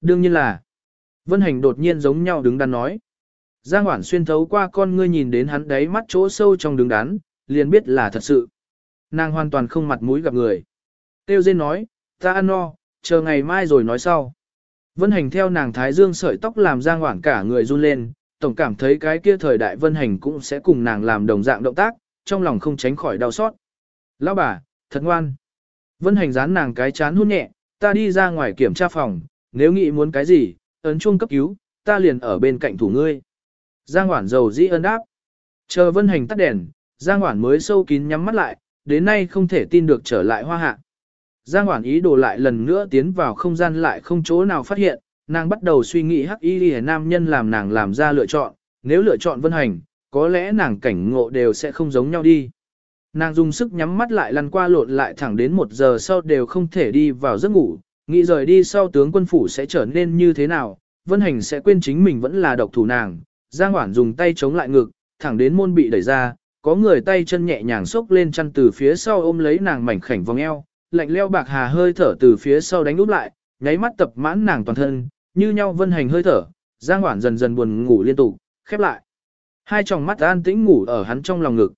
Đương nhiên là, Vân Hành đột nhiên giống nhau đứng đắn nói. Giang Hoản xuyên thấu qua con ngươi nhìn đến hắn đáy mắt chỗ sâu trong đứng đắn, liền biết là thật sự. Nàng hoàn toàn không mặt mũi gặp người. Tiêu Dên nói, ta ăn no, chờ ngày mai rồi nói sau. Vân Hành theo nàng thái dương sợi tóc làm Giang Hoản cả người run lên, tổng cảm thấy cái kia thời đại Vân Hành cũng sẽ cùng nàng làm đồng dạng động tác, trong lòng không tránh khỏi đau xót. Lão bà, thật ngoan. Vân Hành dán nàng cái chán hôn nhẹ, ta đi ra ngoài kiểm tra phòng, nếu nghĩ muốn cái gì, ấn chuông cấp cứu, ta liền ở bên cạnh thủ ngươi. Giang Hoản dầu dĩ ân đáp. Chờ Vân Hành tắt đèn, Giang Hoản mới sâu kín nhắm mắt lại, đến nay không thể tin được trở lại hoa hạ. Giang Hoản ý đồ lại lần nữa tiến vào không gian lại không chỗ nào phát hiện, nàng bắt đầu suy nghĩ hắc y hề nam nhân làm nàng làm ra lựa chọn, nếu lựa chọn Vân Hành, có lẽ nàng cảnh ngộ đều sẽ không giống nhau đi. Nàng dùng sức nhắm mắt lại lăn qua lộn lại thẳng đến một giờ sau đều không thể đi vào giấc ngủ, nghĩ rời đi sau tướng quân phủ sẽ trở nên như thế nào, Vân Hành sẽ quên chính mình vẫn là độc thủ nàng. Giang Hoản dùng tay chống lại ngực, thẳng đến môn bị đẩy ra, có người tay chân nhẹ nhàng xốc lên chăn từ phía sau ôm lấy nàng mảnh khảnh vòng eo, lạnh leo bạc hà hơi thở từ phía sau đánh úp lại, nháy mắt tập mãn nàng toàn thân, như nhau Vân Hành hơi thở, Giang Hoản dần dần buồn ngủ liên tục, khép lại. Hai tròng mắt an tĩnh ngủ ở hắn trong lòng ngực.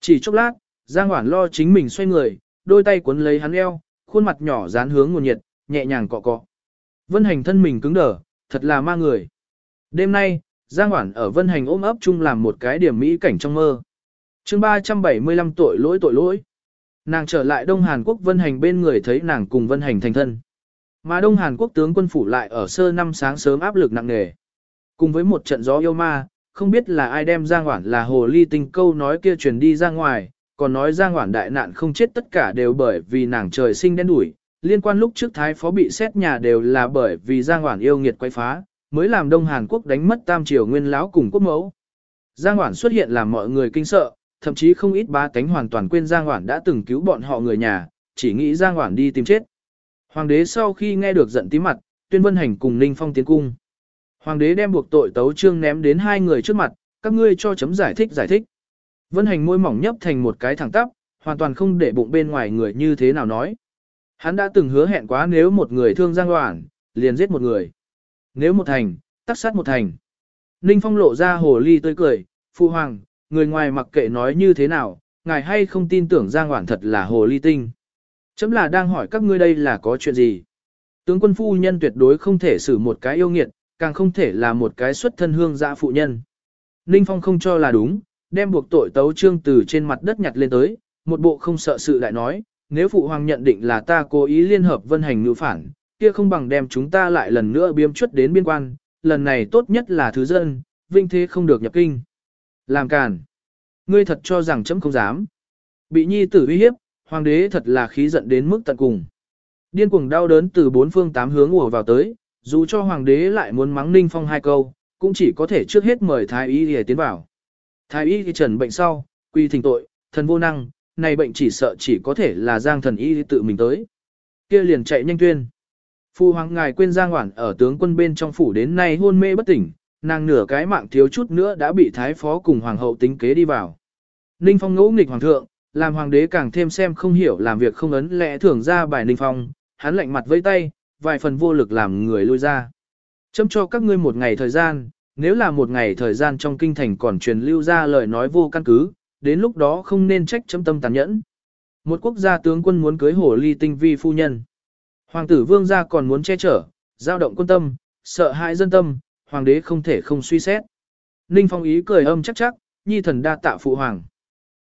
Chỉ chốc lát, Giang Hoản lo chính mình xoay người, đôi tay cuốn lấy hắn eo, khuôn mặt nhỏ dán hướng nguồn nhiệt, nhẹ nhàng cọ cọ. Vân Hành thân mình cứng đờ, thật là ma người. Đêm nay, Giang Hoản ở Vân Hành ôm ấp chung làm một cái điểm mỹ cảnh trong mơ. chương 375 tội lỗi tội lỗi. Nàng trở lại Đông Hàn Quốc Vân Hành bên người thấy nàng cùng Vân Hành thành thân. Mà Đông Hàn Quốc tướng quân phủ lại ở sơ năm sáng sớm áp lực nặng nề. Cùng với một trận gió yêu ma, không biết là ai đem Giang Hoản là hồ ly tinh câu nói kia truyền đi ra ngoài, còn nói Giang Hoản đại nạn không chết tất cả đều bởi vì nàng trời sinh đen đủi, liên quan lúc trước thái phó bị xét nhà đều là bởi vì Giang Hoản yêu nghiệt quay phá, mới làm Đông Hàn Quốc đánh mất tam triều nguyên lão cùng quốc mẫu. Giang Hoản xuất hiện làm mọi người kinh sợ, thậm chí không ít ba cánh hoàn toàn quên Giang Hoản đã từng cứu bọn họ người nhà, chỉ nghĩ Giang Hoản đi tìm chết. Hoàng đế sau khi nghe được giận tím mặt, tuyên vân hành cùng Ninh Phong tiến cung. Hoàng đế đem buộc tội tấu trương ném đến hai người trước mặt, các ngươi cho chấm giải thích giải thích. Vân hành môi mỏng nhấp thành một cái thẳng tắp, hoàn toàn không để bụng bên ngoài người như thế nào nói. Hắn đã từng hứa hẹn quá nếu một người thương Giang Hoản, liền giết một người. Nếu một thành, tắc sát một thành. Ninh Phong lộ ra hồ ly tươi cười, phụ Hoàng, người ngoài mặc kệ nói như thế nào, ngài hay không tin tưởng Giang Hoản thật là hồ ly tinh. Chấm là đang hỏi các ngươi đây là có chuyện gì. Tướng quân phu nhân tuyệt đối không thể xử một cái yêu nghiệt, càng không thể là một cái xuất thân hương dạ phụ nhân. Ninh Phong không cho là đúng, đem buộc tội tấu trương từ trên mặt đất nhặt lên tới, một bộ không sợ sự lại nói, nếu phụ hoàng nhận định là ta cố ý liên hợp vân hành ngữ phản, kia không bằng đem chúng ta lại lần nữa biếm chuất đến biên quan, lần này tốt nhất là thứ dân, vinh thế không được nhập kinh. Làm càn. Ngươi thật cho rằng chấm không dám. Bị nhi tử uy hiếp, hoàng đế thật là khí giận đến mức tận cùng. Điên cuồng đau đớn từ bốn phương tám hướng ùa vào tới, dù cho hoàng đế lại muốn mắng ninh phong hai câu, cũng chỉ có thể trước hết mời thái y để tiến vào. Thái y thì trần bệnh sau, quy thỉnh tội, thần vô năng, này bệnh chỉ sợ chỉ có thể là giang thần y tự mình tới. kia liền chạy nhanh tuyên. Phu hoàng ngài quên giang hoảng ở tướng quân bên trong phủ đến nay hôn mê bất tỉnh, nàng nửa cái mạng thiếu chút nữa đã bị thái phó cùng hoàng hậu tính kế đi vào. Ninh phong ngỗ nghịch hoàng thượng, làm hoàng đế càng thêm xem không hiểu làm việc không ấn lẽ thưởng ra bài Ninh phong, hắn lạnh mặt với tay, vài phần vô lực làm người lui ra. Châm cho các ngươi một ngày thời gian, nếu là một ngày thời gian trong kinh thành còn truyền lưu ra lời nói vô căn cứ, đến lúc đó không nên trách chấm tâm tàn nhẫn. Một quốc gia tướng quân muốn cưới hồ ly tinh vi phu nhân. Hoàng tử vương gia còn muốn che chở, giao động quân tâm, sợ hãi dân tâm, hoàng đế không thể không suy xét. Ninh phong ý cười âm chắc chắc, nhi thần đa tạ phụ hoàng.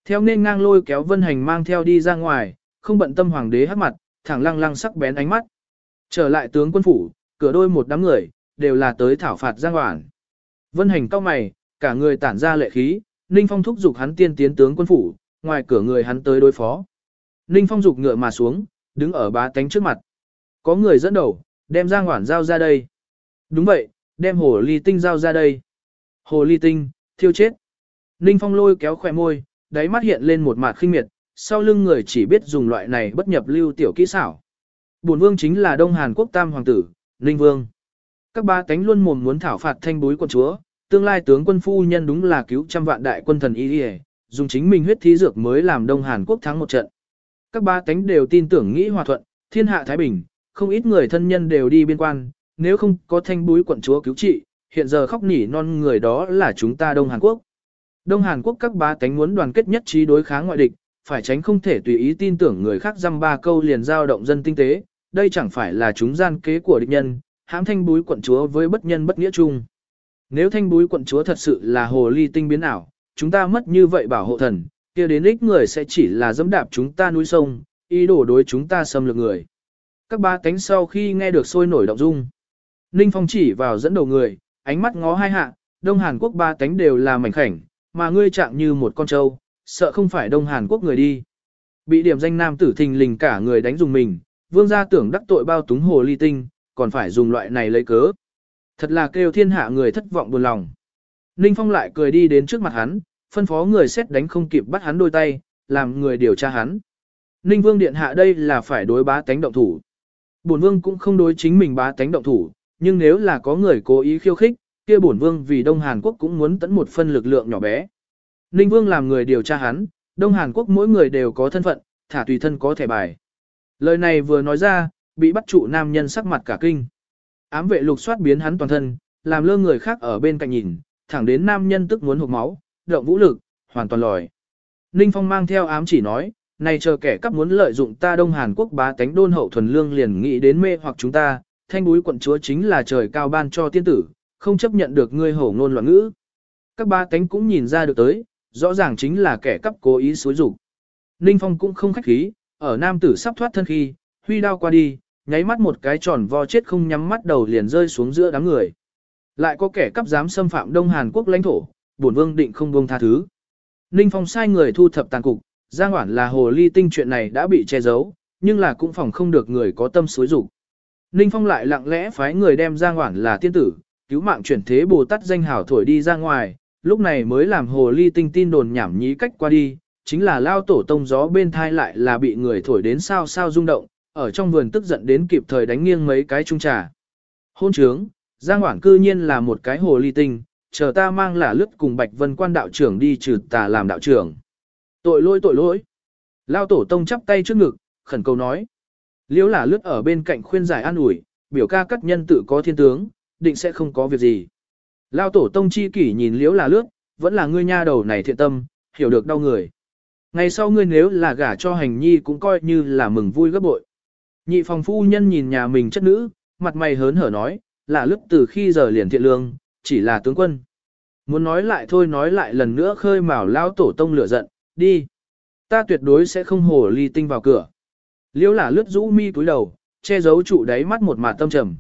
Theo nên ngang lôi kéo vân hành mang theo đi ra ngoài, không bận tâm hoàng đế hát mặt, thẳng lăng lăng sắc bén ánh mắt. Trở lại tướng quân phủ, cửa đôi một đám người, đều là tới thảo phạt giang hoảng. Vân hành cao mày, cả người tản ra lệ khí, Ninh Phong thúc giục hắn tiên tiến tướng quân phủ, ngoài cửa người hắn tới đối phó. Ninh Phong dục ngựa mà xuống, đứng ở bá tánh trước mặt. Có người dẫn đầu, đem Giang Hoản giao ra đây. Đúng vậy, đem hồ ly tinh giao ra đây. Hồ ly tinh, thiêu chết. Ninh Phong lôi kéo khỏe môi, đáy mắt hiện lên một mặt khinh miệt, sau lưng người chỉ biết dùng loại này bất nhập lưu tiểu kỹ xảo. Bổn vương chính là Đông Hàn Quốc Tam Hoàng tử, Ninh Vương. Các ba tánh luôn mồm muốn thảo phạt thanh búi quân chúa, tương lai tướng quân phu nhân đúng là cứu trăm vạn đại quân thần y y, dùng chính mình huyết thí dược mới làm Đông Hàn Quốc thắng một trận. Các ba tánh đều tin tưởng nghĩ hòa thuận, thiên hạ thái bình, không ít người thân nhân đều đi biên quan, nếu không có thanh búi quận chúa cứu trị, hiện giờ khóc nỉ non người đó là chúng ta Đông Hàn Quốc. Đông Hàn Quốc các bá tánh muốn đoàn kết nhất trí đối kháng ngoại địch, phải tránh không thể tùy ý tin tưởng người khác dăm ba câu liền giao động dân tinh tế, đây chẳng phải là chúng gian kế của địch nhân, hãm thanh búi quận chúa với bất nhân bất nghĩa chung. Nếu thanh búi quận chúa thật sự là hồ ly tinh biến ảo, chúng ta mất như vậy bảo hộ thần, kia đến ích người sẽ chỉ là dẫm đạp chúng ta núi sông, ý đồ đối chúng ta xâm lược người. Các ba cánh sau khi nghe được sôi nổi động dung. Ninh Phong chỉ vào dẫn đầu người, ánh mắt ngó hai hạ, Đông Hàn Quốc ba cánh đều là mảnh khảnh, mà ngươi chạm như một con trâu, sợ không phải Đông Hàn Quốc người đi. Bị điểm danh nam tử thình lình cả người đánh dùng mình, vương gia tưởng đắc tội bao túng hồ ly tinh, còn phải dùng loại này lấy cớ. Thật là kêu thiên hạ người thất vọng buồn lòng. Ninh Phong lại cười đi đến trước mặt hắn, phân phó người xét đánh không kịp bắt hắn đôi tay, làm người điều tra hắn. Ninh Vương Điện hạ đây là phải đối bá tánh động thủ. Bổn Vương cũng không đối chính mình bá tánh động thủ, nhưng nếu là có người cố ý khiêu khích, kia bổn Vương vì Đông Hàn Quốc cũng muốn tận một phân lực lượng nhỏ bé. Ninh Vương làm người điều tra hắn, Đông Hàn Quốc mỗi người đều có thân phận, thả tùy thân có thẻ bài. Lời này vừa nói ra, bị bắt trụ nam nhân sắc mặt cả kinh. Ám vệ lục soát biến hắn toàn thân, làm lơ người khác ở bên cạnh nhìn, thẳng đến nam nhân tức muốn hụt máu, động vũ lực, hoàn toàn lòi. Ninh Phong mang theo ám chỉ nói, này chờ kẻ cắp muốn lợi dụng ta Đông Hàn Quốc bá tánh đôn hậu thuần lương liền nghĩ đến mê hoặc chúng ta, thanh búi quận chúa chính là trời cao ban cho tiên tử, không chấp nhận được ngươi hổ ngôn loạn ngữ. Các bá tánh cũng nhìn ra được tới, rõ ràng chính là kẻ cắp cố ý xối rục. Ninh Phong cũng không khách khí, ở nam tử sắp thoát thân khi, huy đao qua đi, nháy mắt một cái tròn vo chết không nhắm mắt đầu liền rơi xuống giữa đám người. Lại có kẻ cắp dám xâm phạm Đông Hàn Quốc lãnh thổ, bổn vương định không buông tha thứ. Ninh Phong sai người thu thập tàn cục, Giang Hoản là hồ ly tinh chuyện này đã bị che giấu, nhưng là cũng phòng không được người có tâm xối rục. Ninh Phong lại lặng lẽ phái người đem Giang Hoản là tiên tử, cứu mạng chuyển thế Bồ Tát danh hảo thổi đi ra ngoài, lúc này mới làm hồ ly tinh tin đồn nhảm nhí cách qua đi, chính là lao tổ tông gió bên thai lại là bị người thổi đến sao sao rung động, ở trong vườn tức giận đến kịp thời đánh nghiêng mấy cái trung trà. Hôn trướng, Giang Hoảng cư nhiên là một cái hồ ly tinh, chờ ta mang là lướt cùng Bạch Vân quan đạo trưởng đi trừ tà làm đạo trưởng. Tội lỗi tội lỗi. Lao tổ tông chắp tay trước ngực, khẩn cầu nói. Liễu là lướt ở bên cạnh khuyên giải an ủi, biểu ca cắt nhân tự có thiên tướng, định sẽ không có việc gì. Lao tổ tông chi kỷ nhìn liễu là lướt, vẫn là ngươi nha đầu này thiện tâm, hiểu được đau người. Ngày sau ngươi nếu là gả cho hành nhi cũng coi như là mừng vui gấp bội. Nhị phòng phu nhân nhìn nhà mình chất nữ, mặt mày hớn hở nói, là lúc từ khi giờ liền thiện lương, chỉ là tướng quân. Muốn nói lại thôi nói lại lần nữa khơi mào lao tổ tông lửa giận, đi. Ta tuyệt đối sẽ không hồ ly tinh vào cửa. Liêu là lướt rũ mi túi đầu, che giấu trụ đáy mắt một mà tâm trầm.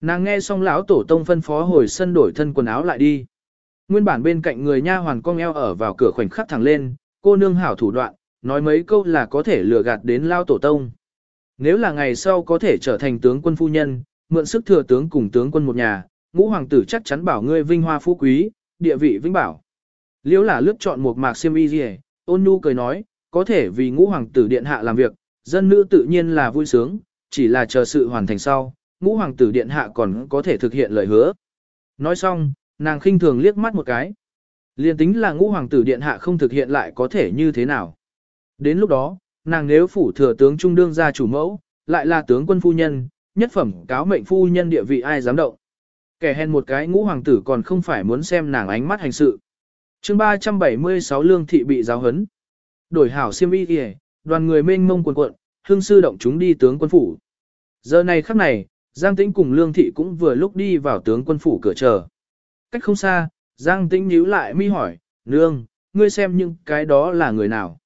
Nàng nghe xong lão tổ tông phân phó hồi sân đổi thân quần áo lại đi. Nguyên bản bên cạnh người nha hoàn cong eo ở vào cửa khoảnh khắc thẳng lên, cô nương hảo thủ đoạn, nói mấy câu là có thể lừa gạt đến lao tổ tông. Nếu là ngày sau có thể trở thành tướng quân phu nhân, mượn sức thừa tướng cùng tướng quân một nhà, ngũ hoàng tử chắc chắn bảo ngươi vinh hoa phú quý, địa vị vinh bảo. Liễu là lướt chọn một mạc xiêm y gì ôn nhu cười nói, có thể vì ngũ hoàng tử điện hạ làm việc, dân nữ tự nhiên là vui sướng, chỉ là chờ sự hoàn thành sau, ngũ hoàng tử điện hạ còn có thể thực hiện lời hứa. Nói xong, nàng khinh thường liếc mắt một cái. Liên tính là ngũ hoàng tử điện hạ không thực hiện lại có thể như thế nào. Đến lúc đó, nàng nếu phủ thừa tướng trung đương gia chủ mẫu, lại là tướng quân phu nhân, nhất phẩm cáo mệnh phu nhân địa vị ai dám động. Kẻ hèn một cái ngũ hoàng tử còn không phải muốn xem nàng ánh mắt hành sự. chương 376 lương thị bị giáo hấn. Đổi hảo siêm y kìa, đoàn người mênh mông quần quận, hương sư động chúng đi tướng quân phủ. Giờ này khắc này, Giang Tĩnh cùng Lương Thị cũng vừa lúc đi vào tướng quân phủ cửa chờ. Cách không xa, Giang Tĩnh nhíu lại mi hỏi, Nương, ngươi xem những cái đó là người nào?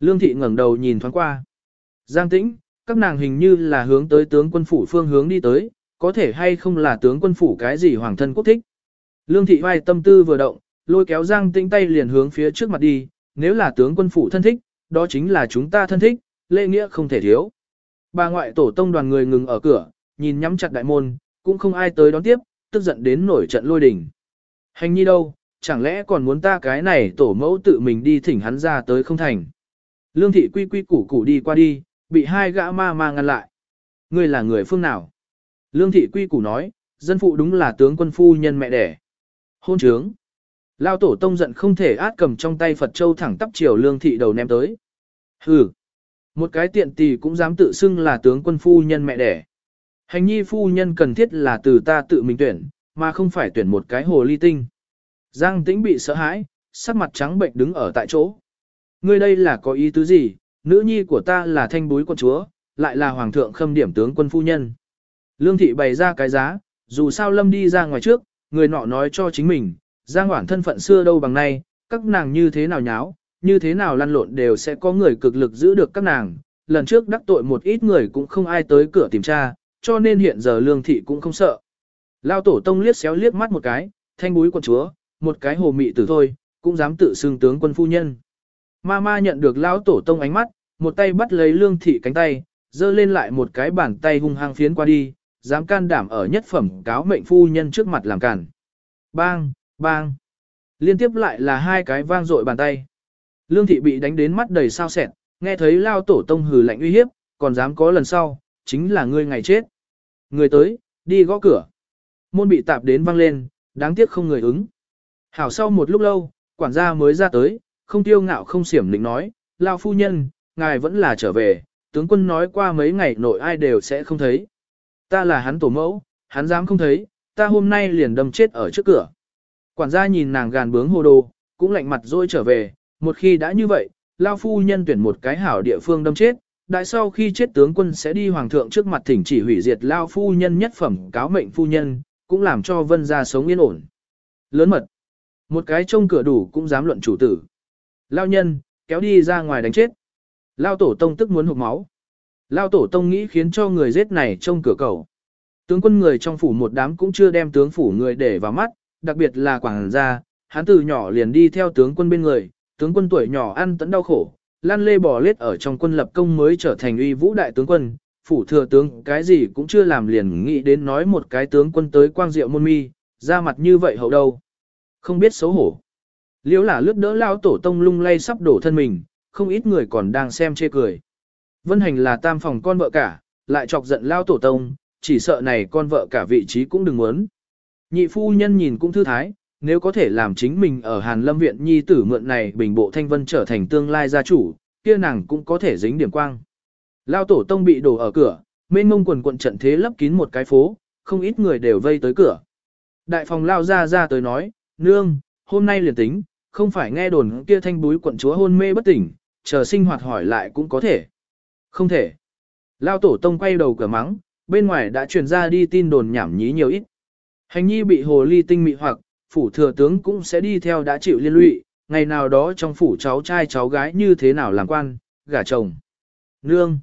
Lương Thị ngẩng đầu nhìn thoáng qua. Giang Tĩnh, các nàng hình như là hướng tới tướng quân phủ phương hướng đi tới, có thể hay không là tướng quân phủ cái gì hoàng thân quốc thích. Lương Thị vai tâm tư vừa động, lôi kéo Giang Tĩnh tay liền hướng phía trước mặt đi, nếu là tướng quân phủ thân thích, đó chính là chúng ta thân thích, lễ nghĩa không thể thiếu. Bà ngoại tổ tông đoàn người ngừng ở cửa, nhìn nhắm chặt đại môn, cũng không ai tới đón tiếp, tức giận đến nổi trận lôi đình. Hành nhi đâu, chẳng lẽ còn muốn ta cái này tổ mẫu tự mình đi thỉnh hắn ra tới không thành. Lương thị quy quy củ củ đi qua đi, bị hai gã ma ma ngăn lại. Ngươi là người phương nào? Lương thị quy củ nói, dân phụ đúng là tướng quân phu nhân mẹ đẻ. Hôn trướng. Lao tổ tông giận không thể át cầm trong tay Phật Châu thẳng tắp chiều lương thị đầu ném tới. Hừ. Một cái tiện tỳ cũng dám tự xưng là tướng quân phu nhân mẹ đẻ. Hành nhi phu nhân cần thiết là từ ta tự mình tuyển, mà không phải tuyển một cái hồ ly tinh. Giang tĩnh bị sợ hãi, sắc mặt trắng bệnh đứng ở tại chỗ. Ngươi đây là có ý tứ gì, nữ nhi của ta là thanh búi quân chúa, lại là hoàng thượng khâm điểm tướng quân phu nhân. Lương thị bày ra cái giá, dù sao lâm đi ra ngoài trước, người nọ nói cho chính mình, giang hoảng thân phận xưa đâu bằng nay, các nàng như thế nào nháo, như thế nào lăn lộn đều sẽ có người cực lực giữ được các nàng. Lần trước đắc tội một ít người cũng không ai tới cửa tìm tra, cho nên hiện giờ lương thị cũng không sợ. Lao tổ tông liếc xéo liếc mắt một cái, thanh búi quần chúa, một cái hồ mị tử thôi, cũng dám tự xưng tướng quân phu nhân. Ma ma nhận được lao tổ tông ánh mắt, một tay bắt lấy lương thị cánh tay, dơ lên lại một cái bàn tay hung hăng phiến qua đi, dám can đảm ở nhất phẩm cáo mệnh phu nhân trước mặt làm cản. Bang, bang. Liên tiếp lại là hai cái vang dội bàn tay. Lương thị bị đánh đến mắt đầy sao sẹn, nghe thấy lao tổ tông hừ lạnh uy hiếp, còn dám có lần sau, chính là ngươi ngày chết. Người tới, đi gõ cửa. Môn bị tạp đến vang lên, đáng tiếc không người ứng. Hảo sau một lúc lâu, quản gia mới ra tới, không tiêu ngạo không xiểm định nói, lao phu nhân, ngài vẫn là trở về, tướng quân nói qua mấy ngày nội ai đều sẽ không thấy. Ta là hắn tổ mẫu, hắn dám không thấy, ta hôm nay liền đâm chết ở trước cửa. Quản gia nhìn nàng gàn bướng hồ đồ, cũng lạnh mặt rồi trở về, một khi đã như vậy, lao phu nhân tuyển một cái hảo địa phương đâm chết, đại sau khi chết tướng quân sẽ đi hoàng thượng trước mặt thỉnh chỉ hủy diệt lao phu nhân nhất phẩm cáo mệnh phu nhân, cũng làm cho vân gia sống yên ổn. Lớn mật. Một cái trông cửa đủ cũng dám luận chủ tử. Lao nhân, kéo đi ra ngoài đánh chết. Lao tổ tông tức muốn hụt máu. Lao tổ tông nghĩ khiến cho người giết này trông cửa cầu. Tướng quân người trong phủ một đám cũng chưa đem tướng phủ người để vào mắt, đặc biệt là quảng gia, hắn từ nhỏ liền đi theo tướng quân bên người, tướng quân tuổi nhỏ ăn tẫn đau khổ, Lan lê bò lết ở trong quân lập công mới trở thành uy vũ đại tướng quân, phủ thừa tướng cái gì cũng chưa làm liền nghĩ đến nói một cái tướng quân tới quang diệu môn mi, ra mặt như vậy hậu đâu. Không biết xấu hổ. Liễu là lướt đỡ lao tổ tông lung lay sắp đổ thân mình, không ít người còn đang xem chê cười. Vân hành là tam phòng con vợ cả, lại chọc giận lao tổ tông, chỉ sợ này con vợ cả vị trí cũng đừng muốn. Nhị phu nhân nhìn cũng thư thái, nếu có thể làm chính mình ở Hàn Lâm Viện nhi tử mượn này bình bộ thanh vân trở thành tương lai gia chủ, kia nàng cũng có thể dính điểm quang. Lao tổ tông bị đổ ở cửa, mênh mông quần quận trận thế lấp kín một cái phố, không ít người đều vây tới cửa. Đại phòng lao ra ra tới nói, nương, hôm nay liền tính, không phải nghe đồn kia thanh búi quận chúa hôn mê bất tỉnh, chờ sinh hoạt hỏi lại cũng có thể. Không thể. Lao tổ tông quay đầu cửa mắng, bên ngoài đã truyền ra đi tin đồn nhảm nhí nhiều ít. Hành nhi bị hồ ly tinh mị hoặc, phủ thừa tướng cũng sẽ đi theo đã chịu liên lụy, ngày nào đó trong phủ cháu trai cháu gái như thế nào làm quan, gả chồng. Nương.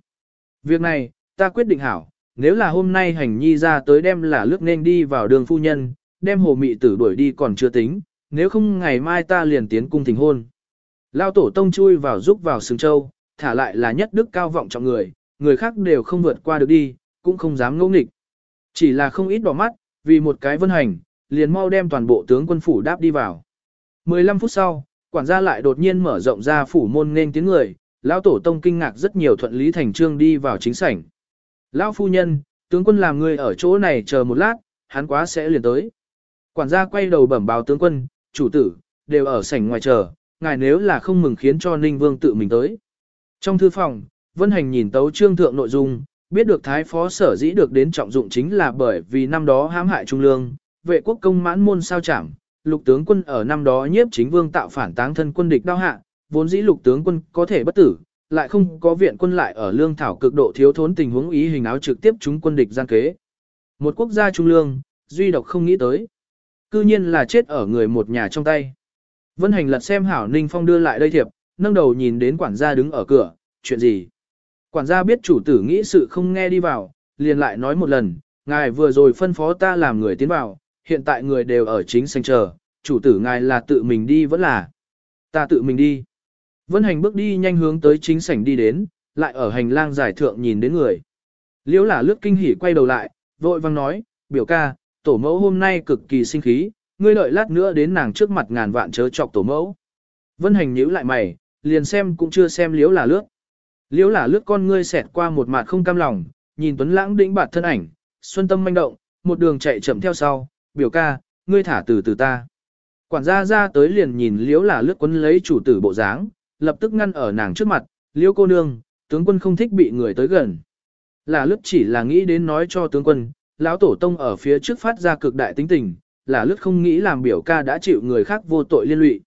Việc này, ta quyết định hảo, nếu là hôm nay hành nhi ra tới đem là lướt nên đi vào đường phu nhân, đem hồ mị tử đuổi đi còn chưa tính, nếu không ngày mai ta liền tiến cung thỉnh hôn. Lao tổ tông chui vào giúp vào sừng châu, thả lại là nhất đức cao vọng trọng người, người khác đều không vượt qua được đi, cũng không dám ngỗ nghịch. Chỉ là không ít đỏ mắt, vì một cái vân hành, liền mau đem toàn bộ tướng quân phủ đáp đi vào. 15 phút sau, quản gia lại đột nhiên mở rộng ra phủ môn nên tiếng người, lão tổ tông kinh ngạc rất nhiều thuận lý thành trương đi vào chính sảnh. Lão phu nhân, tướng quân làm người ở chỗ này chờ một lát, hắn quá sẽ liền tới. Quản gia quay đầu bẩm báo tướng quân, chủ tử, đều ở sảnh ngoài chờ, ngài nếu là không mừng khiến cho Ninh Vương tự mình tới. Trong thư phòng, Vân Hành nhìn tấu trương thượng nội dung, biết được Thái Phó sở dĩ được đến trọng dụng chính là bởi vì năm đó hãm hại Trung Lương, vệ quốc công mãn môn sao chảm, lục tướng quân ở năm đó nhiếp chính vương tạo phản táng thân quân địch đao hạ, vốn dĩ lục tướng quân có thể bất tử, lại không có viện quân lại ở lương thảo cực độ thiếu thốn tình huống ý hình áo trực tiếp chúng quân địch gian kế. Một quốc gia trung lương, duy độc không nghĩ tới. Cư nhiên là chết ở người một nhà trong tay. Vân hành lật xem hảo Ninh Phong đưa lại đây thiệp, nâng đầu nhìn đến quản gia đứng ở cửa, chuyện gì? Quản gia biết chủ tử nghĩ sự không nghe đi vào, liền lại nói một lần, ngài vừa rồi phân phó ta làm người tiến vào, hiện tại người đều ở chính sanh chờ, chủ tử ngài là tự mình đi vẫn là. Ta tự mình đi. Vân hành bước đi nhanh hướng tới chính sảnh đi đến, lại ở hành lang giải thượng nhìn đến người. Liễu là lướt kinh hỉ quay đầu lại, vội vang nói, biểu ca, tổ mẫu hôm nay cực kỳ sinh khí, ngươi đợi lát nữa đến nàng trước mặt ngàn vạn chớ chọc tổ mẫu. Vân hành nhíu lại mày, liền xem cũng chưa xem liễu là lướt. Liễu là lướt con ngươi xẹt qua một mặt không cam lòng, nhìn tuấn lãng đĩnh bạt thân ảnh, xuân tâm manh động, một đường chạy chậm theo sau, biểu ca, ngươi thả từ từ ta. Quản gia ra tới liền nhìn liễu là lướt quấn lấy chủ tử bộ dáng, lập tức ngăn ở nàng trước mặt, liễu cô nương, tướng quân không thích bị người tới gần. Là lướt chỉ là nghĩ đến nói cho tướng quân, lão tổ tông ở phía trước phát ra cực đại tính tình, là lướt không nghĩ làm biểu ca đã chịu người khác vô tội liên lụy.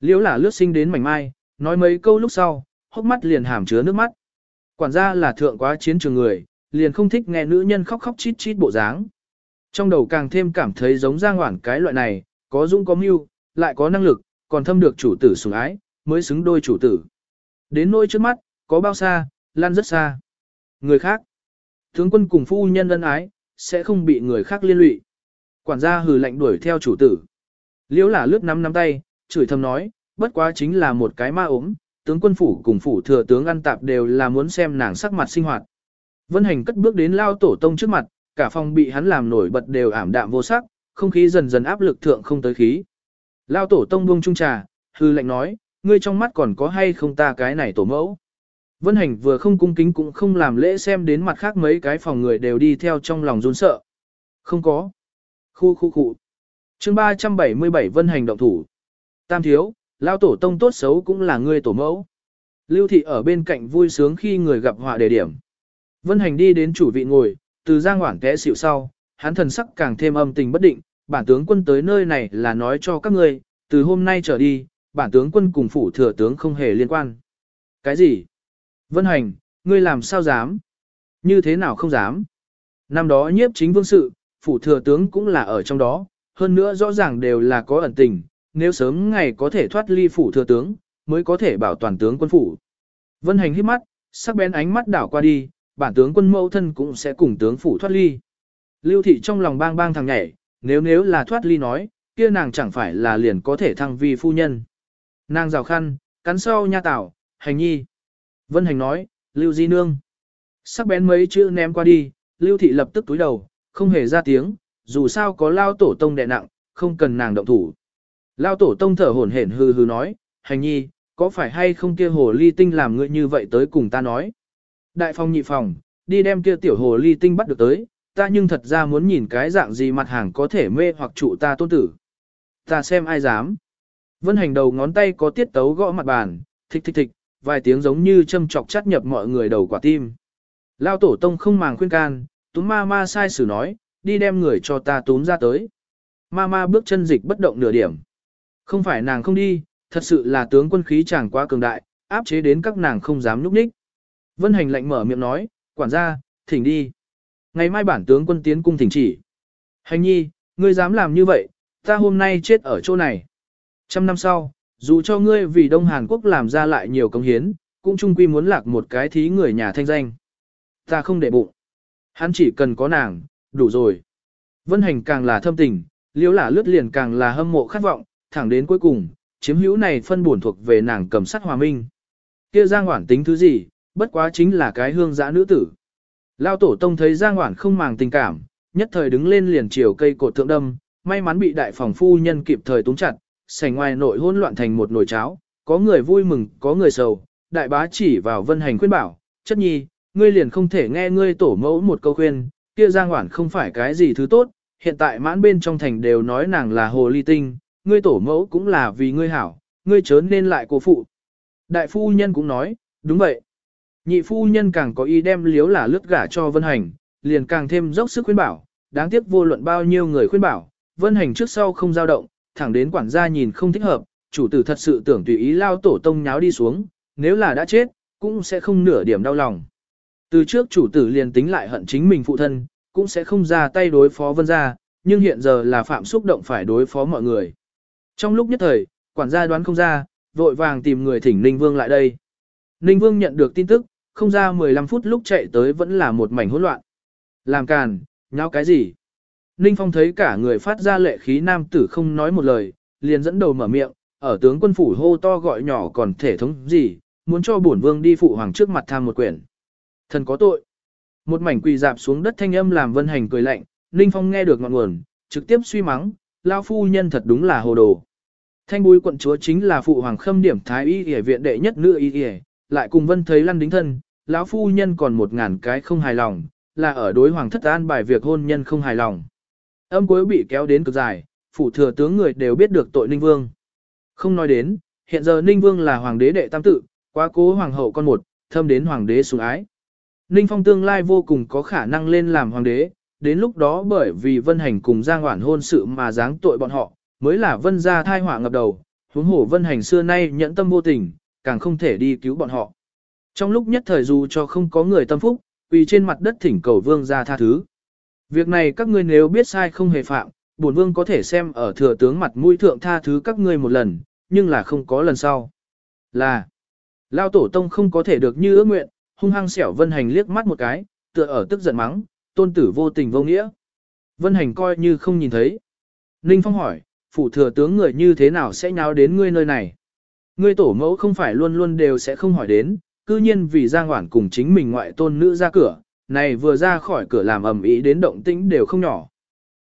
Liễu là lướt sinh đến mảnh mai, nói mấy câu lúc sau, hốc mắt liền hàm chứa nước mắt. Quản gia là thượng quá chiến trường người, liền không thích nghe nữ nhân khóc khóc chít chít bộ dáng. Trong đầu càng thêm cảm thấy giống Giang Hoản cái loại này, có dung có mưu, lại có năng lực, còn thâm được chủ tử sủng ái, mới xứng đôi chủ tử. Đến nỗi trước mắt, có bao xa, lan rất xa. Người khác, tướng quân cùng phu nhân ân ái, sẽ không bị người khác liên lụy. Quản gia hừ lạnh đuổi theo chủ tử. Liễu là lướt nắm nắm tay, chửi thầm nói, bất quá chính là một cái ma ốm, tướng quân phủ cùng phủ thừa tướng ăn tạp đều là muốn xem nàng sắc mặt sinh hoạt. Vân hành cất bước đến lao tổ tông trước mặt, cả phòng bị hắn làm nổi bật đều ảm đạm vô sắc, không khí dần dần áp lực thượng không tới khí. Lao tổ tông buông trung trà, hư lệnh nói, ngươi trong mắt còn có hay không ta cái này tổ mẫu. Vân hành vừa không cung kính cũng không làm lễ xem đến mặt khác mấy cái phòng người đều đi theo trong lòng run sợ. Không có. Khu khu khu. chương 377 Vân hành động thủ. Tam thiếu, lao tổ tông tốt xấu cũng là người tổ mẫu. Lưu thị ở bên cạnh vui sướng khi người gặp họa đề điểm. Vân hành đi đến chủ vị ngồi, từ giang hoảng té xịu sau, hắn thần sắc càng thêm âm tình bất định, bản tướng quân tới nơi này là nói cho các ngươi, từ hôm nay trở đi, bản tướng quân cùng phủ thừa tướng không hề liên quan. Cái gì? Vân hành, ngươi làm sao dám? Như thế nào không dám? Năm đó nhiếp chính vương sự, phủ thừa tướng cũng là ở trong đó, hơn nữa rõ ràng đều là có ẩn tình, nếu sớm ngày có thể thoát ly phủ thừa tướng, mới có thể bảo toàn tướng quân phủ. Vân hành hít mắt, sắc bén ánh mắt đảo qua đi, bản tướng quân mẫu thân cũng sẽ cùng tướng phủ thoát ly. Lưu thị trong lòng bang bang thằng nhảy, nếu nếu là thoát ly nói, kia nàng chẳng phải là liền có thể thăng vi phu nhân. Nàng rào khăn, cắn sâu nha tảo, hành nhi. Vân hành nói, lưu di nương. Sắc bén mấy chữ ném qua đi, lưu thị lập tức túi đầu, không hề ra tiếng, dù sao có lao tổ tông đè nặng, không cần nàng động thủ. Lao tổ tông thở hổn hển hừ hừ nói, hành nhi, có phải hay không kia hồ ly tinh làm ngươi như vậy tới cùng ta nói. Đại phòng nhị phòng, đi đem kia tiểu hồ ly tinh bắt được tới, ta nhưng thật ra muốn nhìn cái dạng gì mặt hàng có thể mê hoặc trụ ta tôn tử. Ta xem ai dám. Vân hành đầu ngón tay có tiết tấu gõ mặt bàn, thịch thịch thịch, vài tiếng giống như châm chọc chắt nhập mọi người đầu quả tim. Lao tổ tông không màng khuyên can, túm ma ma sai sử nói, đi đem người cho ta túm ra tới. Ma ma bước chân dịch bất động nửa điểm. Không phải nàng không đi, thật sự là tướng quân khí chẳng quá cường đại, áp chế đến các nàng không dám núp ních. Vân hành lạnh mở miệng nói, quản gia, thỉnh đi. Ngày mai bản tướng quân tiến cung thỉnh chỉ. Hành nhi, ngươi dám làm như vậy, ta hôm nay chết ở chỗ này. Trăm năm sau, dù cho ngươi vì Đông Hàn Quốc làm ra lại nhiều công hiến, cũng chung quy muốn lạc một cái thí người nhà thanh danh. Ta không để bụng. Hắn chỉ cần có nàng, đủ rồi. Vân hành càng là thâm tình, liếu là lướt liền càng là hâm mộ khát vọng, thẳng đến cuối cùng, chiếm hữu này phân buồn thuộc về nàng cầm sắt hòa minh. Kia Giang Hoản tính thứ gì, bất quá chính là cái hương giã nữ tử. Lao tổ tông thấy Giang Hoản không màng tình cảm, nhất thời đứng lên liền chiều cây cột thượng đâm, may mắn bị đại phòng phu nhân kịp thời túng chặt, sảnh ngoài nội hỗn loạn thành một nồi cháo, có người vui mừng, có người sầu, đại bá chỉ vào vân hành khuyên bảo, chất nhi, ngươi liền không thể nghe ngươi tổ mẫu một câu khuyên, kia Giang Hoản không phải cái gì thứ tốt, hiện tại mãn bên trong thành đều nói nàng là hồ ly tinh, ngươi tổ mẫu cũng là vì ngươi hảo, ngươi chớ nên lại cô phụ. Đại phu nhân cũng nói, đúng vậy. Nhị phu nhân càng có ý đem liếu là lướt gả cho Vân Hành, liền càng thêm dốc sức khuyên bảo, đáng tiếc vô luận bao nhiêu người khuyên bảo, Vân Hành trước sau không dao động, thẳng đến quản gia nhìn không thích hợp, chủ tử thật sự tưởng tùy ý lao tổ tông nháo đi xuống, nếu là đã chết, cũng sẽ không nửa điểm đau lòng. Từ trước chủ tử liền tính lại hận chính mình phụ thân, cũng sẽ không ra tay đối phó Vân gia, nhưng hiện giờ là phạm xúc động phải đối phó mọi người. Trong lúc nhất thời, quản gia đoán không ra, vội vàng tìm người thỉnh Ninh Vương lại đây. Ninh Vương nhận được tin tức, không ra 15 phút lúc chạy tới vẫn là một mảnh hỗn loạn. Làm càn, nháo cái gì? Ninh Phong thấy cả người phát ra lệ khí nam tử không nói một lời, liền dẫn đầu mở miệng, ở tướng quân phủ hô to gọi nhỏ còn thể thống gì, muốn cho bổn vương đi phụ hoàng trước mặt tham một quyển. Thần có tội. Một mảnh quỳ dạp xuống đất thanh âm làm vân hành cười lạnh, Ninh Phong nghe được ngọn nguồn, trực tiếp suy mắng, lao phu nhân thật đúng là hồ đồ. Thanh bùi quận chúa chính là phụ hoàng khâm điểm thái y y viện đệ nhất nữ y y, lại cùng vân thấy lăn đính thân, lão phu nhân còn một ngàn cái không hài lòng, là ở đối hoàng thất an bài việc hôn nhân không hài lòng. Âm cuối bị kéo đến cực dài, phủ thừa tướng người đều biết được tội Ninh Vương. Không nói đến, hiện giờ Ninh Vương là hoàng đế đệ tam tự, quá cố hoàng hậu con một, thâm đến hoàng đế sủng ái. Ninh Phong tương lai vô cùng có khả năng lên làm hoàng đế, đến lúc đó bởi vì Vân Hành cùng Giang Hoản hôn sự mà giáng tội bọn họ, mới là Vân gia thai họa ngập đầu, huống hổ Vân Hành xưa nay nhẫn tâm vô tình, càng không thể đi cứu bọn họ. Trong lúc nhất thời dù cho không có người tâm phúc, vì trên mặt đất thỉnh cầu vương gia tha thứ. Việc này các ngươi nếu biết sai không hề phạm, bổn vương có thể xem ở thừa tướng mặt mũi thượng tha thứ các ngươi một lần, nhưng là không có lần sau. Là, lao tổ tông không có thể được như ước nguyện, hung hăng xẻo Vân Hành liếc mắt một cái, tựa ở tức giận mắng, tôn tử vô tình vô nghĩa. Vân Hành coi như không nhìn thấy. Ninh Phong hỏi, phụ thừa tướng người như thế nào sẽ nháo đến ngươi nơi này? Ngươi tổ mẫu không phải luôn luôn đều sẽ không hỏi đến, cư nhiên vì Giang Hoản cùng chính mình ngoại tôn nữ ra cửa, này vừa ra khỏi cửa làm ầm ĩ đến động tĩnh đều không nhỏ.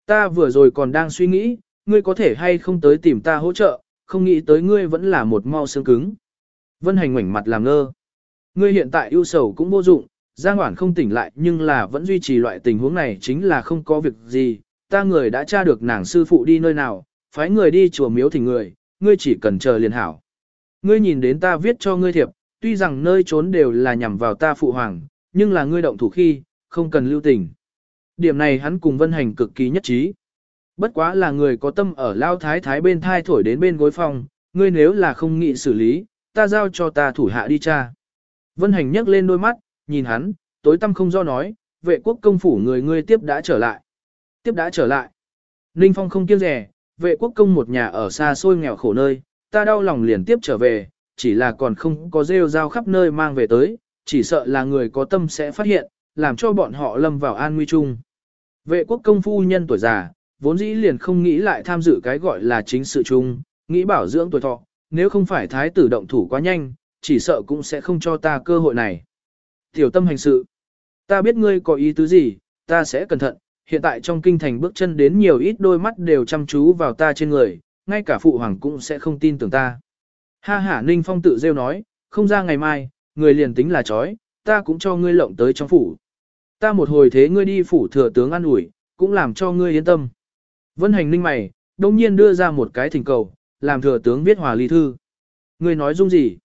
Ta vừa rồi còn đang suy nghĩ, ngươi có thể hay không tới tìm ta hỗ trợ, không nghĩ tới ngươi vẫn là một mau xương cứng. Vân Hành ngoảnh mặt làm ngơ. Ngươi hiện tại ưu sầu cũng vô dụng, Giang Hoản không tỉnh lại nhưng là vẫn duy trì loại tình huống này chính là không có việc gì, ta người đã tra được nàng sư phụ đi nơi nào, phái người đi chùa miếu thỉnh người, ngươi chỉ cần chờ liền hảo. Ngươi nhìn đến ta viết cho ngươi thiệp, tuy rằng nơi trốn đều là nhằm vào ta phụ hoàng, nhưng là ngươi động thủ khi, không cần lưu tình. Điểm này hắn cùng Vân Hành cực kỳ nhất trí. Bất quá là người có tâm ở lao thái thái bên thai thổi đến bên gối phòng, ngươi nếu là không nghị xử lý, ta giao cho ta thủ hạ đi cha. Vân Hành nhấc lên đôi mắt, nhìn hắn, tối tâm không do nói, vệ quốc công phủ người ngươi tiếp đã trở lại. Tiếp đã trở lại. Ninh Phong không kiêng rẻ, vệ quốc công một nhà ở xa xôi nghèo khổ nơi, ta đau lòng liền tiếp trở về, chỉ là còn không có rêu rao khắp nơi mang về tới, chỉ sợ là người có tâm sẽ phát hiện, làm cho bọn họ lâm vào an nguy chung. Vệ quốc công phu nhân tuổi già, vốn dĩ liền không nghĩ lại tham dự cái gọi là chính sự chung, nghĩ bảo dưỡng tuổi thọ, nếu không phải thái tử động thủ quá nhanh, chỉ sợ cũng sẽ không cho ta cơ hội này. Tiểu tâm hành sự. Ta biết ngươi có ý tứ gì, ta sẽ cẩn thận, hiện tại trong kinh thành bước chân đến nhiều ít đôi mắt đều chăm chú vào ta trên người, ngay cả phụ hoàng cũng sẽ không tin tưởng ta. Ha ha Ninh Phong tự rêu nói, không ra ngày mai, người liền tính là chói, ta cũng cho ngươi lộng tới trong phủ. Ta một hồi thế ngươi đi phủ thừa tướng an ủi, cũng làm cho ngươi yên tâm. Vân hành ninh mày, đông nhiên đưa ra một cái thỉnh cầu, làm thừa tướng viết hòa ly thư. Ngươi nói dung gì?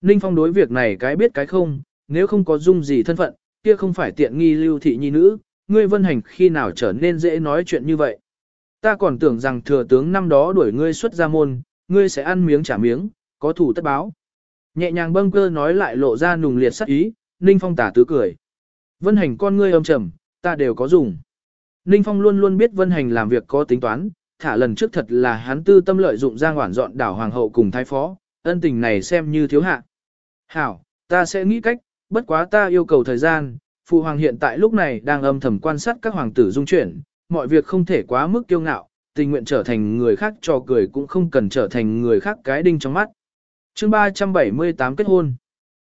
Ninh Phong đối việc này cái biết cái không, nếu không có dung gì thân phận, kia không phải tiện nghi lưu thị nhi nữ, ngươi vân hành khi nào trở nên dễ nói chuyện như vậy. Ta còn tưởng rằng thừa tướng năm đó đuổi ngươi xuất ra môn, ngươi sẽ ăn miếng trả miếng, có thủ tất báo. Nhẹ nhàng bâng cơ nói lại lộ ra nùng liệt sắc ý, Ninh Phong tả tứ cười. Vân hành con ngươi âm trầm, ta đều có dùng. Ninh Phong luôn luôn biết Vân hành làm việc có tính toán, thả lần trước thật là hắn tư tâm lợi dụng giang hoản dọn đảo hoàng hậu cùng thái phó, ân tình này xem như thiếu hạ. Hảo, ta sẽ nghĩ cách, bất quá ta yêu cầu thời gian, phụ hoàng hiện tại lúc này đang âm thầm quan sát các hoàng tử dung chuyển, mọi việc không thể quá mức kiêu ngạo, tình nguyện trở thành người khác cho cười cũng không cần trở thành người khác cái đinh trong mắt chương 378 kết hôn.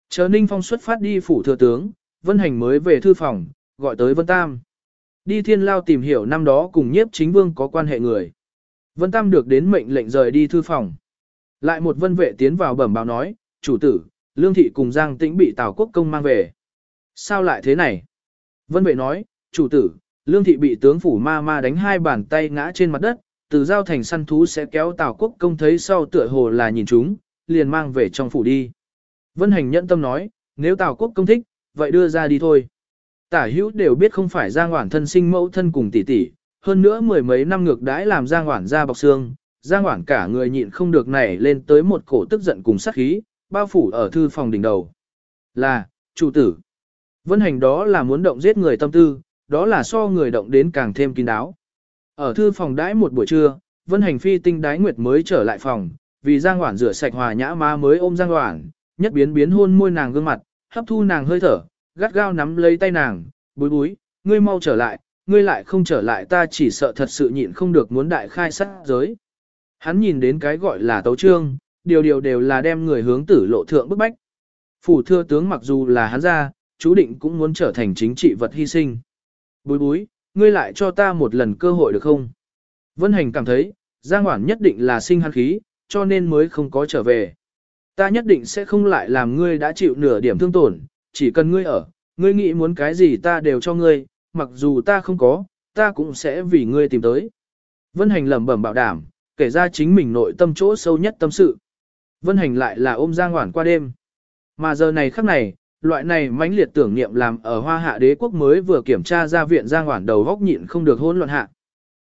Chờ Ninh Phong xuất phát đi phủ thừa tướng, Vân Hành mới về thư phòng, gọi tới Vân Tam. Đi thiên lao tìm hiểu năm đó cùng nhiếp chính vương có quan hệ người. Vân Tam được đến mệnh lệnh rời đi thư phòng. Lại một vân vệ tiến vào bẩm báo nói, chủ tử, Lương Thị cùng Giang Tĩnh bị Tào Quốc Công mang về. Sao lại thế này? Vân vệ nói, chủ tử, Lương Thị bị tướng phủ ma ma đánh hai bàn tay ngã trên mặt đất, từ giao thành săn thú sẽ kéo Tào Quốc Công thấy sau tựa hồ là nhìn chúng, liền mang về trong phủ đi. Vân Hành nhẫn tâm nói, nếu Tào Quốc Công thích, vậy đưa ra đi thôi. Tả hữu đều biết không phải Giang Hoản thân sinh mẫu thân cùng tỷ tỷ, hơn nữa mười mấy năm ngược đãi làm Giang Hoản ra bọc xương, Giang Hoản cả người nhịn không được nảy lên tới một cổ tức giận cùng sát khí, bao phủ ở thư phòng đỉnh đầu. Là, chủ tử. Vân hành đó là muốn động giết người tâm tư, đó là so người động đến càng thêm kín đáo. Ở thư phòng đãi một buổi trưa, Vân hành phi tinh đái nguyệt mới trở lại phòng, vì Giang Hoản rửa sạch hòa nhã má mới ôm Giang Hoản, nhất biến biến hôn môi nàng gương mặt, hấp thu nàng hơi thở, gắt gao nắm lấy tay nàng, búi búi, ngươi mau trở lại, ngươi lại không trở lại ta chỉ sợ thật sự nhịn không được muốn đại khai sát giới. Hắn nhìn đến cái gọi là tấu trương, điều điều đều là đem người hướng tử lộ thượng bức bách. Phủ thưa tướng mặc dù là hắn ra, chú định cũng muốn trở thành chính trị vật hy sinh. Búi búi, ngươi lại cho ta một lần cơ hội được không? Vân Hành cảm thấy, Giang Hoản nhất định là sinh hắn khí, cho nên mới không có trở về. Ta nhất định sẽ không lại làm ngươi đã chịu nửa điểm thương tổn, chỉ cần ngươi ở, ngươi nghĩ muốn cái gì ta đều cho ngươi, mặc dù ta không có, ta cũng sẽ vì ngươi tìm tới. Vân Hành lẩm bẩm bảo đảm, kể ra chính mình nội tâm chỗ sâu nhất tâm sự. Vân Hành lại là ôm Giang Hoản qua đêm. Mà giờ này khắc này, Loại này mãnh liệt tưởng niệm làm ở hoa hạ đế quốc mới vừa kiểm tra ra viện giang hoản đầu góc nhịn không được hỗn loạn hạ.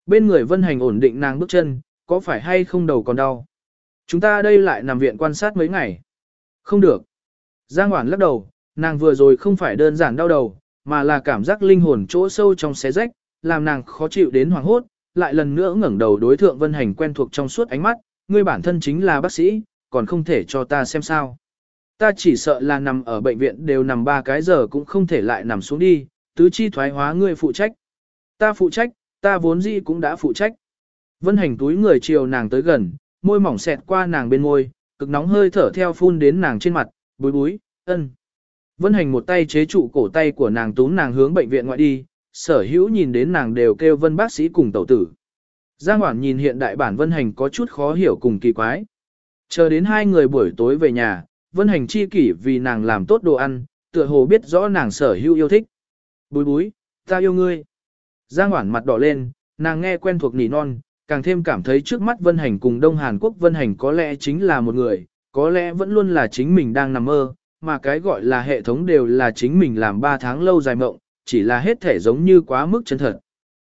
Bên người vân hành ổn định nàng bước chân, có phải hay không đầu còn đau. Chúng ta đây lại nằm viện quan sát mấy ngày. Không được. Giang hoản lắc đầu, nàng vừa rồi không phải đơn giản đau đầu, mà là cảm giác linh hồn chỗ sâu trong xé rách, làm nàng khó chịu đến hoàng hốt, lại lần nữa ngẩng đầu đối thượng vân hành quen thuộc trong suốt ánh mắt, ngươi bản thân chính là bác sĩ, còn không thể cho ta xem sao. Ta chỉ sợ là nằm ở bệnh viện đều nằm ba cái giờ cũng không thể lại nằm xuống đi, tứ chi thoái hóa ngươi phụ trách. Ta phụ trách, ta vốn dĩ cũng đã phụ trách. Vân hành túi người chiều nàng tới gần, môi mỏng xẹt qua nàng bên môi, cực nóng hơi thở theo phun đến nàng trên mặt, búi búi, ân. Vân hành một tay chế trụ cổ tay của nàng túm nàng hướng bệnh viện ngoại đi, sở hữu nhìn đến nàng đều kêu vân bác sĩ cùng tẩu tử. Giang Hoản nhìn hiện đại bản vân hành có chút khó hiểu cùng kỳ quái. Chờ đến hai người buổi tối về nhà, vân hành chi kỷ vì nàng làm tốt đồ ăn, tựa hồ biết rõ nàng sở hữu yêu thích. Búi búi, ta yêu ngươi. Giang Hoản mặt đỏ lên, nàng nghe quen thuộc nỉ non, càng thêm cảm thấy trước mắt vân hành cùng Đông Hàn Quốc vân hành có lẽ chính là một người, có lẽ vẫn luôn là chính mình đang nằm mơ, mà cái gọi là hệ thống đều là chính mình làm ba tháng lâu dài mộng, chỉ là hết thể giống như quá mức chân thật.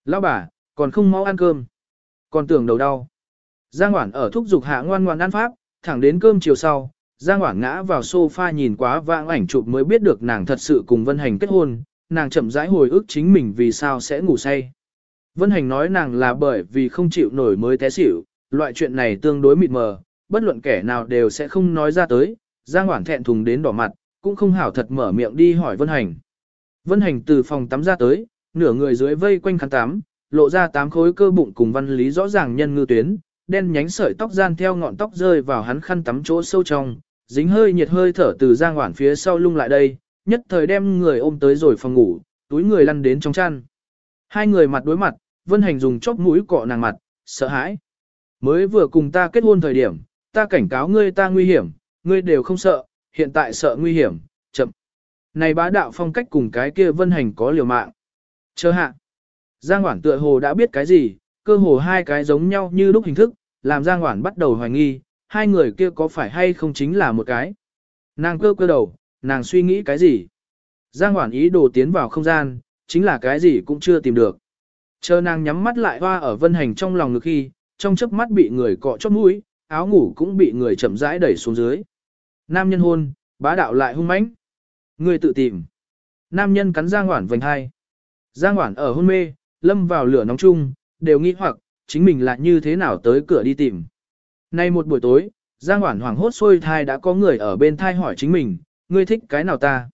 Lão bà, còn không mau ăn cơm. Còn tưởng đầu đau. Giang Hoản ở thúc dục hạ ngoan ngoan ăn pháp, thẳng đến cơm chiều sau, Giang Hoản ngã vào sofa nhìn quá vãng ảnh chụp mới biết được nàng thật sự cùng Vân Hành kết hôn, nàng chậm rãi hồi ức chính mình vì sao sẽ ngủ say. Vân Hành nói nàng là bởi vì không chịu nổi mới té xỉu, loại chuyện này tương đối mịt mờ, bất luận kẻ nào đều sẽ không nói ra tới, Giang Hoảng thẹn thùng đến đỏ mặt, cũng không hảo thật mở miệng đi hỏi Vân Hành. Vân Hành từ phòng tắm ra tới, nửa người dưới vây quanh khăn tắm, lộ ra tám khối cơ bụng cùng văn lý rõ ràng nhân ngư tuyến, đen nhánh sợi tóc gian theo ngọn tóc rơi vào hắn khăn tắm chỗ sâu trong, dính hơi nhiệt hơi thở từ Giang Hoảng phía sau lung lại đây, nhất thời đem người ôm tới rồi phòng ngủ, túi người lăn đến trong chăn. Hai người mặt đối mặt, Vân Hành dùng chóp mũi cọ nàng mặt, sợ hãi. Mới vừa cùng ta kết hôn thời điểm, ta cảnh cáo ngươi ta nguy hiểm, ngươi đều không sợ, hiện tại sợ nguy hiểm, chậm. Này bá đạo phong cách cùng cái kia Vân Hành có liều mạng. Chờ hạ. Giang Hoản tựa hồ đã biết cái gì, cơ hồ hai cái giống nhau như lúc hình thức, làm Giang Hoản bắt đầu hoài nghi, hai người kia có phải hay không chính là một cái. Nàng cơ cơ đầu, nàng suy nghĩ cái gì? Giang Hoản ý đồ tiến vào không gian, chính là cái gì cũng chưa tìm được. Chờ nàng nhắm mắt lại hoa ở vân hành trong lòng ngực khi, trong chớp mắt bị người cọ chót mũi, áo ngủ cũng bị người chậm rãi đẩy xuống dưới. Nam nhân hôn, bá đạo lại hung mãnh. Người tự tìm. Nam nhân cắn Giang Hoản vành hai. Giang Hoản ở hôn mê, lâm vào lửa nóng chung, đều nghĩ hoặc, chính mình là như thế nào tới cửa đi tìm. Nay một buổi tối, Giang Hoản hoảng hốt xôi thai đã có người ở bên thai hỏi chính mình, ngươi thích cái nào ta?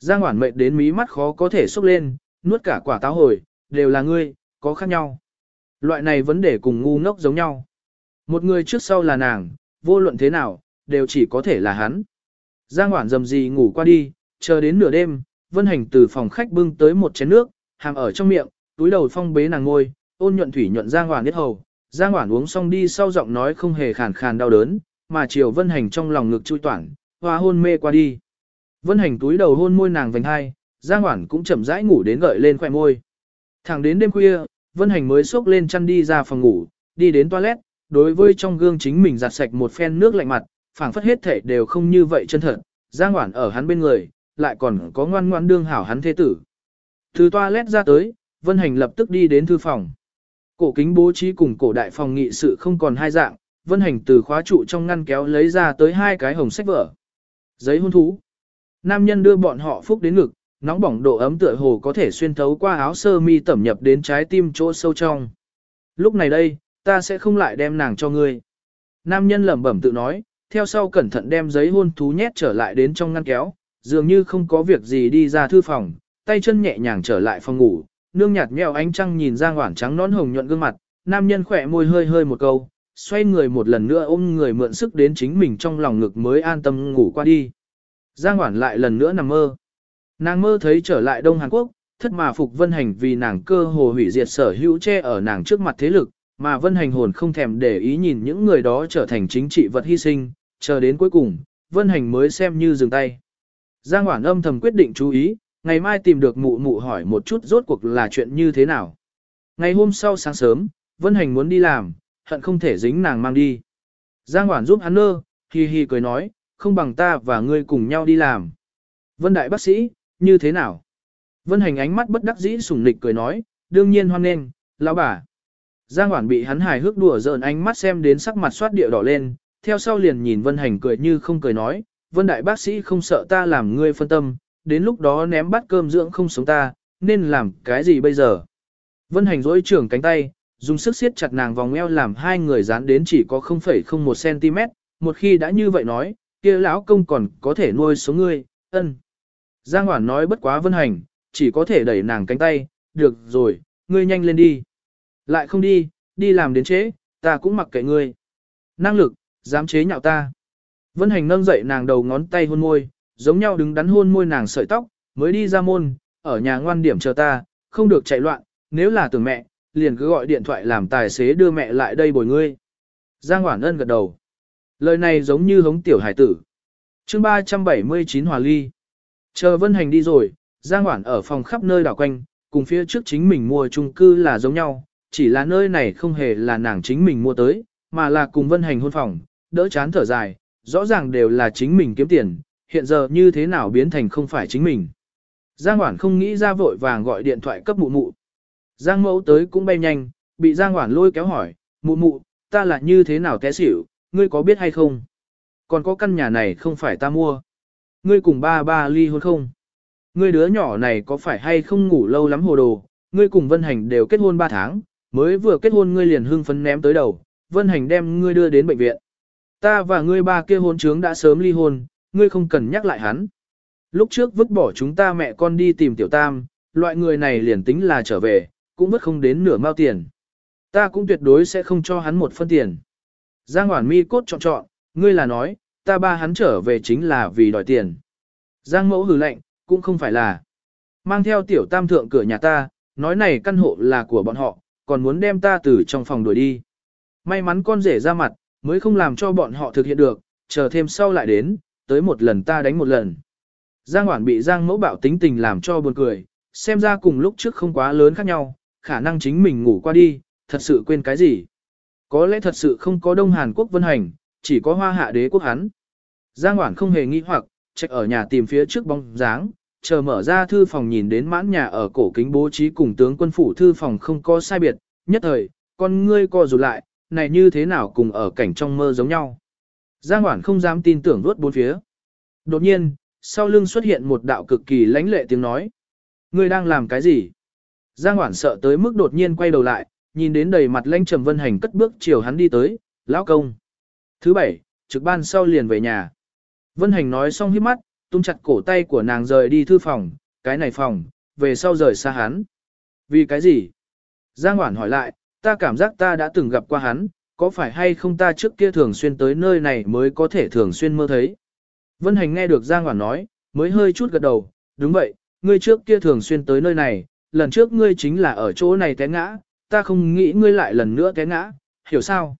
Giang Hoản mệt đến mí mắt khó có thể xúc lên, nuốt cả quả táo hồi, đều là ngươi, có khác nhau. Loại này vấn đề cùng ngu ngốc giống nhau. Một người trước sau là nàng, vô luận thế nào, đều chỉ có thể là hắn. Giang Hoản dầm gì ngủ qua đi, chờ đến nửa đêm, Vân Hành từ phòng khách bưng tới một chén nước, hàm ở trong miệng, túi đầu phong bế nàng ngôi, ôn nhuận thủy nhuận Giang Hoản biết hầu. Giang Hoản uống xong đi sau giọng nói không hề khàn khàn đau đớn, mà chiều Vân Hành trong lòng ngực chui toản, hoa hôn mê qua đi. Vân Hành túi đầu hôn môi nàng vành hai, Giang Hoản cũng chậm rãi ngủ đến gợi lên khỏe môi. Thẳng đến đêm khuya, Vân Hành mới xốc lên chăn đi ra phòng ngủ, đi đến toilet, đối với trong gương chính mình giặt sạch một phen nước lạnh mặt, phảng phất hết thể đều không như vậy chân thật, Giang Hoản ở hắn bên người, lại còn có ngoan ngoan đương hảo hắn thế tử. Từ toilet ra tới, Vân Hành lập tức đi đến thư phòng. Cổ kính bố trí cùng cổ đại phòng nghị sự không còn hai dạng, Vân Hành từ khóa trụ trong ngăn kéo lấy ra tới hai cái hồng sách vở. Giấy hôn thú. Nam nhân đưa bọn họ phúc đến ngực, nóng bỏng độ ấm tựa hồ có thể xuyên thấu qua áo sơ mi tẩm nhập đến trái tim chỗ sâu trong. Lúc này đây, ta sẽ không lại đem nàng cho ngươi. Nam nhân lẩm bẩm tự nói, theo sau cẩn thận đem giấy hôn thú nhét trở lại đến trong ngăn kéo, dường như không có việc gì đi ra thư phòng, tay chân nhẹ nhàng trở lại phòng ngủ, nương nhạt mèo ánh trăng nhìn ra ngoản trắng nón hồng nhuận gương mặt, nam nhân khỏe môi hơi hơi một câu, xoay người một lần nữa ôm người mượn sức đến chính mình trong lòng ngực mới an tâm ngủ qua đi. Giang Hoản lại lần nữa nằm mơ. Nàng mơ thấy trở lại Đông Hàn Quốc, thất mà phục vân hành vì nàng cơ hồ hủy diệt sở hữu che ở nàng trước mặt thế lực, mà vân hành hồn không thèm để ý nhìn những người đó trở thành chính trị vật hy sinh, chờ đến cuối cùng, vân hành mới xem như dừng tay. Giang Hoản âm thầm quyết định chú ý, ngày mai tìm được mụ mụ hỏi một chút rốt cuộc là chuyện như thế nào. Ngày hôm sau sáng sớm, vân hành muốn đi làm, hận không thể dính nàng mang đi. Giang Hoản giúp hắn nơ, hi hi cười nói, không bằng ta và ngươi cùng nhau đi làm. Vân đại bác sĩ, như thế nào? Vân hành ánh mắt bất đắc dĩ sủng nịch cười nói, đương nhiên hoan nghênh, lão bà. Giang Hoản bị hắn hài hước đùa giỡn ánh mắt xem đến sắc mặt soát địa đỏ lên, theo sau liền nhìn Vân Hành cười như không cười nói, Vân đại bác sĩ không sợ ta làm ngươi phân tâm, đến lúc đó ném bát cơm dưỡng không sống ta, nên làm cái gì bây giờ? Vân Hành rỗi trưởng cánh tay, dùng sức siết chặt nàng vòng eo làm hai người dán đến chỉ có 0,01 cm, một khi đã như vậy nói, kia lão công còn có thể nuôi số ngươi, ân. Giang Hoản nói bất quá Vân Hành, chỉ có thể đẩy nàng cánh tay, được rồi, ngươi nhanh lên đi. Lại không đi, đi làm đến chế, ta cũng mặc kệ ngươi. Năng lực, dám chế nhạo ta. Vân Hành nâng dậy nàng đầu ngón tay hôn môi, giống nhau đứng đắn hôn môi nàng sợi tóc, mới đi ra môn, ở nhà ngoan điểm chờ ta, không được chạy loạn, nếu là tưởng mẹ, liền cứ gọi điện thoại làm tài xế đưa mẹ lại đây bồi ngươi. Giang Hoản Ân gật đầu. Lời này giống như hống tiểu hải tử. chương 379 Hòa Ly. Chờ Vân Hành đi rồi, Giang Hoản ở phòng khắp nơi đảo quanh, cùng phía trước chính mình mua chung cư là giống nhau, chỉ là nơi này không hề là nàng chính mình mua tới, mà là cùng Vân Hành hôn phòng, đỡ chán thở dài, rõ ràng đều là chính mình kiếm tiền, hiện giờ như thế nào biến thành không phải chính mình. Giang Hoản không nghĩ ra vội vàng gọi điện thoại cấp mụ mụ. Giang mẫu tới cũng bay nhanh, bị Giang Hoản lôi kéo hỏi, mụ mụ, ta là như thế nào té xỉu, ngươi có biết hay không? Còn có căn nhà này không phải ta mua. Ngươi cùng ba ba ly hôn không? Ngươi đứa nhỏ này có phải hay không ngủ lâu lắm hồ đồ, ngươi cùng Vân Hành đều kết hôn 3 tháng, mới vừa kết hôn ngươi liền hưng phấn ném tới đầu, Vân Hành đem ngươi đưa đến bệnh viện. Ta và ngươi ba kia hôn trướng đã sớm ly hôn, ngươi không cần nhắc lại hắn. Lúc trước vứt bỏ chúng ta mẹ con đi tìm tiểu tam, loại người này liền tính là trở về, cũng vứt không đến nửa mao tiền. Ta cũng tuyệt đối sẽ không cho hắn một phân tiền. Giang Hoản mi cốt chọn chọn, ngươi là nói, ta ba hắn trở về chính là vì đòi tiền. Giang mẫu hừ lạnh, cũng không phải là. Mang theo tiểu tam thượng cửa nhà ta, nói này căn hộ là của bọn họ, còn muốn đem ta từ trong phòng đuổi đi. May mắn con rể ra mặt, mới không làm cho bọn họ thực hiện được, chờ thêm sau lại đến, tới một lần ta đánh một lần. Giang Hoản bị Giang mẫu bạo tính tình làm cho buồn cười, xem ra cùng lúc trước không quá lớn khác nhau, khả năng chính mình ngủ qua đi, thật sự quên cái gì. Có lẽ thật sự không có Đông Hàn Quốc vân hành, chỉ có hoa hạ đế quốc hắn. Giang Hoản không hề nghĩ hoặc, chạy ở nhà tìm phía trước bóng dáng, chờ mở ra thư phòng nhìn đến mãn nhà ở cổ kính bố trí cùng tướng quân phủ thư phòng không có sai biệt, nhất thời, con ngươi co rụt lại, này như thế nào cùng ở cảnh trong mơ giống nhau. Giang Hoản không dám tin tưởng ruốt bốn phía. Đột nhiên, sau lưng xuất hiện một đạo cực kỳ lãnh lệ tiếng nói. Ngươi đang làm cái gì? Giang Hoản sợ tới mức đột nhiên quay đầu lại, nhìn đến đầy mặt lãnh trầm vân hành cất bước chiều hắn đi tới, lão công. Thứ bảy, trực ban sau liền về nhà. Vân hành nói xong hiếp mắt, tung chặt cổ tay của nàng rời đi thư phòng, cái này phòng, về sau rời xa hắn. Vì cái gì? Giang Hoản hỏi lại, ta cảm giác ta đã từng gặp qua hắn, có phải hay không ta trước kia thường xuyên tới nơi này mới có thể thường xuyên mơ thấy? Vân Hành nghe được Giang Hoản nói, mới hơi chút gật đầu, đúng vậy, ngươi trước kia thường xuyên tới nơi này, lần trước ngươi chính là ở chỗ này té ngã, ta không nghĩ ngươi lại lần nữa té ngã, hiểu sao?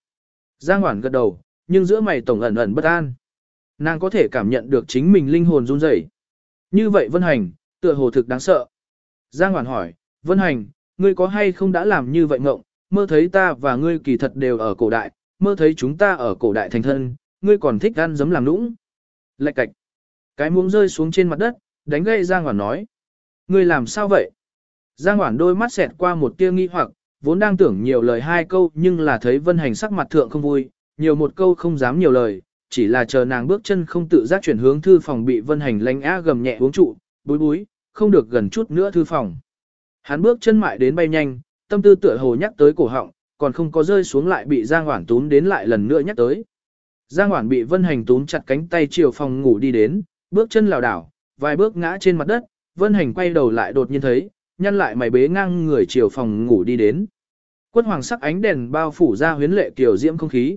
Giang Hoản gật đầu, nhưng giữa mày tổng ẩn ẩn bất an. Nàng có thể cảm nhận được chính mình linh hồn run rẩy. Như vậy Vân Hành, tựa hồ thực đáng sợ. Giang Hoản hỏi, Vân Hành, ngươi có hay không đã làm như vậy ngộng, mơ thấy ta và ngươi kỳ thật đều ở cổ đại, mơ thấy chúng ta ở cổ đại thành thân, ngươi còn thích ăn giấm làm nũng. Lạch cạch. Cái muỗng rơi xuống trên mặt đất, đánh gây Giang Hoản nói. Ngươi làm sao vậy? Giang Hoản đôi mắt xẹt qua một tia nghi hoặc, vốn đang tưởng nhiều lời hai câu nhưng là thấy Vân Hành sắc mặt thượng không vui, nhiều một câu không dám nhiều lời, chỉ là chờ nàng bước chân không tự giác chuyển hướng thư phòng bị Vân Hành lánh á gầm nhẹ uống trụ, búi búi, không được gần chút nữa thư phòng. Hắn bước chân mại đến bay nhanh, tâm tư tựa hồ nhắc tới cổ họng, còn không có rơi xuống lại bị Giang Hoản túm đến lại lần nữa nhắc tới. Giang Hoản bị Vân Hành túm chặt cánh tay chiều phòng ngủ đi đến, bước chân lảo đảo, vài bước ngã trên mặt đất, Vân Hành quay đầu lại đột nhiên thấy, nhăn lại mày bế ngang người chiều phòng ngủ đi đến. Quân hoàng sắc ánh đèn bao phủ ra huyến lệ kiểu diễm không khí.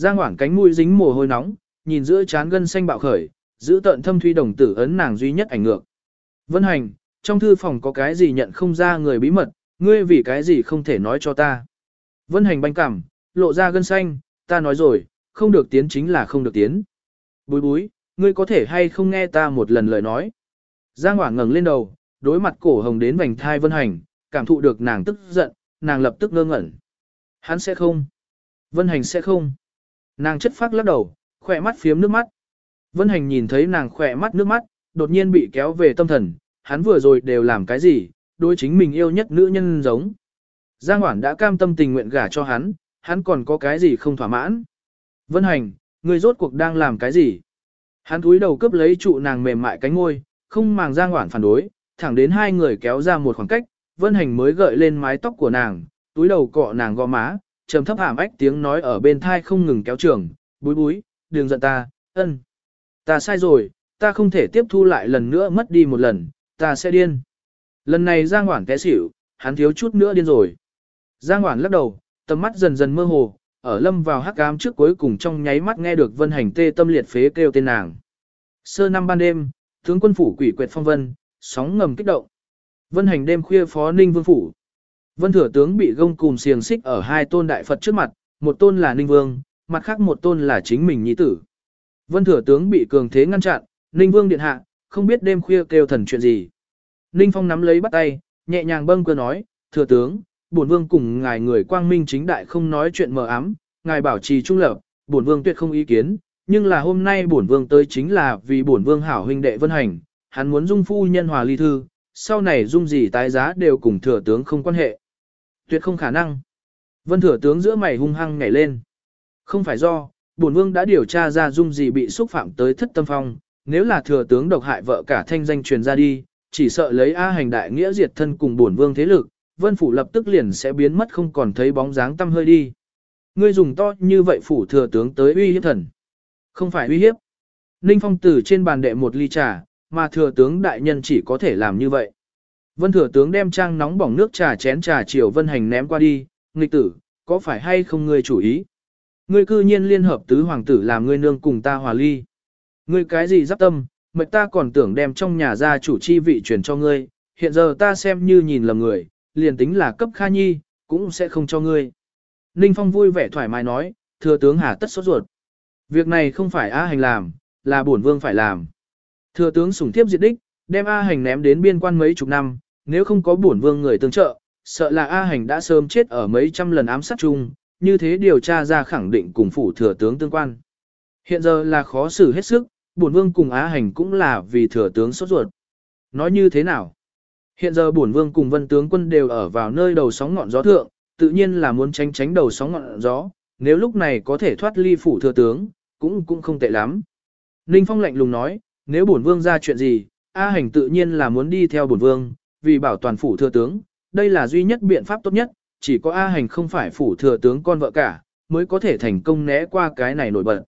Giang Hoảng cánh mũi dính mồ hôi nóng, nhìn giữa trán gân xanh bạo khởi, giữ tận thâm thuy đồng tử ấn nàng duy nhất ảnh ngược. Vân Hành, trong thư phòng có cái gì nhận không ra người bí mật, ngươi vì cái gì không thể nói cho ta. Vân Hành banh cảm, lộ ra gân xanh, ta nói rồi, không được tiến chính là không được tiến. Búi búi, ngươi có thể hay không nghe ta một lần lời nói. Giang Hoảng ngẩng lên đầu, đối mặt cổ hồng đến vành thai Vân Hành, cảm thụ được nàng tức giận, nàng lập tức ngơ ngẩn. Hắn sẽ không. Vân Hành sẽ không. Nàng chất phát lắc đầu, khỏe mắt phiếm nước mắt. Vân Hành nhìn thấy nàng khỏe mắt nước mắt, đột nhiên bị kéo về tâm thần, hắn vừa rồi đều làm cái gì, đối chính mình yêu nhất nữ nhân giống. Giang Hoản đã cam tâm tình nguyện gả cho hắn, hắn còn có cái gì không thỏa mãn. Vân Hành, người rốt cuộc đang làm cái gì? Hắn túi đầu cướp lấy trụ nàng mềm mại cánh ngôi, không màng Giang Hoản phản đối, thẳng đến hai người kéo ra một khoảng cách, Vân Hành mới gợi lên mái tóc của nàng, túi đầu cọ nàng gò má, trầm thấp hàm ách tiếng nói ở bên thai không ngừng kéo trường, búi búi, đừng giận ta, ân. Ta sai rồi, ta không thể tiếp thu lại lần nữa mất đi một lần, ta sẽ điên. Lần này Giang Hoảng té xỉu, hắn thiếu chút nữa điên rồi. Giang Hoảng lắc đầu, tầm mắt dần dần mơ hồ, ở lâm vào hắc ám trước cuối cùng trong nháy mắt nghe được vân hành tê tâm liệt phế kêu tên nàng. Sơ năm ban đêm, tướng quân phủ quỷ quyệt phong vân, sóng ngầm kích động. Vân hành đêm khuya phó ninh vương phủ. Vân thừa tướng bị gông cùm xiềng xích ở hai tôn đại Phật trước mặt, một tôn là ninh vương, mặt khác một tôn là chính mình nhi tử. Vân thừa tướng bị cường thế ngăn chặn, ninh vương điện hạ, không biết đêm khuya kêu thần chuyện gì. Ninh phong nắm lấy bắt tay, nhẹ nhàng bâng cơ nói, thừa tướng, bổn vương cùng ngài người quang minh chính đại không nói chuyện mờ ám, ngài bảo trì trung lập, bổn vương tuyệt không ý kiến, nhưng là hôm nay bổn vương tới chính là vì bổn vương hảo huynh đệ vân hành, hắn muốn dung phu nhân hòa ly thư, sau này dung gì tái giá đều cùng thừa tướng không quan hệ. Tuyệt không khả năng. Vân thừa tướng giữa mày hung hăng nhảy lên. Không phải do, bổn vương đã điều tra ra dung gì bị xúc phạm tới thất tâm phong, nếu là thừa tướng độc hại vợ cả thanh danh truyền ra đi, chỉ sợ lấy A hành đại nghĩa diệt thân cùng bổn vương thế lực, vân phủ lập tức liền sẽ biến mất không còn thấy bóng dáng tâm hơi đi. Ngươi dùng to như vậy phủ thừa tướng tới uy hiếp thần. Không phải uy hiếp. Ninh Phong từ trên bàn đệ một ly trà, mà thừa tướng đại nhân chỉ có thể làm như vậy. Vân thừa tướng đem trang nóng bỏng nước trà chén trà chiều vân hành ném qua đi, nghịch tử, có phải hay không ngươi chủ ý? Ngươi cư nhiên liên hợp tứ hoàng tử làm ngươi nương cùng ta hòa ly. Ngươi cái gì giáp tâm, mệt ta còn tưởng đem trong nhà gia chủ chi vị truyền cho ngươi, hiện giờ ta xem như nhìn lầm người, liền tính là cấp kha nhi, cũng sẽ không cho ngươi. Ninh Phong vui vẻ thoải mái nói, thừa tướng hà tất sốt ruột. Việc này không phải A hành làm, là bổn vương phải làm. Thừa tướng sủng thiếp diệt đích, đem A hành ném đến biên quan mấy chục năm, nếu không có bổn vương người tương trợ, sợ là A hành đã sớm chết ở mấy trăm lần ám sát chung, như thế điều tra ra khẳng định cùng phủ thừa tướng tương quan. Hiện giờ là khó xử hết sức, bổn vương cùng A hành cũng là vì thừa tướng sốt ruột. Nói như thế nào? Hiện giờ bổn vương cùng vân tướng quân đều ở vào nơi đầu sóng ngọn gió thượng, tự nhiên là muốn tránh tránh đầu sóng ngọn gió, nếu lúc này có thể thoát ly phủ thừa tướng, cũng cũng không tệ lắm. Ninh Phong lạnh lùng nói, nếu bổn vương ra chuyện gì, A hành tự nhiên là muốn đi theo bổn vương, vì bảo toàn phủ thừa tướng, đây là duy nhất biện pháp tốt nhất, chỉ có A hành không phải phủ thừa tướng con vợ cả, mới có thể thành công né qua cái này nổi bật.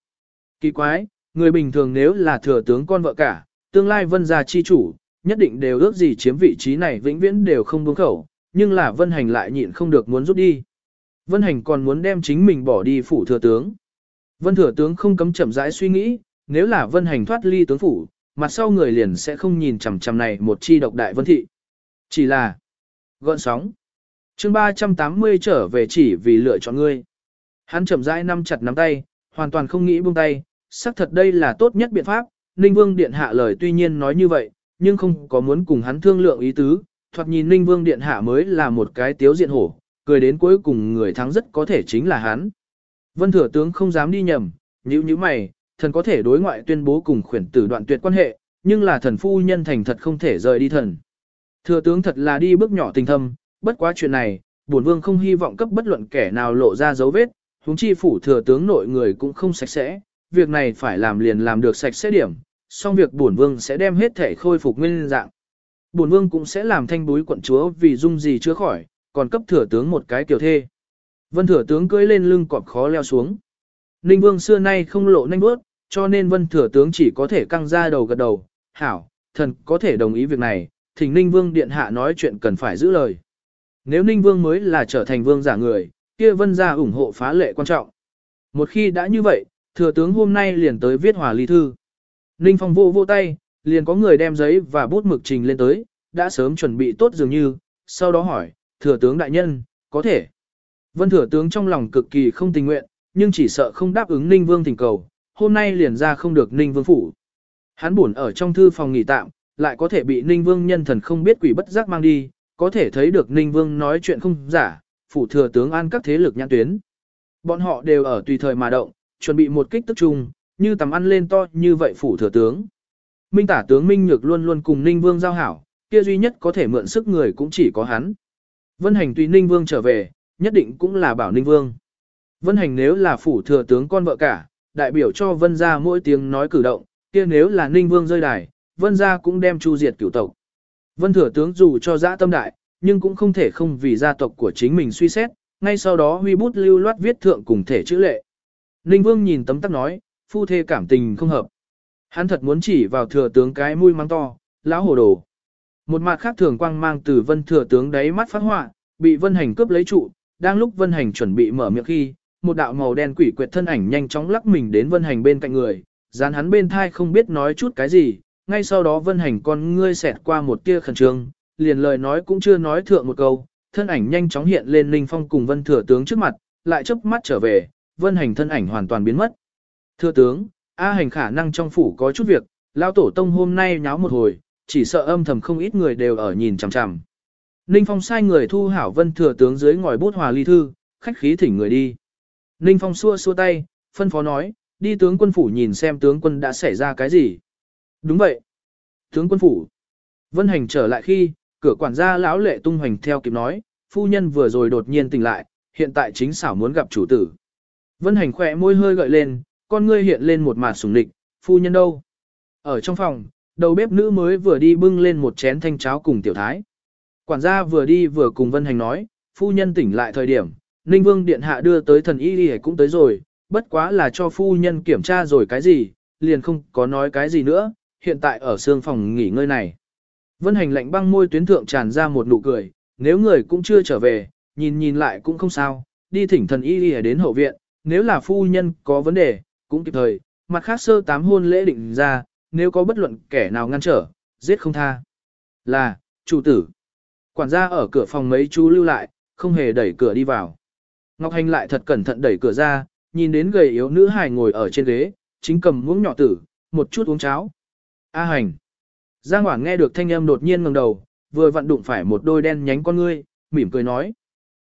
Kỳ quái, người bình thường nếu là thừa tướng con vợ cả, tương lai vân gia chi chủ, nhất định đều ước gì chiếm vị trí này vĩnh viễn đều không buông khẩu, nhưng là Vân Hành lại nhịn không được muốn rút đi. Vân Hành còn muốn đem chính mình bỏ đi phủ thừa tướng. Vân thừa tướng không cấm chậm rãi suy nghĩ, nếu là Vân Hành thoát ly tướng phủ, mặt sau người liền sẽ không nhìn chằm chằm này một chi độc đại vân thị. Chỉ là gợn sóng. Chương 380 trở về chỉ vì lựa chọn ngươi. Hắn chậm rãi nắm chặt nắm tay, hoàn toàn không nghĩ buông tay, xác thật đây là tốt nhất biện pháp. Ninh Vương điện hạ lời tuy nhiên nói như vậy, nhưng không có muốn cùng hắn thương lượng ý tứ, thoạt nhìn Ninh Vương Điện Hạ mới là một cái tiếu diện hổ, cười đến cuối cùng người thắng rất có thể chính là hắn. Vân Thừa Tướng không dám đi nhầm, nhíu nhíu mày, thần có thể đối ngoại tuyên bố cùng khuyển tử đoạn tuyệt quan hệ, nhưng là thần phu nhân thành thật không thể rời đi thần. Thừa tướng thật là đi bước nhỏ tình thâm, bất quá chuyện này, bổn vương không hy vọng cấp bất luận kẻ nào lộ ra dấu vết, huống chi phủ thừa tướng nội người cũng không sạch sẽ, việc này phải làm liền làm được sạch sẽ điểm, xong việc bổn vương sẽ đem hết thể khôi phục nguyên dạng. Bổn vương cũng sẽ làm thanh búi quận chúa vì dung gì chưa khỏi, còn cấp thừa tướng một cái kiều thê. Vân thừa tướng cưỡi lên lưng cọp khó leo xuống. Ninh vương xưa nay không lộ nhanh bước, cho nên vân thừa tướng chỉ có thể căng ra đầu gật đầu. Hảo, thần có thể đồng ý việc này, thỉnh Ninh vương điện hạ nói chuyện cần phải giữ lời. Nếu Ninh vương mới là trở thành vương giả người, kia vân gia ủng hộ phá lệ quan trọng. Một khi đã như vậy, thừa tướng hôm nay liền tới viết hòa ly thư. Ninh Phong vô vô tay, liền có người đem giấy và bút mực trình lên tới, đã sớm chuẩn bị tốt dường như, sau đó hỏi, thừa tướng đại nhân, có thể. Vân thừa tướng trong lòng cực kỳ không tình nguyện, nhưng chỉ sợ không đáp ứng Ninh Vương thỉnh cầu, hôm nay liền ra không được Ninh Vương phủ. Hắn buồn ở trong thư phòng nghỉ tạm, lại có thể bị Ninh Vương nhân thần không biết quỷ bất giác mang đi, có thể thấy được Ninh Vương nói chuyện không giả, phủ thừa tướng an các thế lực nhãn tuyến. Bọn họ đều ở tùy thời mà động, chuẩn bị một kích tức chung, như tầm ăn lên to như vậy phủ thừa tướng. Minh tả tướng Minh Nhược luôn luôn cùng Ninh Vương giao hảo, kia duy nhất có thể mượn sức người cũng chỉ có hắn. Vân Hành tùy Ninh Vương trở về, nhất định cũng là bảo Ninh Vương. Vân Hành nếu là phủ thừa tướng con vợ cả, đại biểu cho Vân gia mỗi tiếng nói cử động, kia nếu là Ninh Vương rơi đài, Vân gia cũng đem chu diệt cửu tộc. Vân thừa tướng dù cho dã tâm đại, nhưng cũng không thể không vì gia tộc của chính mình suy xét, ngay sau đó huy bút lưu loát viết thượng cùng thể chữ lệ. Ninh Vương nhìn tấm tắc nói, phu thê cảm tình không hợp. Hắn thật muốn chỉ vào thừa tướng cái mũi mắng to, lão hồ đồ. Một mặt khác thường quang mang từ vân thừa tướng đáy mắt phát họa, bị vân hành cướp lấy trụ, đang lúc vân hành chuẩn bị mở miệng khi, một đạo màu đen quỷ quyệt thân ảnh nhanh chóng lắc mình đến vân hành bên cạnh người, dán hắn bên thai không biết nói chút cái gì, ngay sau đó vân hành con ngươi xẹt qua một tia khẩn trương, liền lời nói cũng chưa nói thượng một câu, thân ảnh nhanh chóng hiện lên linh phong cùng vân thừa tướng trước mặt, lại chớp mắt trở về, vân hành thân ảnh hoàn toàn biến mất. Thưa tướng, A hành khả năng trong phủ có chút việc, lao tổ tông hôm nay nháo một hồi, chỉ sợ âm thầm không ít người đều ở nhìn chằm chằm. Ninh Phong sai người thu hảo vân thừa tướng dưới ngòi bút hòa ly thư, khách khí thỉnh người đi. Ninh Phong xua xua tay, phân phó nói, đi tướng quân phủ nhìn xem tướng quân đã xảy ra cái gì. Đúng vậy. Tướng quân phủ. Vân hành trở lại khi, cửa quản gia lão lệ tung hoành theo kịp nói, phu nhân vừa rồi đột nhiên tỉnh lại, hiện tại chính xảo muốn gặp chủ tử. Vân hành khỏe môi hơi gợi lên, con ngươi hiện lên một mặt sủng địch, phu nhân đâu? Ở trong phòng, đầu bếp nữ mới vừa đi bưng lên một chén thanh cháo cùng tiểu thái. Quản gia vừa đi vừa cùng Vân Hành nói, phu nhân tỉnh lại thời điểm, Ninh Vương Điện Hạ đưa tới thần y đi cũng tới rồi, bất quá là cho phu nhân kiểm tra rồi cái gì, liền không có nói cái gì nữa, hiện tại ở xương phòng nghỉ ngơi này. Vân Hành lạnh băng môi tuyến thượng tràn ra một nụ cười, nếu người cũng chưa trở về, nhìn nhìn lại cũng không sao, đi thỉnh thần y đi đến hậu viện, nếu là phu nhân có vấn đề, cũng kịp thời, mặt khác sơ tám hôn lễ định ra, nếu có bất luận kẻ nào ngăn trở, giết không tha. Là, chủ tử. Quản gia ở cửa phòng mấy chú lưu lại, không hề đẩy cửa đi vào. Ngọc Hành lại thật cẩn thận đẩy cửa ra, nhìn đến gầy yếu nữ hài ngồi ở trên ghế, chính cầm muỗng nhỏ tử, một chút uống cháo. A Hành. Giang Hoảng nghe được thanh âm đột nhiên ngẩng đầu, vừa vặn đụng phải một đôi đen nhánh con ngươi, mỉm cười nói.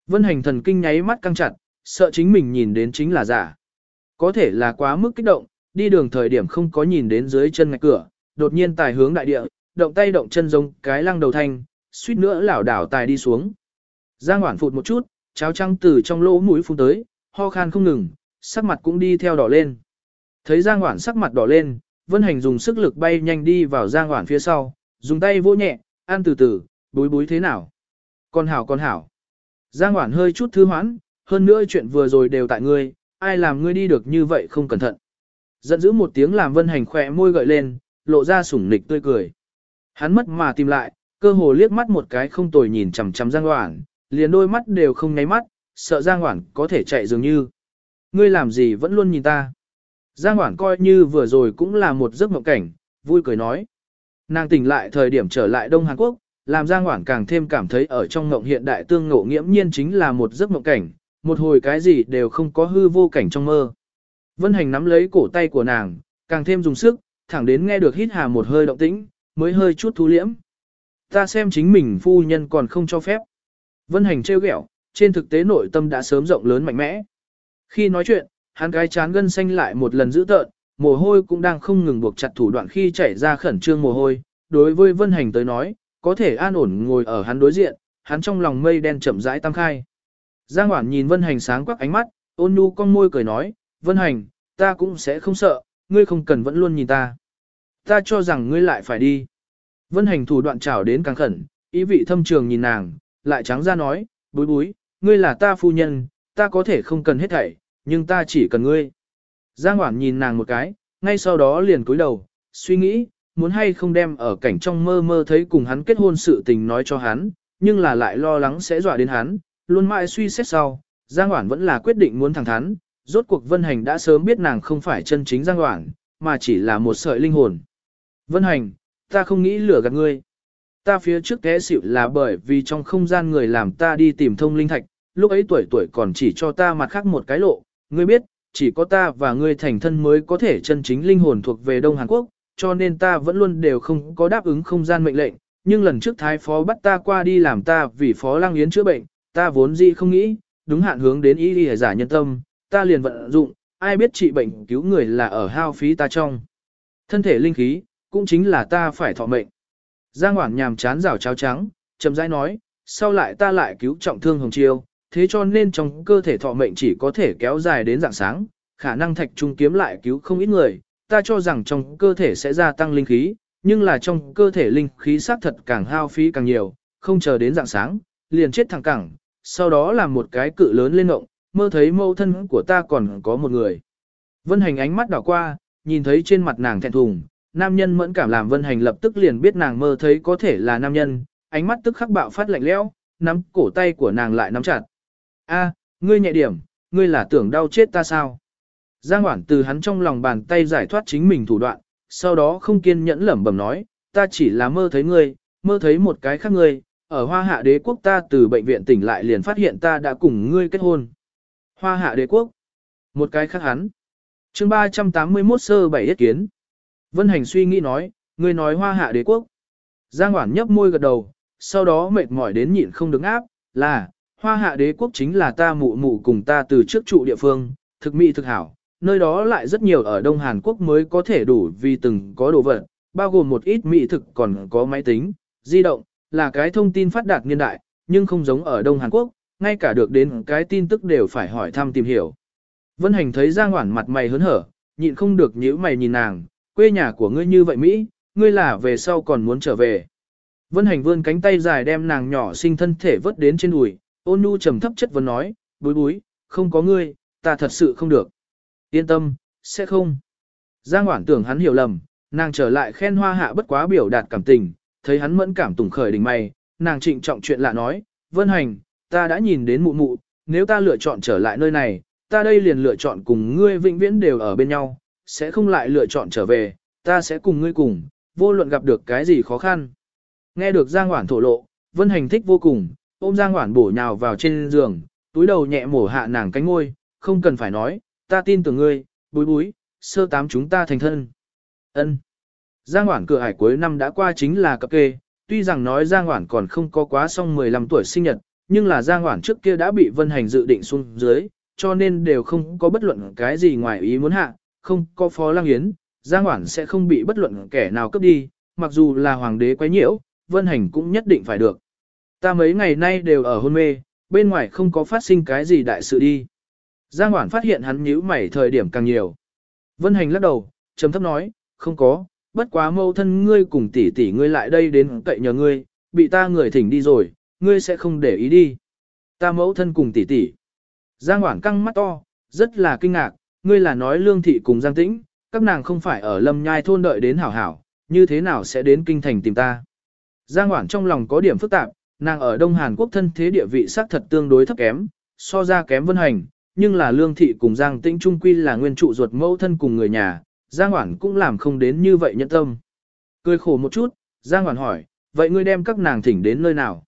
Vân Hành thần kinh nháy mắt căng chặt, sợ chính mình nhìn đến chính là giả. Có thể là quá mức kích động, đi đường thời điểm không có nhìn đến dưới chân ngạch cửa, đột nhiên tài hướng đại địa, động tay động chân giống cái lăng đầu thanh, suýt nữa lảo đảo tài đi xuống. Giang Hoảng phụt một chút, cháo trăng từ trong lỗ mũi phun tới, ho khan không ngừng, sắc mặt cũng đi theo đỏ lên. Thấy Giang Hoảng sắc mặt đỏ lên, Vân Hành dùng sức lực bay nhanh đi vào Giang Hoản phía sau, dùng tay vỗ nhẹ, ăn từ từ, bối bối thế nào. Con hảo con hảo. Giang Hoản hơi chút thư hoãn, hơn nữa chuyện vừa rồi đều tại ngươi, ai làm ngươi đi được như vậy không cẩn thận. Giận dữ một tiếng làm Vân Hành khỏe môi gợi lên, lộ ra sủng nịch tươi cười. Hắn mất mà tìm lại, cơ hồ liếc mắt một cái không tồi nhìn chằm chằm Giang Hoản, liền đôi mắt đều không nháy mắt, sợ Giang Hoản có thể chạy dường như. Ngươi làm gì vẫn luôn nhìn ta. Giang Hoản coi như vừa rồi cũng là một giấc mộng cảnh, vui cười nói. Nàng tỉnh lại thời điểm trở lại Đông Hàn Quốc, làm Giang Hoản càng thêm cảm thấy ở trong mộng hiện đại tương ngộ nghiễm nhiên chính là một giấc mộng cảnh, một hồi cái gì đều không có hư vô cảnh trong mơ. Vân Hành nắm lấy cổ tay của nàng, càng thêm dùng sức, thẳng đến nghe được hít hà một hơi động tĩnh, mới hơi chút thu liễm. Ta xem chính mình phu nhân còn không cho phép. Vân Hành trêu ghẹo, trên thực tế nội tâm đã sớm rộng lớn mạnh mẽ. Khi nói chuyện, hắn cái chán gân xanh lại một lần dữ tợn, mồ hôi cũng đang không ngừng buộc chặt thủ đoạn khi chảy ra khẩn trương mồ hôi. Đối với Vân Hành tới nói, có thể an ổn ngồi ở hắn đối diện, hắn trong lòng mây đen chậm rãi tăng khai. Giang Hoản nhìn Vân Hành sáng quắc ánh mắt, ôn nhu con môi cười nói, Vân Hành, ta cũng sẽ không sợ, ngươi không cần vẫn luôn nhìn ta. Ta cho rằng ngươi lại phải đi. Vân Hành thủ đoạn trảo đến càng khẩn, ý vị thâm trường nhìn nàng, lại trắng ra nói, búi búi, ngươi là ta phu nhân, ta có thể không cần hết thảy, nhưng ta chỉ cần ngươi. Giang Hoản nhìn nàng một cái, ngay sau đó liền cúi đầu, suy nghĩ, muốn hay không đem ở cảnh trong mơ mơ thấy cùng hắn kết hôn sự tình nói cho hắn, nhưng là lại lo lắng sẽ dọa đến hắn, luôn mãi suy xét sau, Giang Hoản vẫn là quyết định muốn thẳng thắn, rốt cuộc Vân Hành đã sớm biết nàng không phải chân chính Giang Hoản, mà chỉ là một sợi linh hồn. Vân Hành, ta không nghĩ lừa gạt ngươi. Ta phía trước té xỉu là bởi vì trong không gian người làm ta đi tìm thông linh thạch, lúc ấy tuổi tuổi còn chỉ cho ta mặt khác một cái lộ, ngươi biết, chỉ có ta và ngươi thành thân mới có thể chân chính linh hồn thuộc về Đông Hàn Quốc, cho nên ta vẫn luôn đều không có đáp ứng không gian mệnh lệnh, nhưng lần trước thái phó bắt ta qua đi làm ta vì phó lang yến chữa bệnh, ta vốn dĩ không nghĩ, đúng hạn hướng đến ý đi giả nhân tâm, ta liền vận dụng, ai biết trị bệnh cứu người là ở hao phí ta trong. Thân thể linh khí, cũng chính là ta phải thọ mệnh. Giang Hoảng nhàm chán rào cháo trắng, chậm rãi nói, sau lại ta lại cứu trọng thương Hồng Chiêu, thế cho nên trong cơ thể thọ mệnh chỉ có thể kéo dài đến dạng sáng, khả năng thạch trung kiếm lại cứu không ít người, ta cho rằng trong cơ thể sẽ gia tăng linh khí, nhưng là trong cơ thể linh khí xác thật càng hao phí càng nhiều, không chờ đến dạng sáng, liền chết thẳng cẳng, sau đó làm một cái cự lớn lên ngộng, mơ thấy mâu thân của ta còn có một người. Vân Hành ánh mắt đảo qua, nhìn thấy trên mặt nàng thẹn thùng, nam nhân mẫn cảm làm Vân Hành lập tức liền biết nàng mơ thấy có thể là nam nhân, ánh mắt tức khắc bạo phát lạnh lẽo, nắm cổ tay của nàng lại nắm chặt. A, ngươi nhẹ điểm, ngươi là tưởng đau chết ta sao? Giang Hoản từ hắn trong lòng bàn tay giải thoát chính mình thủ đoạn, sau đó không kiên nhẫn lẩm bẩm nói, ta chỉ là mơ thấy ngươi, mơ thấy một cái khác ngươi, ở hoa hạ đế quốc ta từ bệnh viện tỉnh lại liền phát hiện ta đã cùng ngươi kết hôn. Hoa hạ đế quốc. Một cái khác hắn. chương 381 sơ bảy yết kiến. Vân Hành suy nghĩ nói, ngươi nói hoa hạ đế quốc. Giang Hoản nhấp môi gật đầu, sau đó mệt mỏi đến nhịn không đứng áp, là, hoa hạ đế quốc chính là ta mụ mụ cùng ta từ trước trụ địa phương, thực mỹ thực hảo, nơi đó lại rất nhiều ở Đông Hàn Quốc mới có thể đủ vì từng có đồ vật, bao gồm một ít mỹ thực còn có máy tính, di động, là cái thông tin phát đạt niên đại, nhưng không giống ở Đông Hàn Quốc, ngay cả được đến cái tin tức đều phải hỏi thăm tìm hiểu. Vân Hành thấy Giang Hoản mặt mày hớn hở, nhịn không được nhíu mày nhìn nàng, quê nhà của ngươi như vậy Mỹ, ngươi là về sau còn muốn trở về. Vân Hành vươn cánh tay dài đem nàng nhỏ sinh thân thể vớt đến trên đùi, ôn nhu trầm thấp chất vấn nói, bối bối, không có ngươi, ta thật sự không được. Yên tâm, sẽ không. Giang Hoản tưởng hắn hiểu lầm, nàng trở lại khen hoa hạ bất quá biểu đạt cảm tình, thấy hắn mẫn cảm tùng khởi đỉnh mày, nàng trịnh trọng chuyện lạ nói, Vân Hành, ta đã nhìn đến mụ mụ, nếu ta lựa chọn trở lại nơi này, ta đây liền lựa chọn cùng ngươi vĩnh viễn đều ở bên nhau, sẽ không lại lựa chọn trở về, ta sẽ cùng ngươi cùng, vô luận gặp được cái gì khó khăn. Nghe được Giang Hoản thổ lộ, Vân Hành thích vô cùng, ôm Giang Hoản bổ nhào vào trên giường, túi đầu nhẹ mổ hạ nàng cánh ngôi, không cần phải nói, ta tin tưởng ngươi, búi búi, sơ tám chúng ta thành thân. Ân. Giang Hoản cửa hải cuối năm đã qua chính là cập kê, tuy rằng nói Giang Hoản còn không có quá xong 15 tuổi sinh nhật, nhưng là Giang Hoản trước kia đã bị Vân Hành dự định xuống dưới, cho nên đều không có bất luận cái gì ngoài ý muốn hạ, không có phó lang yến, Giang Hoản sẽ không bị bất luận kẻ nào cướp đi, mặc dù là hoàng đế quấy nhiễu, Vân Hành cũng nhất định phải được. Ta mấy ngày nay đều ở hôn mê, bên ngoài không có phát sinh cái gì đại sự đi. Giang Hoản phát hiện hắn nhíu mày thời điểm càng nhiều. Vân Hành lắc đầu, trầm thấp nói, không có, bất quá mâu thân ngươi cùng tỷ tỷ ngươi lại đây đến cậy nhờ ngươi, bị ta người thỉnh đi rồi, ngươi sẽ không để ý đi. Ta mẫu thân cùng tỷ tỷ. Giang Hoản căng mắt to, rất là kinh ngạc, ngươi là nói lương thị cùng Giang Tĩnh, các nàng không phải ở lâm nhai thôn đợi đến hảo hảo, như thế nào sẽ đến kinh thành tìm ta. Giang Hoản trong lòng có điểm phức tạp, nàng ở Đông Hàn Quốc thân thế địa vị xác thật tương đối thấp kém, so ra kém vân hành, nhưng là lương thị cùng Giang Tĩnh Trung Quy là nguyên trụ ruột mẫu thân cùng người nhà, Giang Hoản cũng làm không đến như vậy nhẫn tâm. Cười khổ một chút, Giang Hoản hỏi, vậy ngươi đem các nàng thỉnh đến nơi nào?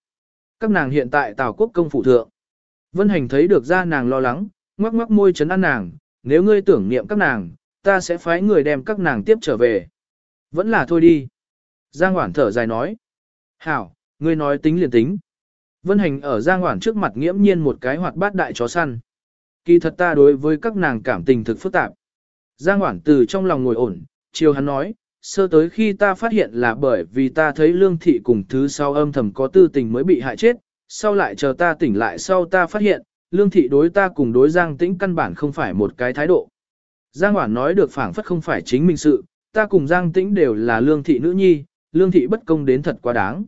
Các nàng hiện tại Tào Quốc công phụ thượng. Vân Hành thấy được ra nàng lo lắng, ngoắc ngoắc môi chấn an nàng, nếu ngươi tưởng niệm các nàng, ta sẽ phái người đem các nàng tiếp trở về. Vẫn là thôi đi. Giang Hoản thở dài nói. Hảo, ngươi nói tính liền tính. Vân Hành ở Giang Hoản trước mặt nghiễm nhiên một cái hoạt bát đại chó săn. Kỳ thật ta đối với các nàng cảm tình thực phức tạp. Giang Hoản từ trong lòng ngồi ổn, chiều hắn nói, sơ tới khi ta phát hiện là bởi vì ta thấy lương thị cùng thứ sau âm thầm có tư tình mới bị hại chết, sau lại chờ ta tỉnh lại sau ta phát hiện, lương thị đối ta cùng đối Giang tĩnh căn bản không phải một cái thái độ. Giang Hoản nói được phảng phất không phải chính mình sự, ta cùng Giang tĩnh đều là lương thị nữ nhi, lương thị bất công đến thật quá đáng.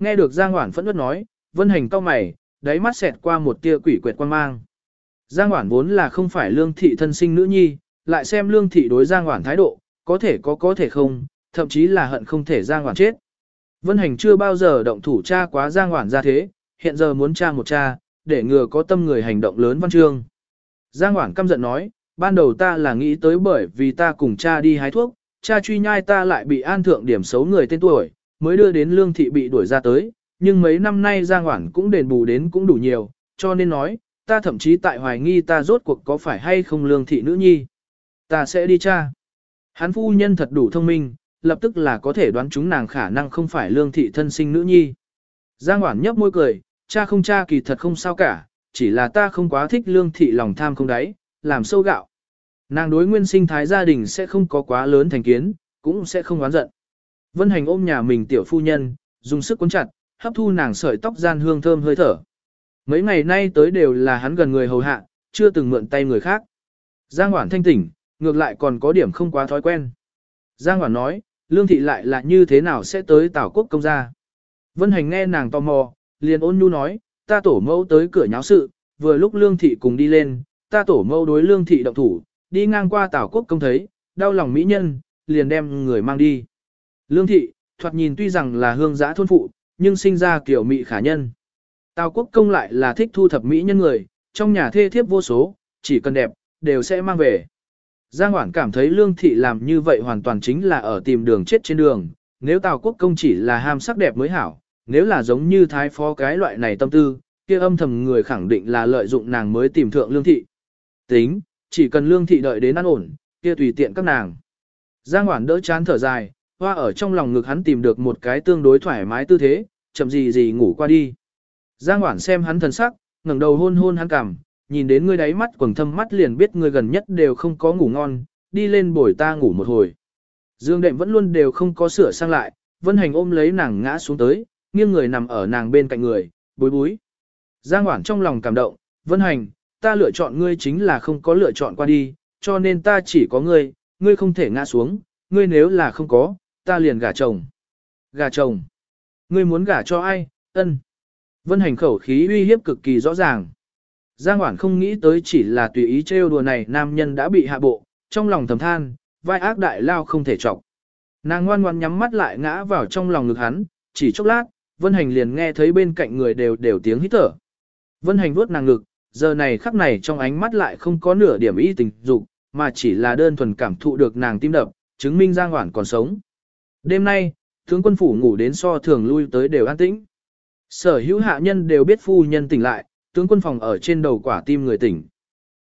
Nghe được Giang Hoản phẫn nộ nói, vân hành cau mày, đáy mắt xẹt qua một tia quỷ quệt quan mang. Giang Hoản vốn là không phải lương thị thân sinh nữ nhi, lại xem lương thị đối Giang Hoản thái độ, có thể có có thể không, thậm chí là hận không thể Giang Hoản chết. Vân Hành chưa bao giờ động thủ cha quá Giang Hoản ra thế, hiện giờ muốn cha một cha, để ngừa có tâm người hành động lớn văn chương. Giang Hoản căm giận nói, ban đầu ta là nghĩ tới bởi vì ta cùng cha đi hái thuốc, cha truy nhai ta lại bị an thượng điểm xấu người tên tuổi, mới đưa đến lương thị bị đuổi ra tới, nhưng mấy năm nay Giang Hoản cũng đền bù đến cũng đủ nhiều, cho nên nói, ta thậm chí tại hoài nghi ta rốt cuộc có phải hay không lương thị nữ nhi. Ta sẽ đi cha. Hắn phu nhân thật đủ thông minh, lập tức là có thể đoán chúng nàng khả năng không phải lương thị thân sinh nữ nhi. Giang Hoản nhấp môi cười, cha không cha kỳ thật không sao cả, chỉ là ta không quá thích lương thị lòng tham không đáy, làm sâu gạo. Nàng đối nguyên sinh thái gia đình sẽ không có quá lớn thành kiến, cũng sẽ không oán giận. Vân Hành ôm nhà mình tiểu phu nhân, dùng sức cuốn chặt, hấp thu nàng sợi tóc gian hương thơm hơi thở. Mấy ngày nay tới đều là hắn gần người hầu hạ, chưa từng mượn tay người khác. Giang Hoản thanh tỉnh, ngược lại còn có điểm không quá thói quen. Giang Hoản nói, Lương Thị lại là như thế nào sẽ tới Tảo Quốc công gia. Vân Hành nghe nàng tò mò, liền ôn nhu nói, ta tổ mẫu tới cửa nháo sự, vừa lúc Lương Thị cùng đi lên, ta tổ mẫu đối Lương Thị động thủ, đi ngang qua Tảo Quốc công thấy, đau lòng mỹ nhân, liền đem người mang đi. Lương Thị, thoạt nhìn tuy rằng là hương giã thôn phụ, nhưng sinh ra kiểu mỹ khả nhân. Tào quốc công lại là thích thu thập mỹ nhân người, trong nhà thê thiếp vô số, chỉ cần đẹp, đều sẽ mang về. Giang Hoảng cảm thấy lương thị làm như vậy hoàn toàn chính là ở tìm đường chết trên đường, nếu Tào quốc công chỉ là ham sắc đẹp mới hảo, nếu là giống như thái phó cái loại này tâm tư, kia âm thầm người khẳng định là lợi dụng nàng mới tìm thượng lương thị. Tính, chỉ cần lương thị đợi đến ăn ổn, kia tùy tiện các nàng. Giang Hoảng đỡ chán thở dài, hoa ở trong lòng ngực hắn tìm được một cái tương đối thoải mái tư thế, chậm gì gì ngủ qua đi. Giang Hoản xem hắn thần sắc, ngẩng đầu hôn hôn hắn cằm, nhìn đến ngươi đáy mắt quầng thâm mắt liền biết ngươi gần nhất đều không có ngủ ngon, đi lên bồi ta ngủ một hồi. Dương đệm vẫn luôn đều không có sửa sang lại, Vân Hành ôm lấy nàng ngã xuống tới, nghiêng người nằm ở nàng bên cạnh người, bối bối. Giang Hoản trong lòng cảm động, Vân Hành, ta lựa chọn ngươi chính là không có lựa chọn qua đi, cho nên ta chỉ có ngươi, ngươi không thể ngã xuống, ngươi nếu là không có, ta liền gả chồng. Gả chồng. Ngươi muốn gả cho ai, ân. Vân hành khẩu khí uy hiếp cực kỳ rõ ràng. Giang Hoản không nghĩ tới chỉ là tùy ý trêu đùa này nam nhân đã bị hạ bộ, trong lòng thầm than, vai ác đại lao không thể trọng. Nàng ngoan ngoan nhắm mắt lại ngã vào trong lòng ngực hắn, chỉ chốc lát, Vân Hành liền nghe thấy bên cạnh người đều đều tiếng hít thở. Vân Hành vuốt nàng ngực, giờ này khắc này trong ánh mắt lại không có nửa điểm ý tình dục, mà chỉ là đơn thuần cảm thụ được nàng tim đập, chứng minh Giang Hoản còn sống. Đêm nay, tướng quân phủ ngủ đến so thường lui tới đều an tĩnh. Sở hữu hạ nhân đều biết phu nhân tỉnh lại, tướng quân phòng ở trên đầu quả tim người tỉnh.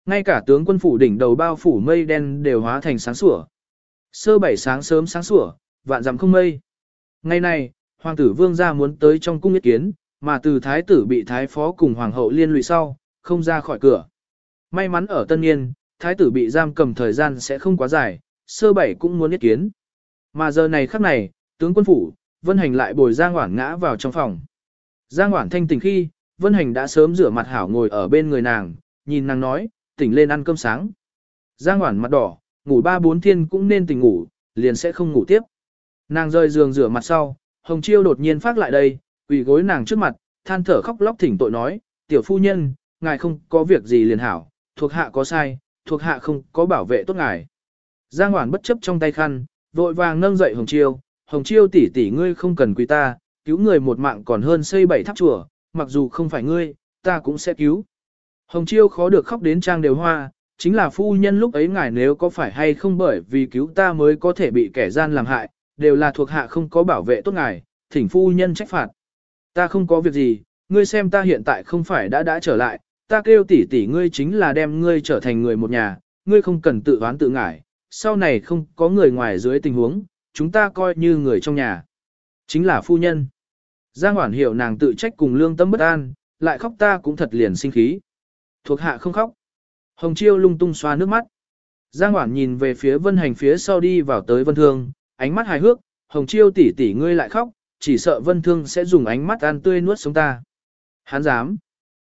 Ngay cả tướng quân phủ đỉnh đầu bao phủ mây đen đều hóa thành sáng sủa. Sơ bảy sáng sớm sáng sủa, vạn dặm không mây. Ngày này, hoàng tử vương gia muốn tới trong cung ý kiến, mà từ thái tử bị thái phó cùng hoàng hậu liên lụy sau, không ra khỏi cửa. May mắn ở tân niên, thái tử bị giam cầm thời gian sẽ không quá dài, sơ bảy cũng muốn ý kiến. Mà giờ này khắc này, tướng quân phủ, vân hành lại bồi Giang Hoảng ngã vào trong phòng. Giang Hoảng thanh tỉnh khi, vân hành đã sớm rửa mặt hảo ngồi ở bên người nàng, nhìn nàng nói, tỉnh lên ăn cơm sáng. Giang Hoảng mặt đỏ, ngủ ba bốn thiên cũng nên tỉnh ngủ, liền sẽ không ngủ tiếp. Nàng rơi giường rửa mặt sau, Hồng Chiêu đột nhiên phát lại đây, quỳ gối nàng trước mặt, than thở khóc lóc thỉnh tội nói, tiểu phu nhân, ngài không có việc gì liền hảo, thuộc hạ có sai, thuộc hạ không có bảo vệ tốt ngài. Giang Hoản bất chấp trong tay khăn, vội vàng nâng dậy Hồng Chiêu, Hồng Chiêu tỷ tỷ ngươi không cần quý ta, cứu người một mạng còn hơn xây bảy tháp chùa, mặc dù không phải ngươi, ta cũng sẽ cứu. Hồng Chiêu khó được khóc đến trang đều hoa, chính là phu nhân lúc ấy ngài nếu có phải hay không bởi vì cứu ta mới có thể bị kẻ gian làm hại, đều là thuộc hạ không có bảo vệ tốt ngài, thỉnh phu nhân trách phạt. Ta không có việc gì, ngươi xem ta hiện tại không phải đã đã trở lại, ta kêu tỷ tỷ ngươi chính là đem ngươi trở thành người một nhà, ngươi không cần tự oán tự ngải sau này không có người ngoài dưới tình huống, chúng ta coi như người trong nhà. Chính là phu nhân. Giang Hoản hiểu nàng tự trách cùng lương tâm bất an, lại khóc ta cũng thật liền sinh khí. Thuộc hạ không khóc. Hồng Chiêu lung tung xoa nước mắt. Giang Hoản nhìn về phía Vân Hành phía sau đi vào tới Vân Thương, ánh mắt hài hước, Hồng Chiêu tỷ tỷ ngươi lại khóc, chỉ sợ Vân Thương sẽ dùng ánh mắt ăn tươi nuốt sống ta. Hắn dám.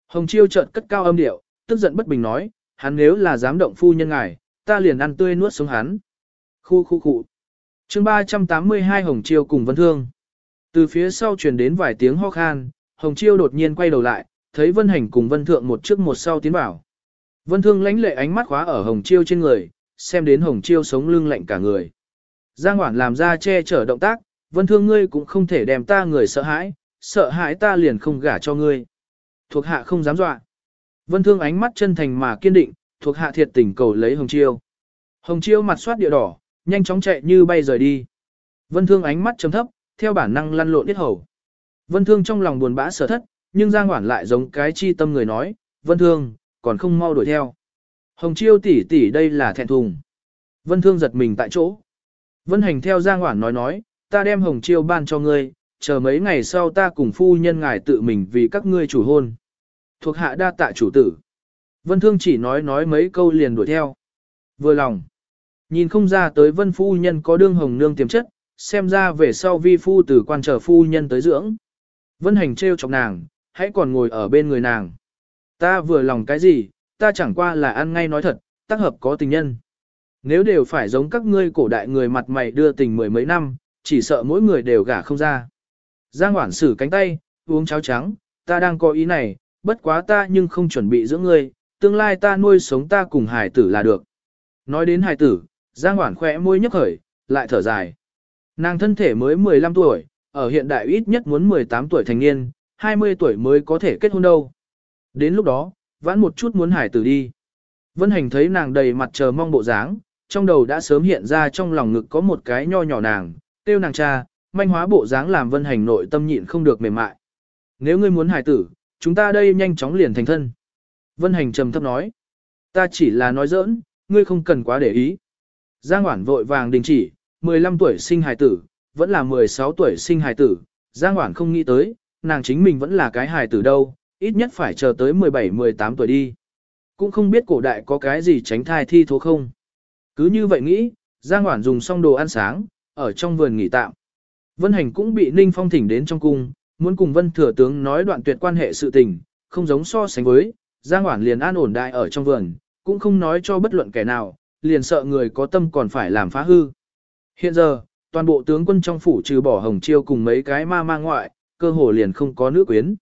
Hồng Chiêu chợt cất cao âm điệu, tức giận bất bình nói, hắn nếu là dám động phu nhân ngài, ta liền ăn tươi nuốt sống hắn. Khu khu khu. chương 382 Hồng Chiêu cùng Vân Thương. Từ phía sau truyền đến vài tiếng ho khan, Hồng Chiêu đột nhiên quay đầu lại, thấy Vân Hành cùng Vân Thượng một trước một sau tiến vào. Vân Thương lãnh lệ ánh mắt khóa ở Hồng Chiêu trên người, xem đến Hồng Chiêu sống lưng lạnh cả người. Giang Hoản làm ra che chở động tác, Vân Thương ngươi cũng không thể đem ta người sợ hãi, sợ hãi ta liền không gả cho ngươi. Thuộc hạ không dám dọa. Vân Thương ánh mắt chân thành mà kiên định, thuộc hạ thiệt tình cầu lấy Hồng Chiêu. Hồng Chiêu mặt soát địa đỏ, nhanh chóng chạy như bay rời đi. Vân Thương ánh mắt trầm thấp, theo bản năng lăn lộn tiết hầu. Vân Thương trong lòng buồn bã sở thất, nhưng Giang Hoản lại giống cái chi tâm người nói, Vân Thương, còn không mau đuổi theo. Hồng Chiêu tỷ tỷ đây là thẹn thùng. Vân Thương giật mình tại chỗ. Vân Hành theo Giang Hoản nói nói, ta đem Hồng Chiêu ban cho ngươi, chờ mấy ngày sau ta cùng phu nhân ngài tự mình vì các ngươi chủ hôn. Thuộc hạ đa tạ chủ tử. Vân Thương chỉ nói nói mấy câu liền đuổi theo. Vừa lòng. Nhìn không ra tới Vân Phu Nhân có đương hồng nương tiềm chất, xem ra về sau vi phu từ quan trở phu nhân tới dưỡng. Vân hành trêu chọc nàng, hãy còn ngồi ở bên người nàng. Ta vừa lòng cái gì, ta chẳng qua là ăn ngay nói thật, tác hợp có tình nhân. Nếu đều phải giống các ngươi cổ đại người mặt mày đưa tình mười mấy năm, chỉ sợ mỗi người đều gả không ra. Giang Hoản sử cánh tay, uống cháo trắng, ta đang có ý này, bất quá ta nhưng không chuẩn bị dưỡng ngươi, tương lai ta nuôi sống ta cùng hải tử là được. Nói đến hải tử, Giang Hoản khỏe môi nhấp khởi, lại thở dài. Nàng thân thể mới 15 tuổi, ở hiện đại ít nhất muốn 18 tuổi thành niên, 20 tuổi mới có thể kết hôn đâu. Đến lúc đó, vãn một chút muốn hải tử đi. Vân Hành thấy nàng đầy mặt chờ mong bộ dáng, trong đầu đã sớm hiện ra trong lòng ngực có một cái nho nhỏ nàng, tiêu nàng cha, manh hóa bộ dáng làm Vân Hành nội tâm nhịn không được mềm mại. Nếu ngươi muốn hải tử, chúng ta đây nhanh chóng liền thành thân. Vân Hành trầm thấp nói, ta chỉ là nói giỡn, ngươi không cần quá để ý. Giang Hoản vội vàng đình chỉ, 15 tuổi sinh hài tử, vẫn là 16 tuổi sinh hài tử, Giang Hoản không nghĩ tới, nàng chính mình vẫn là cái hài tử đâu, ít nhất phải chờ tới 17-18 tuổi đi. Cũng không biết cổ đại có cái gì tránh thai thi thố không. Cứ như vậy nghĩ, Giang Hoản dùng xong đồ ăn sáng, ở trong vườn nghỉ tạm. Vân Hành cũng bị Ninh Phong thỉnh đến trong cung, muốn cùng Vân Thừa Tướng nói đoạn tuyệt quan hệ sự tình, không giống so sánh với, Giang Hoản liền an ổn đại ở trong vườn, cũng không nói cho bất luận kẻ nào, liền sợ người có tâm còn phải làm phá hư. Hiện giờ, toàn bộ tướng quân trong phủ trừ bỏ Hồng Chiêu cùng mấy cái ma ma ngoại, cơ hồ liền không có nữ quyến.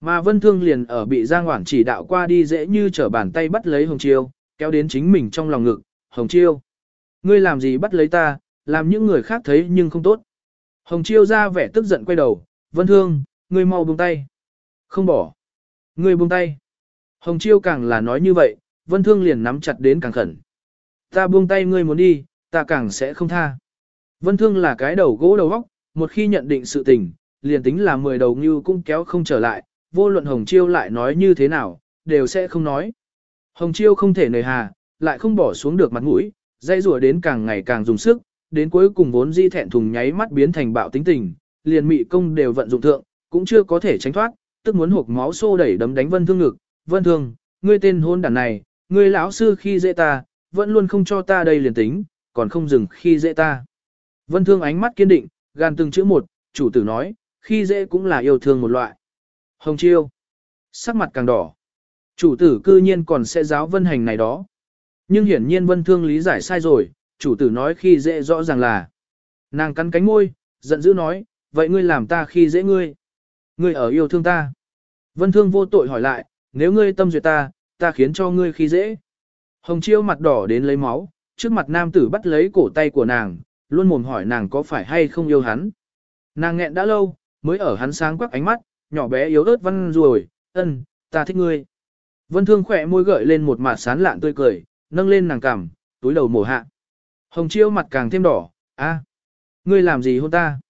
Mà Vân Thương liền ở bị Giang Hoản chỉ đạo qua đi dễ như trở bàn tay bắt lấy Hồng Chiêu, kéo đến chính mình trong lòng ngực, Hồng Chiêu. Ngươi làm gì bắt lấy ta, làm những người khác thấy nhưng không tốt. Hồng Chiêu ra vẻ tức giận quay đầu, Vân Thương, ngươi mau buông tay. Không bỏ. Ngươi buông tay. Hồng Chiêu càng là nói như vậy, Vân Thương liền nắm chặt đến càng khẩn. Ta buông tay ngươi muốn đi, ta càng sẽ không tha. Vân Thương là cái đầu gỗ đầu óc, một khi nhận định sự tình, liền tính là mười đầu như cũng kéo không trở lại, vô luận Hồng Chiêu lại nói như thế nào, đều sẽ không nói. Hồng Chiêu không thể nề hà, lại không bỏ xuống được mặt mũi, dây rùa đến càng ngày càng dùng sức, đến cuối cùng vốn di thẹn thùng nháy mắt biến thành bạo tính tình, liền mị công đều vận dụng thượng, cũng chưa có thể tránh thoát, tức muốn hộp máu xô đẩy đấm đánh Vân Thương ngực. Vân Thương, ngươi tên hôn đàn này, ngươi lão sư khi dễ ta, vẫn luôn không cho ta đây liền tính, còn không dừng khi dễ ta. Vân Thương ánh mắt kiên định, gan từng chữ một, chủ tử nói, khi dễ cũng là yêu thương một loại. Hồng Chiêu, sắc mặt càng đỏ. Chủ tử cư nhiên còn sẽ giáo vân hành này đó. Nhưng hiển nhiên Vân Thương lý giải sai rồi, chủ tử nói khi dễ rõ ràng là. Nàng cắn cánh môi, giận dữ nói, vậy ngươi làm ta khi dễ ngươi. Ngươi ở yêu thương ta. Vân Thương vô tội hỏi lại, nếu ngươi tâm duyệt ta, ta khiến cho ngươi khi dễ. Hồng Chiêu mặt đỏ đến lấy máu, trước mặt nam tử bắt lấy cổ tay của nàng, luôn mồm hỏi nàng có phải hay không yêu hắn. Nàng nghẹn đã lâu, mới ở hắn sáng quắc ánh mắt, nhỏ bé yếu ớt văn rồi, ân, ta thích ngươi. Vân Thương khỏe môi gợi lên một mặt sán lạn tươi cười, nâng lên nàng cằm, túi đầu mổ hạ. Hồng Chiêu mặt càng thêm đỏ, a, ngươi làm gì hôn ta?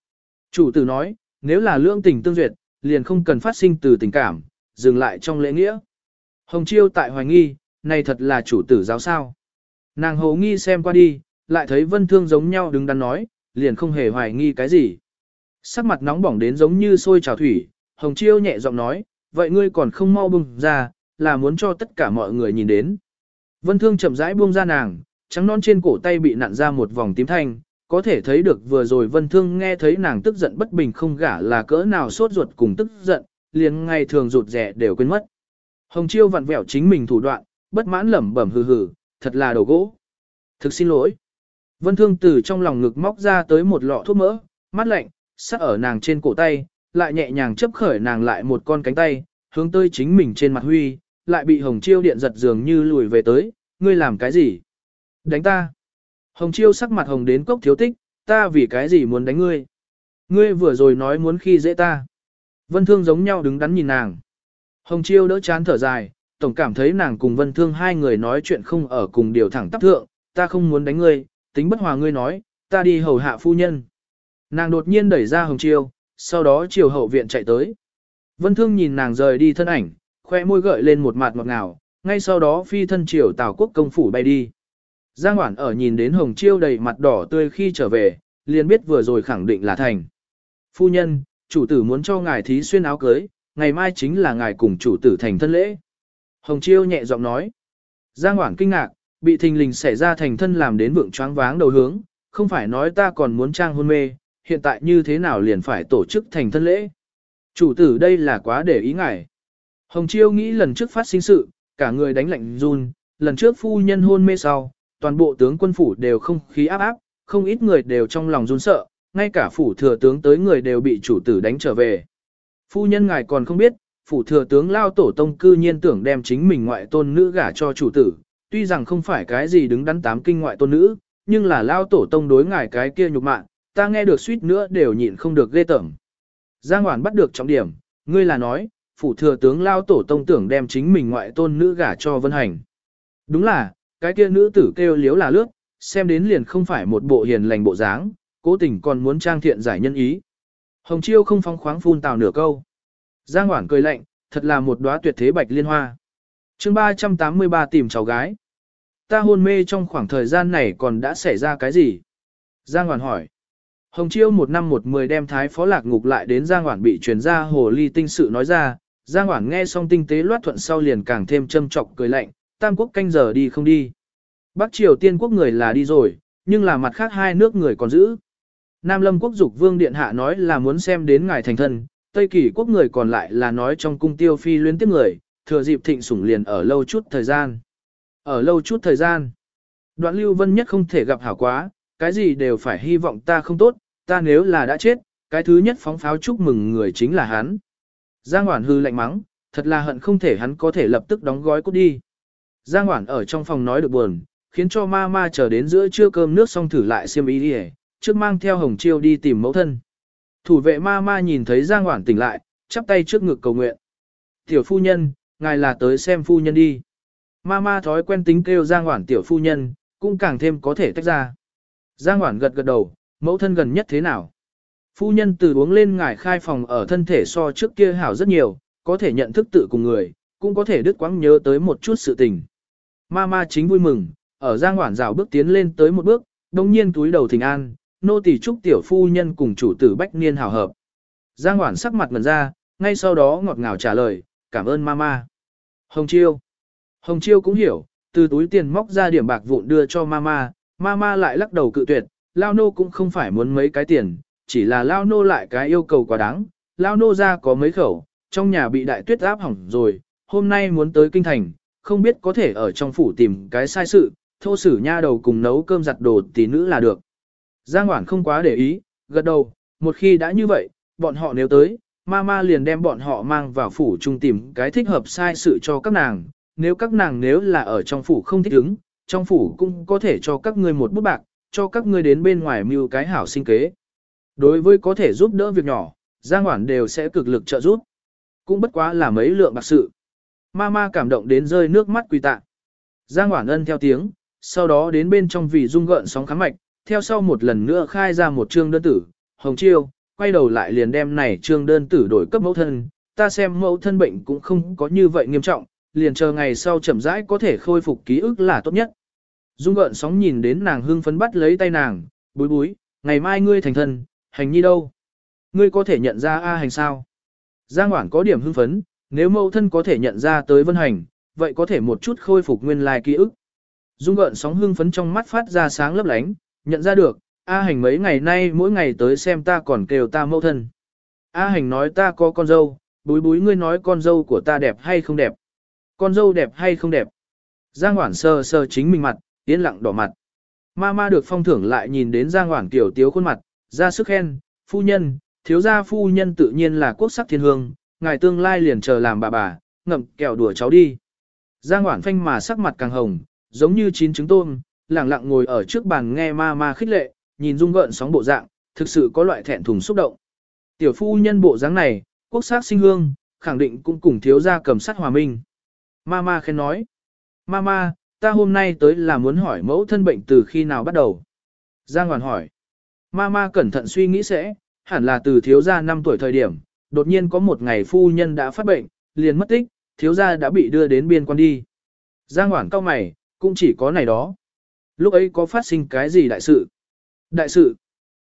Chủ tử nói, nếu là lưỡng tình tương duyệt, liền không cần phát sinh từ tình cảm, dừng lại trong lễ nghĩa. Hồng Chiêu tại hoài nghi, này thật là chủ tử giáo sao. Nàng hồ nghi xem qua đi, lại thấy vân thương giống nhau đứng đắn nói, liền không hề hoài nghi cái gì. Sắc mặt nóng bỏng đến giống như sôi trào thủy, Hồng Chiêu nhẹ giọng nói, vậy ngươi còn không mau bùng ra, là muốn cho tất cả mọi người nhìn đến. Vân thương chậm rãi buông ra nàng, trắng non trên cổ tay bị nặn ra một vòng tím thanh, có thể thấy được vừa rồi vân thương nghe thấy nàng tức giận bất bình không gả là cỡ nào sốt ruột cùng tức giận, liền ngày thường rụt rẻ đều quên mất. Hồng Chiêu vặn vẹo chính mình thủ đoạn, bất mãn lẩm bẩm hừ hừ, thật là đồ gỗ. Thực xin lỗi. Vân Thương từ trong lòng ngực móc ra tới một lọ thuốc mỡ, mắt lạnh, sắc ở nàng trên cổ tay, lại nhẹ nhàng chấp khởi nàng lại một con cánh tay, hướng tới chính mình trên mặt huy, lại bị Hồng Chiêu điện giật dường như lùi về tới, ngươi làm cái gì? Đánh ta. Hồng Chiêu sắc mặt hồng đến cốc thiếu tích, ta vì cái gì muốn đánh ngươi? Ngươi vừa rồi nói muốn khi dễ ta. Vân Thương giống nhau đứng đắn nhìn nàng. Hồng Chiêu đỡ chán thở dài, tổng cảm thấy nàng cùng Vân Thương hai người nói chuyện không ở cùng điều thẳng tắp thượng, ta không muốn đánh ngươi, tính bất hòa ngươi nói, ta đi hầu hạ phu nhân. Nàng đột nhiên đẩy ra Hồng Chiêu, sau đó chiều hậu viện chạy tới. Vân Thương nhìn nàng rời đi thân ảnh, khoe môi gợi lên một mặt ngọt ngào, ngay sau đó phi thân chiều Tào Quốc công phủ bay đi. Giang Hoản ở nhìn đến Hồng Chiêu đầy mặt đỏ tươi khi trở về, liền biết vừa rồi khẳng định là thành. Phu nhân, chủ tử muốn cho ngài thí xuyên áo cưới, ngày mai chính là ngài cùng chủ tử thành thân lễ. Hồng Chiêu nhẹ giọng nói. Giang Hoảng kinh ngạc, bị thình lình xảy ra thành thân làm đến vượng choáng váng đầu hướng, không phải nói ta còn muốn trang hôn mê, hiện tại như thế nào liền phải tổ chức thành thân lễ. Chủ tử đây là quá để ý ngài. Hồng Chiêu nghĩ lần trước phát sinh sự, cả người đánh lạnh run, lần trước phu nhân hôn mê sau, toàn bộ tướng quân phủ đều không khí áp áp, không ít người đều trong lòng run sợ, ngay cả phủ thừa tướng tới người đều bị chủ tử đánh trở về. Phu nhân ngài còn không biết, phủ thừa tướng lao tổ tông cư nhiên tưởng đem chính mình ngoại tôn nữ gả cho chủ tử, tuy rằng không phải cái gì đứng đắn tám kinh ngoại tôn nữ, nhưng là lao tổ tông đối ngài cái kia nhục mạng, ta nghe được suýt nữa đều nhịn không được ghê tởm. Giang Hoản bắt được trọng điểm, ngươi là nói, phủ thừa tướng lao tổ tông tưởng đem chính mình ngoại tôn nữ gả cho Vân Hành. Đúng là, cái kia nữ tử kêu liếu là lướt, xem đến liền không phải một bộ hiền lành bộ dáng, cố tình còn muốn trang thiện giải nhân ý. Hồng Chiêu không phong khoáng phun tào nửa câu. Giang Hoản cười lạnh, thật là một đóa tuyệt thế bạch liên hoa. chương 383 tìm cháu gái. Ta hôn mê trong khoảng thời gian này còn đã xảy ra cái gì? Giang Hoản hỏi. Hồng Chiêu một năm một mười đem thái phó lạc ngục lại đến Giang Hoản bị truyền ra hồ ly tinh sự nói ra. Giang Hoản nghe xong tinh tế loát thuận sau liền càng thêm châm trọc cười lạnh, tam quốc canh giờ đi không đi. Bắc Triều tiên quốc người là đi rồi, nhưng là mặt khác hai nước người còn giữ. Nam Lâm quốc dục vương điện hạ nói là muốn xem đến ngài thành thân, Tây Kỳ quốc người còn lại là nói trong cung tiêu phi luyến tiếp người, thừa dịp thịnh sủng liền ở lâu chút thời gian. Ở lâu chút thời gian. Đoạn lưu vân nhất không thể gặp hảo quá, cái gì đều phải hy vọng ta không tốt, ta nếu là đã chết, cái thứ nhất phóng pháo chúc mừng người chính là hắn. Giang Hoản hư lạnh mắng, thật là hận không thể hắn có thể lập tức đóng gói cút đi. Giang Hoản ở trong phòng nói được buồn, khiến cho ma ma chờ đến giữa trưa cơm nước xong thử lại xiêm ý đi trước mang theo Hồng Chiêu đi tìm mẫu thân. Thủ vệ ma ma nhìn thấy Giang Hoản tỉnh lại, chắp tay trước ngực cầu nguyện. Tiểu phu nhân, ngài là tới xem phu nhân đi. Ma ma thói quen tính kêu Giang Hoản tiểu phu nhân, cũng càng thêm có thể tách ra. Giang Hoản gật gật đầu, mẫu thân gần nhất thế nào? Phu nhân từ uống lên ngài khai phòng ở thân thể so trước kia hảo rất nhiều, có thể nhận thức tự cùng người, cũng có thể đứt quãng nhớ tới một chút sự tình. Ma ma chính vui mừng, ở Giang Hoản rào bước tiến lên tới một bước, đồng nhiên túi đầu thỉnh an, nô tỳ chúc tiểu phu nhân cùng chủ tử bách niên hào hợp. Giang Hoản sắc mặt ngần ra, ngay sau đó ngọt ngào trả lời, cảm ơn mama. Hồng Chiêu. Hồng Chiêu cũng hiểu, từ túi tiền móc ra điểm bạc vụn đưa cho mama, mama lại lắc đầu cự tuyệt, Lao nô cũng không phải muốn mấy cái tiền, chỉ là Lao nô lại cái yêu cầu quá đáng, Lao nô ra có mấy khẩu, trong nhà bị đại tuyết áp hỏng rồi, hôm nay muốn tới kinh thành, không biết có thể ở trong phủ tìm cái sai sự, thô sử nha đầu cùng nấu cơm giặt đồ tí nữ là được. Giang Hoản không quá để ý, gật đầu, một khi đã như vậy, bọn họ nếu tới, mama liền đem bọn họ mang vào phủ trung tìm cái thích hợp sai sự cho các nàng, nếu các nàng nếu là ở trong phủ không thích ứng, trong phủ cũng có thể cho các ngươi một bút bạc, cho các ngươi đến bên ngoài mưu cái hảo sinh kế. Đối với có thể giúp đỡ việc nhỏ, Giang Hoản đều sẽ cực lực trợ giúp. Cũng bất quá là mấy lượng bạc sự. Mama cảm động đến rơi nước mắt quỳ tạ. Giang Hoản ân theo tiếng, sau đó đến bên trong vì dung gợn sóng kháng mạch, theo sau một lần nữa khai ra một chương đơn tử, Hồng Chiêu, quay đầu lại liền đem này chương đơn tử đổi cấp mẫu thân, ta xem mẫu thân bệnh cũng không có như vậy nghiêm trọng, liền chờ ngày sau chậm rãi có thể khôi phục ký ức là tốt nhất. Dung gợn sóng nhìn đến nàng hưng phấn bắt lấy tay nàng, búi búi, ngày mai ngươi thành thân, hành nhi đâu? Ngươi có thể nhận ra A hành sao? Giang Hoảng có điểm hưng phấn, nếu mẫu thân có thể nhận ra tới vân hành, vậy có thể một chút khôi phục nguyên lai ký ức. Dung gợn sóng hưng phấn trong mắt phát ra sáng lấp lánh, nhận ra được, A Hành mấy ngày nay mỗi ngày tới xem ta còn kêu ta mẫu thân. A Hành nói ta có con dâu, búi búi ngươi nói con dâu của ta đẹp hay không đẹp. Con dâu đẹp hay không đẹp. Giang Hoản sờ sờ chính mình mặt, yên lặng đỏ mặt. Ma ma được phong thưởng lại nhìn đến Giang Hoản tiểu tiếu khuôn mặt, ra sức khen, phu nhân, thiếu gia phu nhân tự nhiên là quốc sắc thiên hương, ngài tương lai liền chờ làm bà bà, ngậm kẹo đùa cháu đi. Giang Hoản phanh mà sắc mặt càng hồng, giống như chín trứng tôm, lặng lặng ngồi ở trước bàn nghe ma ma khích lệ, nhìn rung gợn sóng bộ dạng, thực sự có loại thẹn thùng xúc động. Tiểu phu nhân bộ dáng này, quốc sắc sinh hương, khẳng định cũng cùng thiếu gia cầm sát hòa minh. Ma ma khen nói, ma ma, ta hôm nay tới là muốn hỏi mẫu thân bệnh từ khi nào bắt đầu. Giang Hoàn hỏi, ma ma cẩn thận suy nghĩ sẽ, hẳn là từ thiếu gia 5 tuổi thời điểm, đột nhiên có một ngày phu nhân đã phát bệnh, liền mất tích, thiếu gia đã bị đưa đến biên quan đi. Giang hoàn cao mày, cũng chỉ có này đó. Lúc ấy có phát sinh cái gì đại sự? Đại sự?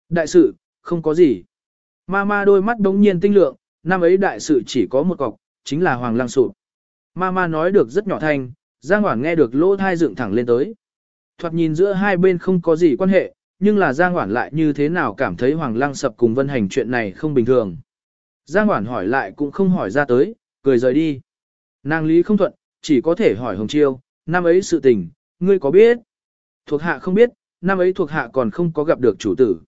Đại sự, không có gì. Ma ma đôi mắt đống nhiên tinh lượng, năm ấy đại sự chỉ có một cọc, chính là Hoàng Lăng sụp. Ma ma nói được rất nhỏ thanh, Giang Hoảng nghe được lỗ thai dựng thẳng lên tới. Thoạt nhìn giữa hai bên không có gì quan hệ, nhưng là Giang Hoảng lại như thế nào cảm thấy Hoàng Lăng sập cùng Vân Hành chuyện này không bình thường. Giang Hoảng hỏi lại cũng không hỏi ra tới, cười rời đi. Nàng lý không thuận, chỉ có thể hỏi Hồng Chiêu, năm ấy sự tình, ngươi có biết? Thuộc hạ không biết, năm ấy thuộc hạ còn không có gặp được chủ tử.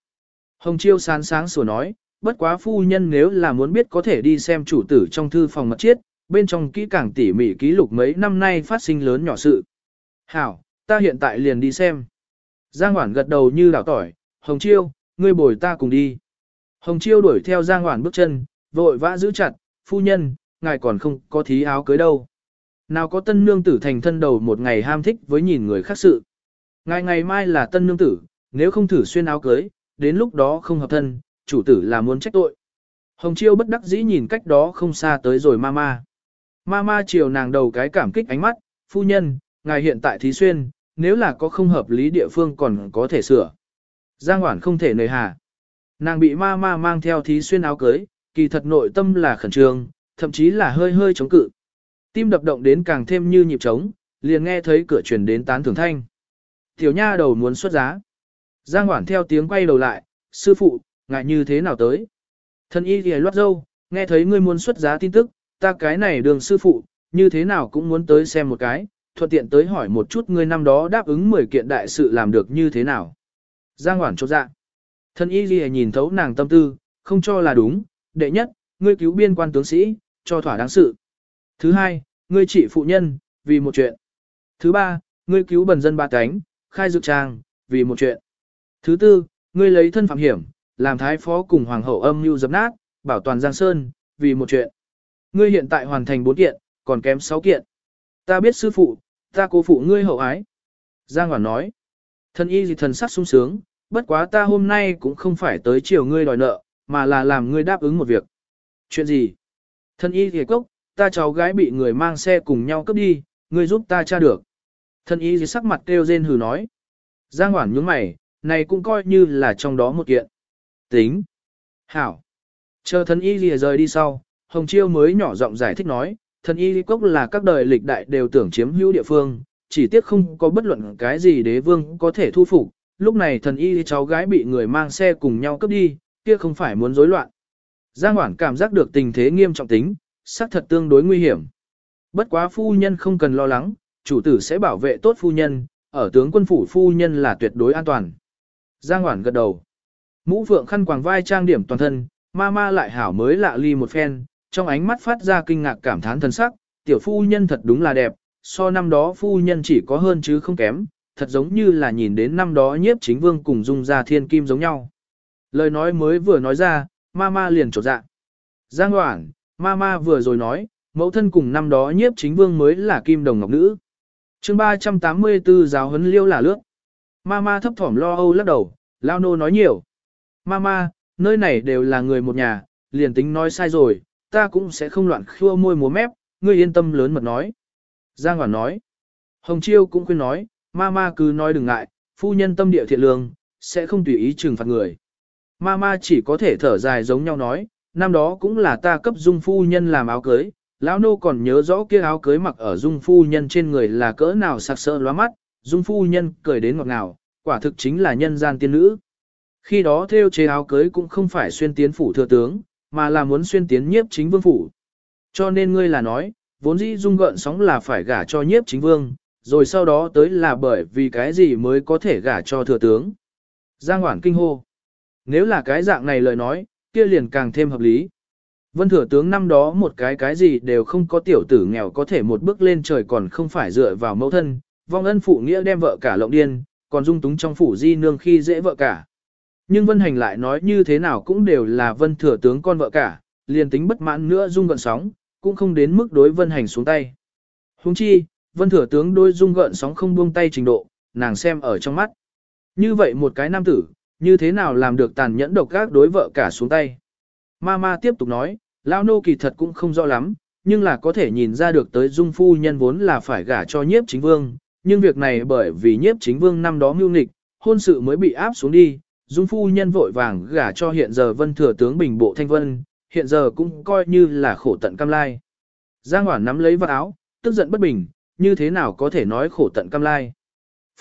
Hồng Chiêu sáng sáng sủa nói, bất quá phu nhân nếu là muốn biết có thể đi xem chủ tử trong thư phòng mật chiết, bên trong kỹ càng tỉ mỉ ký lục mấy năm nay phát sinh lớn nhỏ sự. Hảo, ta hiện tại liền đi xem. Giang Hoản gật đầu như đảo tỏi, Hồng Chiêu, ngươi bồi ta cùng đi. Hồng Chiêu đuổi theo Giang Hoản bước chân, vội vã giữ chặt, phu nhân, ngài còn không có thí áo cưới đâu. Nào có tân nương tử thành thân đầu một ngày ham thích với nhìn người khác sự ngày ngày mai là tân nương tử, nếu không thử xuyên áo cưới, đến lúc đó không hợp thân, chủ tử là muốn trách tội. Hồng Chiêu bất đắc dĩ nhìn cách đó không xa tới rồi mama. Mama chiều nàng đầu cái cảm kích ánh mắt, phu nhân, ngài hiện tại thí xuyên, nếu là có không hợp lý địa phương còn có thể sửa. Giang Hoản không thể nề hà. Nàng bị mama mang theo thí xuyên áo cưới, kỳ thật nội tâm là khẩn trương, thậm chí là hơi hơi chống cự. Tim đập động đến càng thêm như nhịp trống, liền nghe thấy cửa truyền đến tán thưởng thanh. Tiểu nha đầu muốn xuất giá. Giang Hoản theo tiếng quay đầu lại, sư phụ, ngại như thế nào tới? Thân y thì loát dâu, nghe thấy ngươi muốn xuất giá tin tức, ta cái này đường sư phụ, như thế nào cũng muốn tới xem một cái, thuận tiện tới hỏi một chút ngươi năm đó đáp ứng 10 kiện đại sự làm được như thế nào. Giang Hoản chốt dạ. Thân y gì nhìn thấu nàng tâm tư, không cho là đúng, đệ nhất, ngươi cứu biên quan tướng sĩ, cho thỏa đáng sự. Thứ hai, ngươi trị phụ nhân, vì một chuyện. Thứ ba, ngươi cứu bần dân ba cánh, khai dược trang, vì một chuyện. Thứ tư, ngươi lấy thân phạm hiểm, làm thái phó cùng hoàng hậu âm mưu dập nát, bảo toàn Giang Sơn, vì một chuyện. Ngươi hiện tại hoàn thành bốn kiện, còn kém sáu kiện. Ta biết sư phụ, ta cố phụ ngươi hậu ái. Giang Hoàn nói, thân y gì thần sắc sung sướng, bất quá ta hôm nay cũng không phải tới chiều ngươi đòi nợ, mà là làm ngươi đáp ứng một việc. Chuyện gì? Thân y thì cốc, ta cháu gái bị người mang xe cùng nhau cướp đi, ngươi giúp ta tra được. Thân y gì sắc mặt kêu rên hừ nói. Giang Hoản nhướng mày, này cũng coi như là trong đó một kiện. Tính. Hảo. Chờ thân y gì rời đi sau, Hồng Chiêu mới nhỏ giọng giải thích nói, thân y cốc là các đời lịch đại đều tưởng chiếm hữu địa phương, chỉ tiếc không có bất luận cái gì đế vương có thể thu phục. Lúc này thần y cháu gái bị người mang xe cùng nhau cướp đi, kia không phải muốn rối loạn. Giang Hoảng cảm giác được tình thế nghiêm trọng tính, xác thật tương đối nguy hiểm. Bất quá phu nhân không cần lo lắng, chủ tử sẽ bảo vệ tốt phu nhân, ở tướng quân phủ phu nhân là tuyệt đối an toàn. Giang Hoảng gật đầu. Mũ vượng khăn quàng vai trang điểm toàn thân, ma ma lại hảo mới lạ ly một phen, trong ánh mắt phát ra kinh ngạc cảm thán thân sắc, tiểu phu nhân thật đúng là đẹp, so năm đó phu nhân chỉ có hơn chứ không kém, thật giống như là nhìn đến năm đó nhiếp chính vương cùng dung ra thiên kim giống nhau. Lời nói mới vừa nói ra, Mama liền trột dạ. Giang Hoảng, Mama vừa rồi nói, mẫu thân cùng năm đó nhiếp chính vương mới là kim đồng ngọc nữ chương 384 giáo huấn liêu là lướt. Mama thấp thỏm lo âu lắc đầu, lao nô nói nhiều. Mama, nơi này đều là người một nhà, liền tính nói sai rồi, ta cũng sẽ không loạn khua môi múa mép, ngươi yên tâm lớn mật nói. Giang Hoảng nói. Hồng Chiêu cũng khuyên nói, Mama cứ nói đừng ngại, phu nhân tâm địa thiện lương, sẽ không tùy ý trừng phạt người. Mama chỉ có thể thở dài giống nhau nói, năm đó cũng là ta cấp dung phu nhân làm áo cưới, lão nô còn nhớ rõ kia áo cưới mặc ở dung phu nhân trên người là cỡ nào sặc sỡ lóa mắt, dung phu nhân cười đến ngọt ngào, quả thực chính là nhân gian tiên nữ. Khi đó theo chế áo cưới cũng không phải xuyên tiến phủ thừa tướng, mà là muốn xuyên tiến nhiếp chính vương phủ. Cho nên ngươi là nói, vốn dĩ dung gợn sóng là phải gả cho nhiếp chính vương, rồi sau đó tới là bởi vì cái gì mới có thể gả cho thừa tướng. Giang Hoản kinh hô. Nếu là cái dạng này lời nói, kia liền càng thêm hợp lý. Vân thừa tướng năm đó một cái cái gì đều không có tiểu tử nghèo có thể một bước lên trời còn không phải dựa vào mẫu thân, vong ân phụ nghĩa đem vợ cả lộng điên, còn dung túng trong phủ di nương khi dễ vợ cả. Nhưng vân hành lại nói như thế nào cũng đều là vân thừa tướng con vợ cả, liền tính bất mãn nữa dung gợn sóng, cũng không đến mức đối vân hành xuống tay. Huống chi, vân thừa tướng đôi dung gợn sóng không buông tay trình độ, nàng xem ở trong mắt. Như vậy một cái nam tử, như thế nào làm được tàn nhẫn độc ác đối vợ cả xuống tay. Mama tiếp tục nói, lão nô kỳ thật cũng không rõ lắm, nhưng là có thể nhìn ra được tới dung phu nhân vốn là phải gả cho nhiếp chính vương, nhưng việc này bởi vì nhiếp chính vương năm đó mưu nghịch, hôn sự mới bị áp xuống đi, dung phu nhân vội vàng gả cho hiện giờ vân thừa tướng bình bộ thanh vân, hiện giờ cũng coi như là khổ tận cam lai. Giang Hoản nắm lấy vật áo, tức giận bất bình, như thế nào có thể nói khổ tận cam lai.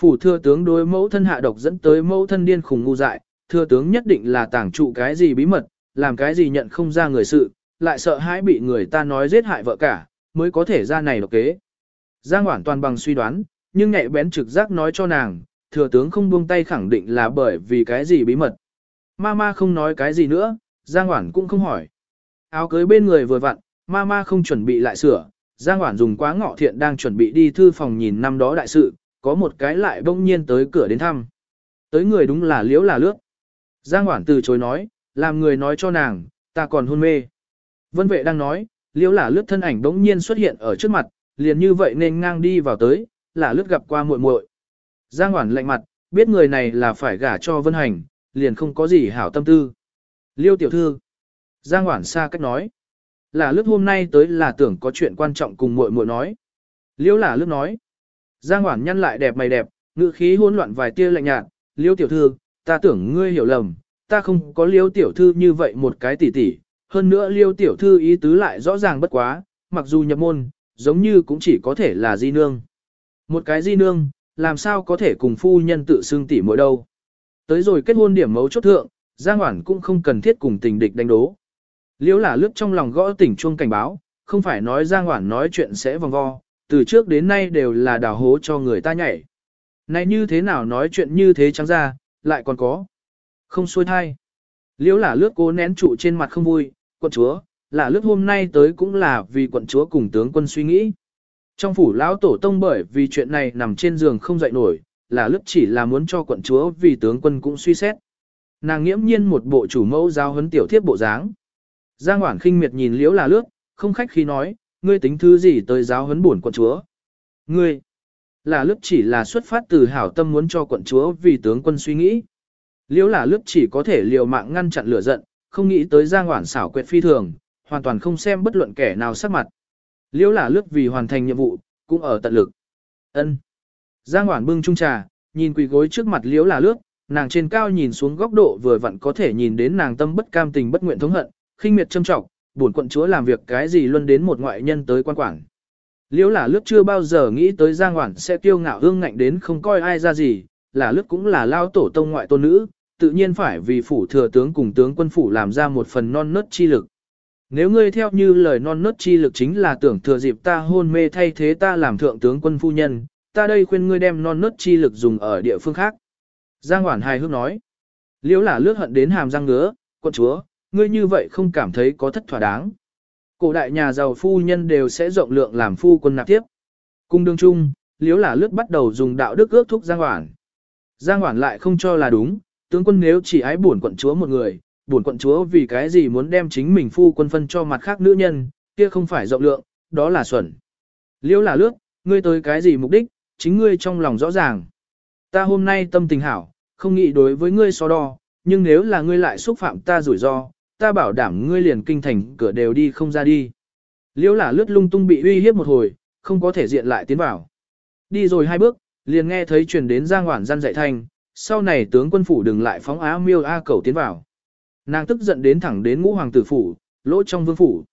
Phủ thừa tướng đối mẫu thân hạ độc dẫn tới mẫu thân điên khùng ngu dại, thừa tướng nhất định là tàng trụ cái gì bí mật, làm cái gì nhận không ra người sự, lại sợ hãi bị người ta nói giết hại vợ cả, mới có thể ra này độc kế. Giang Hoản toàn bằng suy đoán, nhưng nhạy bén trực giác nói cho nàng, thừa tướng không buông tay khẳng định là bởi vì cái gì bí mật. Mama không nói cái gì nữa, Giang Hoản cũng không hỏi. Áo cưới bên người vừa vặn, Mama không chuẩn bị lại sửa, Giang Hoản dùng quá ngọ thiện đang chuẩn bị đi thư phòng nhìn năm đó đại sự, có một cái lại bỗng nhiên tới cửa đến thăm. Tới người đúng là liễu là lướt. Giang Hoản từ chối nói, làm người nói cho nàng, ta còn hôn mê. Vân vệ đang nói, liễu là lướt thân ảnh đống nhiên xuất hiện ở trước mặt, liền như vậy nên ngang đi vào tới, là lướt gặp qua muội muội. Giang Hoản lạnh mặt, biết người này là phải gả cho Vân Hành, liền không có gì hảo tâm tư. Liêu tiểu thư. Giang Hoản xa cách nói. Là lướt hôm nay tới là tưởng có chuyện quan trọng cùng muội muội nói. Liêu là lướt nói. Giang Hoản nhăn lại đẹp mày đẹp, ngữ khí hỗn loạn vài tia lạnh nhạt. Liêu tiểu thư, ta tưởng ngươi hiểu lầm, ta không có liêu tiểu thư như vậy một cái tỉ tỉ. Hơn nữa liêu tiểu thư ý tứ lại rõ ràng bất quá, mặc dù nhập môn, giống như cũng chỉ có thể là di nương. Một cái di nương, làm sao có thể cùng phu nhân tự xưng tỉ mỗi đâu. Tới rồi kết hôn điểm mấu chốt thượng, Giang Hoản cũng không cần thiết cùng tình địch đánh đố. Liễu là lướt trong lòng gõ tỉnh chuông cảnh báo, không phải nói Giang Hoản nói chuyện sẽ vòng vo, từ trước đến nay đều là đào hố cho người ta nhảy. Này như thế nào nói chuyện như thế trắng ra, lại còn có. Không xuôi thai. Liễu là lướt cố nén trụ trên mặt không vui, quận chúa, là lướt hôm nay tới cũng là vì quận chúa cùng tướng quân suy nghĩ. Trong phủ lão tổ tông bởi vì chuyện này nằm trên giường không dậy nổi, là lướt chỉ là muốn cho quận chúa vì tướng quân cũng suy xét. Nàng nghiễm nhiên một bộ chủ mẫu giao huấn tiểu thiếp bộ dáng. Giang Hoản khinh miệt nhìn liễu là lướt, không khách khi nói, ngươi tính thứ gì tới giáo huấn bổn quận chúa. Ngươi, là lướt chỉ là xuất phát từ hảo tâm muốn cho quận chúa vì tướng quân suy nghĩ. Liễu là lướt chỉ có thể liều mạng ngăn chặn lửa giận, không nghĩ tới Giang Hoản xảo quyệt phi thường, hoàn toàn không xem bất luận kẻ nào sắc mặt. Liễu là lướt vì hoàn thành nhiệm vụ, cũng ở tận lực. Ân. Giang Hoản bưng chung trà, nhìn quỳ gối trước mặt Liễu là lướt, nàng trên cao nhìn xuống góc độ vừa vặn có thể nhìn đến nàng tâm bất cam tình bất nguyện thống hận, khinh miệt châm trọng, buồn quận chúa làm việc cái gì luôn đến một ngoại nhân tới quan quản. Liễu là lướt chưa bao giờ nghĩ tới Giang Hoản sẽ tiêu ngạo hương ngạnh đến không coi ai ra gì, là lướt cũng là lao tổ tông ngoại tôn nữ, tự nhiên phải vì phủ thừa tướng cùng tướng quân phủ làm ra một phần non nớt chi lực. Nếu ngươi theo như lời non nớt chi lực chính là tưởng thừa dịp ta hôn mê thay thế ta làm thượng tướng quân phu nhân, ta đây khuyên ngươi đem non nớt chi lực dùng ở địa phương khác. Giang Hoản hài hước nói. Liễu là lướt hận đến hàm răng ngứa, quân chúa, ngươi như vậy không cảm thấy có thất thỏa đáng. Cổ đại nhà giàu phu nhân đều sẽ rộng lượng làm phu quân nạp tiếp. Cung đương chung, liếu là lướt bắt đầu dùng đạo đức ước thúc Giang Hoản. Giang Hoản lại không cho là đúng, tướng quân nếu chỉ ái buồn quận chúa một người, buồn quận chúa vì cái gì muốn đem chính mình phu quân phân cho mặt khác nữ nhân, kia không phải rộng lượng, đó là xuẩn. liêu là lướt, ngươi tới cái gì mục đích, chính ngươi trong lòng rõ ràng. Ta hôm nay tâm tình hảo, không nghĩ đối với ngươi so đo, nhưng nếu là ngươi lại xúc phạm ta rủi ro, ta bảo đảm ngươi liền kinh thành cửa đều đi không ra đi. Liễu là lướt lung tung bị uy hiếp một hồi, không có thể diện lại tiến vào. Đi rồi hai bước, liền nghe thấy truyền đến Giang Hoản gian dạy thanh, sau này tướng quân phủ đừng lại phóng á miêu a cầu tiến vào. Nàng tức giận đến thẳng đến ngũ hoàng tử phủ, lỗ trong vương phủ.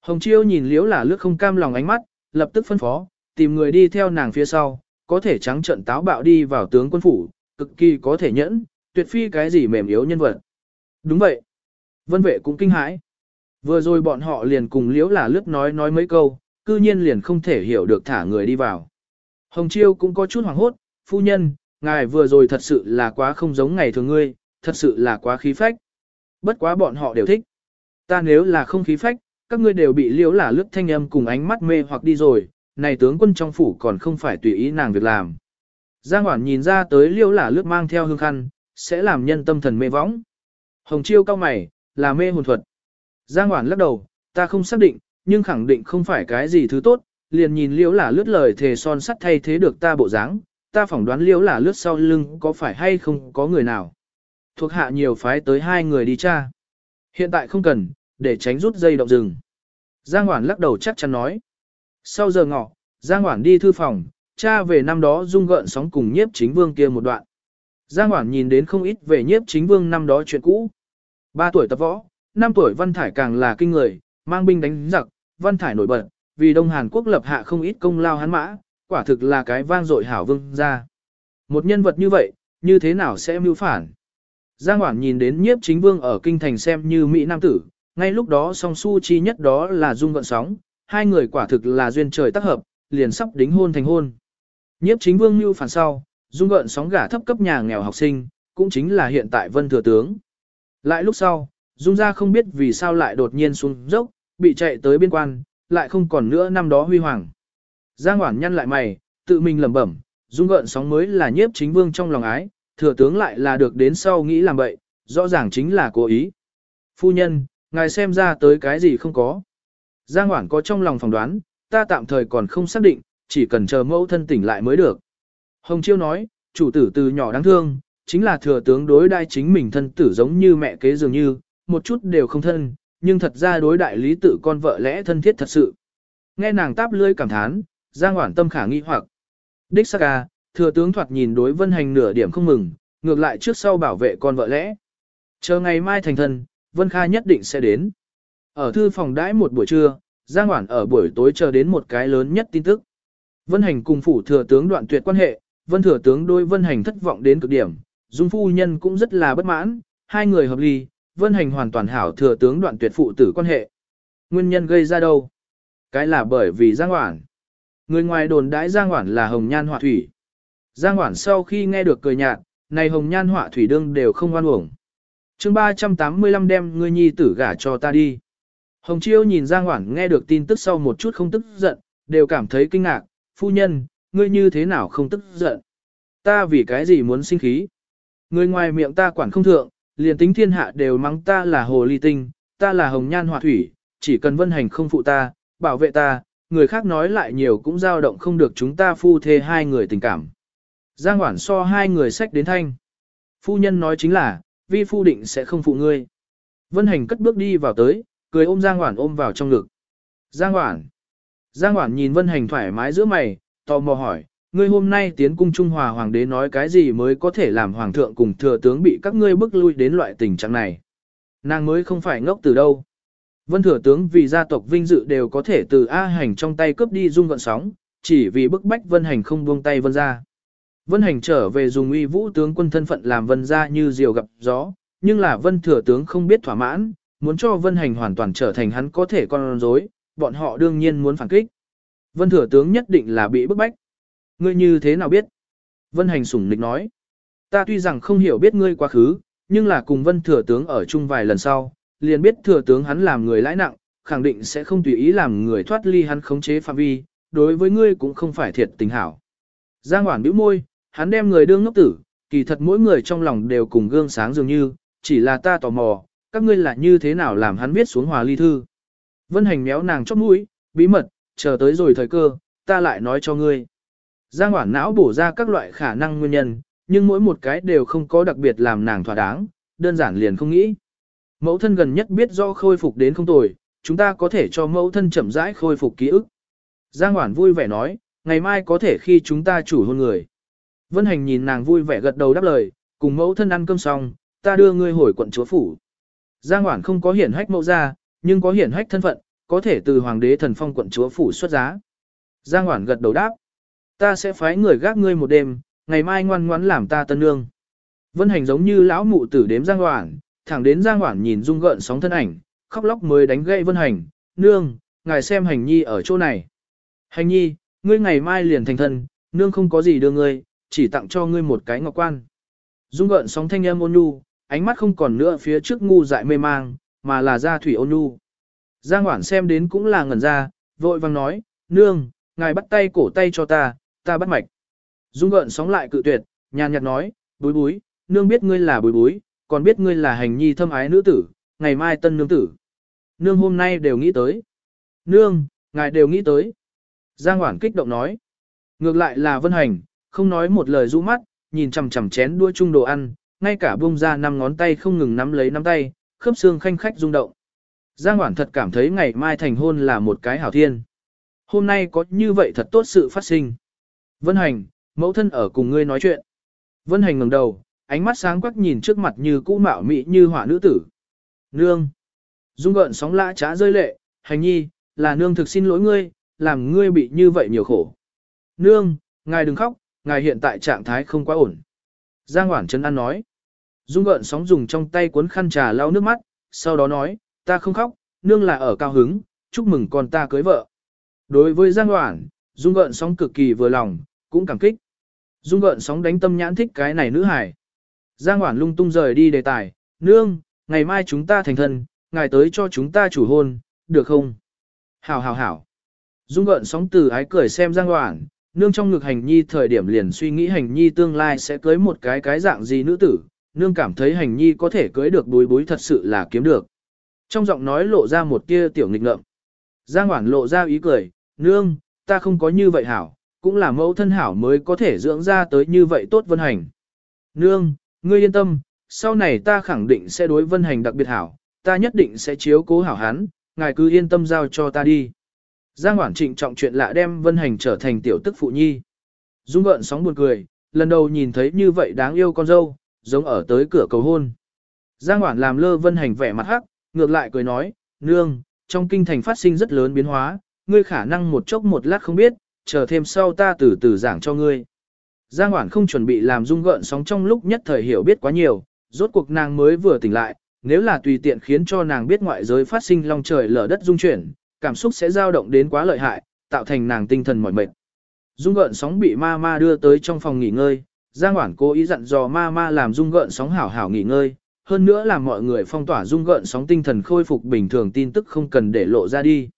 Hồng Chiêu nhìn Liễu là lướt không cam lòng ánh mắt, lập tức phân phó, tìm người đi theo nàng phía sau, có thể trắng trận táo bạo đi vào tướng quân phủ, cực kỳ có thể nhẫn, tuyệt phi cái gì mềm yếu nhân vật. Đúng vậy. Vân vệ cũng kinh hãi. Vừa rồi bọn họ liền cùng liễu là lướt nói nói mấy câu, cư nhiên liền không thể hiểu được thả người đi vào. Hồng Chiêu cũng có chút hoảng hốt, phu nhân, ngài vừa rồi thật sự là quá không giống ngày thường ngươi, thật sự là quá khí phách. Bất quá bọn họ đều thích. Ta nếu là không khí phách, các ngươi đều bị liễu là lướt thanh âm cùng ánh mắt mê hoặc đi rồi, này tướng quân trong phủ còn không phải tùy ý nàng việc làm. Giang Hoản nhìn ra tới liễu là lướt mang theo hương khăn, sẽ làm nhân tâm thần mê võng. Hồng Chiêu cao mày, là mê hồn thuật. Giang Hoản lắc đầu, ta không xác định, nhưng khẳng định không phải cái gì thứ tốt, liền nhìn liễu là lướt lời thề son sắt thay thế được ta bộ dáng, ta phỏng đoán liễu là lướt sau lưng có phải hay không có người nào. Thuộc hạ nhiều phái tới hai người đi cha. Hiện tại không cần, để tránh rút dây động rừng. Giang Hoản lắc đầu chắc chắn nói. Sau giờ ngọ, Giang Hoản đi thư phòng, cha về năm đó dung gợn sóng cùng nhiếp chính vương kia một đoạn. Giang Hoản nhìn đến không ít về nhiếp chính vương năm đó chuyện cũ. ba tuổi tập võ, năm tuổi Văn Thải càng là kinh người, mang binh đánh giặc, Văn Thải nổi bật, vì Đông Hàn Quốc lập hạ không ít công lao hắn mã, quả thực là cái vang dội hảo vương gia. Một nhân vật như vậy, như thế nào sẽ mưu phản? Giang Hoảng nhìn đến nhiếp chính vương ở kinh thành xem như Mỹ Nam tử, ngay lúc đó song su chi nhất đó là dung gọn sóng, hai người quả thực là duyên trời tác hợp, liền sắp đính hôn thành hôn. Nhiếp chính vương mưu phản sau, dung gọn sóng gả thấp cấp nhà nghèo học sinh, cũng chính là hiện tại vân thừa tướng. Lại lúc sau, dung ra không biết vì sao lại đột nhiên xuống dốc, bị chạy tới biên quan, lại không còn nữa năm đó huy hoàng. Giang Hoản nhăn lại mày, tự mình lẩm bẩm, dung gợn sóng mới là nhiếp chính vương trong lòng ái, thừa tướng lại là được đến sau nghĩ làm vậy, rõ ràng chính là cố ý. Phu nhân, ngài xem ra tới cái gì không có. Giang Hoản có trong lòng phỏng đoán, ta tạm thời còn không xác định, chỉ cần chờ mẫu thân tỉnh lại mới được. Hồng Chiêu nói, chủ tử từ nhỏ đáng thương, chính là thừa tướng đối đai chính mình thân tử giống như mẹ kế dường như, một chút đều không thân, nhưng thật ra đối đại lý tự con vợ lẽ thân thiết thật sự. Nghe nàng táp lưỡi cảm thán, Giang Hoản tâm khả nghi hoặc. Đích xác à, thừa tướng thoạt nhìn đối vân hành nửa điểm không mừng, ngược lại trước sau bảo vệ con vợ lẽ. Chờ ngày mai thành thân, Vân Kha nhất định sẽ đến. Ở thư phòng đãi một buổi trưa, Giang Hoản ở buổi tối chờ đến một cái lớn nhất tin tức. Vân Hành cùng phủ thừa tướng đoạn tuyệt quan hệ, Vân thừa tướng đối Vân Hành thất vọng đến cực điểm, Dung phu nhân cũng rất là bất mãn, hai người hợp ly, Vân Hành hoàn toàn hảo thừa tướng đoạn tuyệt phụ tử quan hệ. Nguyên nhân gây ra đâu? Cái là bởi vì Giang Hoản. Người ngoài đồn đãi Giang Hoản là hồng nhan họa thủy. Giang Hoản sau khi nghe được cười nhạt, này hồng nhan họa thủy đương đều không oan uổng. chương 385 đem ngươi nhi tử gả cho ta đi. Hồng Chiêu nhìn Giang Hoản nghe được tin tức sau một chút không tức giận, đều cảm thấy kinh ngạc, phu nhân, ngươi như thế nào không tức giận. Ta vì cái gì muốn sinh khí. Người ngoài miệng ta quản không thượng, liền tính thiên hạ đều mắng ta là hồ ly tinh, ta là hồng nhan họa thủy, chỉ cần vân hành không phụ ta, bảo vệ ta, người khác nói lại nhiều cũng dao động không được chúng ta phu thê hai người tình cảm. Giang Hoản so hai người sách đến thanh. Phu nhân nói chính là, vi phu định sẽ không phụ ngươi. Vân Hành cất bước đi vào tới, cười ôm Giang Hoản ôm vào trong ngực. Giang Hoản. Giang Hoản nhìn Vân Hành thoải mái giữa mày, tò mò hỏi, ngươi hôm nay tiến cung Trung Hòa Hoàng đế nói cái gì mới có thể làm Hoàng thượng cùng thừa tướng bị các ngươi bức lui đến loại tình trạng này. Nàng mới không phải ngốc từ đâu. Vân thừa tướng vì gia tộc vinh dự đều có thể từ A hành trong tay cướp đi dung gọn sóng, chỉ vì bức bách Vân hành không buông tay Vân ra. Vân hành trở về dùng uy vũ tướng quân thân phận làm Vân ra như diều gặp gió, nhưng là Vân thừa tướng không biết thỏa mãn, muốn cho Vân hành hoàn toàn trở thành hắn có thể con rối, bọn họ đương nhiên muốn phản kích. Vân thừa tướng nhất định là bị bức bách. Ngươi như thế nào biết? Vân hành sủng nịch nói. Ta tuy rằng không hiểu biết ngươi quá khứ, nhưng là cùng Vân thừa tướng ở chung vài lần sau, liền biết thừa tướng hắn làm người lãi nặng, khẳng định sẽ không tùy ý làm người thoát ly hắn khống chế phạm vi, đối với ngươi cũng không phải thiệt tình hảo. Giang Hoản bĩu môi, hắn đem người đương ngốc tử, kỳ thật mỗi người trong lòng đều cùng gương sáng dường như, chỉ là ta tò mò, các ngươi là như thế nào làm hắn viết xuống hòa ly thư. Vân hành méo nàng chóp mũi, bí mật, chờ tới rồi thời cơ, ta lại nói cho ngươi. Giang Hoản não bổ ra các loại khả năng nguyên nhân, nhưng mỗi một cái đều không có đặc biệt làm nàng thỏa đáng, đơn giản liền không nghĩ. Mẫu thân gần nhất biết do khôi phục đến không tồi, chúng ta có thể cho mẫu thân chậm rãi khôi phục ký ức. Giang Hoản vui vẻ nói, ngày mai có thể khi chúng ta chủ hôn người. Vân Hành nhìn nàng vui vẻ gật đầu đáp lời, cùng mẫu thân ăn cơm xong, ta đưa ngươi hồi quận chúa phủ. Giang Hoản không có hiển hách mẫu ra, nhưng có hiển hách thân phận, có thể từ hoàng đế thần phong quận chúa phủ xuất giá. Giang Hoản gật đầu đáp, ta sẽ phái người gác ngươi một đêm, ngày mai ngoan ngoãn làm ta tân nương. Vân Hành giống như lão mụ tử đếm Giang Hoản, thẳng đến Giang Hoản nhìn rung gợn sóng thân ảnh, khóc lóc mới đánh gậy Vân Hành, nương, ngài xem hành nhi ở chỗ này. Hành nhi, ngươi ngày mai liền thành thân, nương không có gì đưa ngươi, chỉ tặng cho ngươi một cái ngọc quan. Dung gợn sóng thanh âm ôn nhu, ánh mắt không còn nữa phía trước ngu dại mê mang, mà là ra thủy ôn nhu. Giang Hoản xem đến cũng là ngẩn ra, vội vang nói, nương, ngài bắt tay cổ tay cho ta, ta bắt mạch. Dung gợn sóng lại cự tuyệt, nhàn nhạt nói, bối bối, nương biết ngươi là bối bối, còn biết ngươi là hành nhi thâm ái nữ tử, ngày mai tân nương tử. Nương hôm nay đều nghĩ tới. Nương, ngài đều nghĩ tới. Giang Hoảng kích động nói. Ngược lại là Vân Hành, không nói một lời rũ mắt, nhìn chằm chằm chén đua chung đồ ăn, ngay cả bông ra năm ngón tay không ngừng nắm lấy nắm tay, khớp xương khanh khách rung động. Giang Hoảng thật cảm thấy ngày mai thành hôn là một cái hảo thiên. Hôm nay có như vậy thật tốt sự phát sinh. Vân Hành, mẫu thân ở cùng ngươi nói chuyện. Vân Hành ngẩng đầu, ánh mắt sáng quắc nhìn trước mặt như cũ mạo mị như hỏa nữ tử. Nương! Dung gợn sóng lã trá rơi lệ, hành nhi, là nương thực xin lỗi ngươi, làm ngươi bị như vậy nhiều khổ. Nương, ngài đừng khóc, ngài hiện tại trạng thái không quá ổn. Giang Hoản Trấn An nói. Dung gợn sóng dùng trong tay cuốn khăn trà lau nước mắt, sau đó nói, ta không khóc, nương là ở cao hứng, chúc mừng con ta cưới vợ. Đối với Giang Hoản, Dung gợn sóng cực kỳ vừa lòng, cũng cảm kích. Dung gợn sóng đánh tâm nhãn thích cái này nữ hải. Giang Hoản lung tung rời đi đề tài, nương, ngày mai chúng ta thành thân, ngài tới cho chúng ta chủ hôn, được không? Hảo hảo hảo. Dung gợn sóng từ ái cười xem Giang Hoản, nương trong ngực hành nhi thời điểm liền suy nghĩ hành nhi tương lai sẽ cưới một cái cái dạng gì nữ tử, nương cảm thấy hành nhi có thể cưới được bối bối thật sự là kiếm được. Trong giọng nói lộ ra một tia tiểu nghịch ngợm. Giang Hoản lộ ra ý cười, nương, ta không có như vậy hảo, cũng là mẫu thân hảo mới có thể dưỡng ra tới như vậy tốt vân hành. Nương, ngươi yên tâm, sau này ta khẳng định sẽ đối vân hành đặc biệt hảo, ta nhất định sẽ chiếu cố hảo hắn, ngài cứ yên tâm giao cho ta đi. Giang Hoản trịnh trọng chuyện lạ đem vân hành trở thành tiểu tức phụ nhi. Dung gợn sóng buồn cười, lần đầu nhìn thấy như vậy đáng yêu con dâu, giống ở tới cửa cầu hôn. Giang Hoản làm lơ vân hành vẻ mặt hắc, ngược lại cười nói, nương, trong kinh thành phát sinh rất lớn biến hóa, ngươi khả năng một chốc một lát không biết, chờ thêm sau ta từ từ giảng cho ngươi. Giang Hoản không chuẩn bị làm dung gợn sóng trong lúc nhất thời hiểu biết quá nhiều, rốt cuộc nàng mới vừa tỉnh lại, nếu là tùy tiện khiến cho nàng biết ngoại giới phát sinh long trời lở đất dung chuyển, cảm xúc sẽ dao động đến quá lợi hại, tạo thành nàng tinh thần mỏi mệt. Dung gợn sóng bị ma ma đưa tới trong phòng nghỉ ngơi, Giang Hoản cố ý dặn dò ma ma làm dung gợn sóng hảo hảo nghỉ ngơi, hơn nữa làm mọi người phong tỏa dung gợn sóng tinh thần khôi phục bình thường tin tức không cần để lộ ra đi.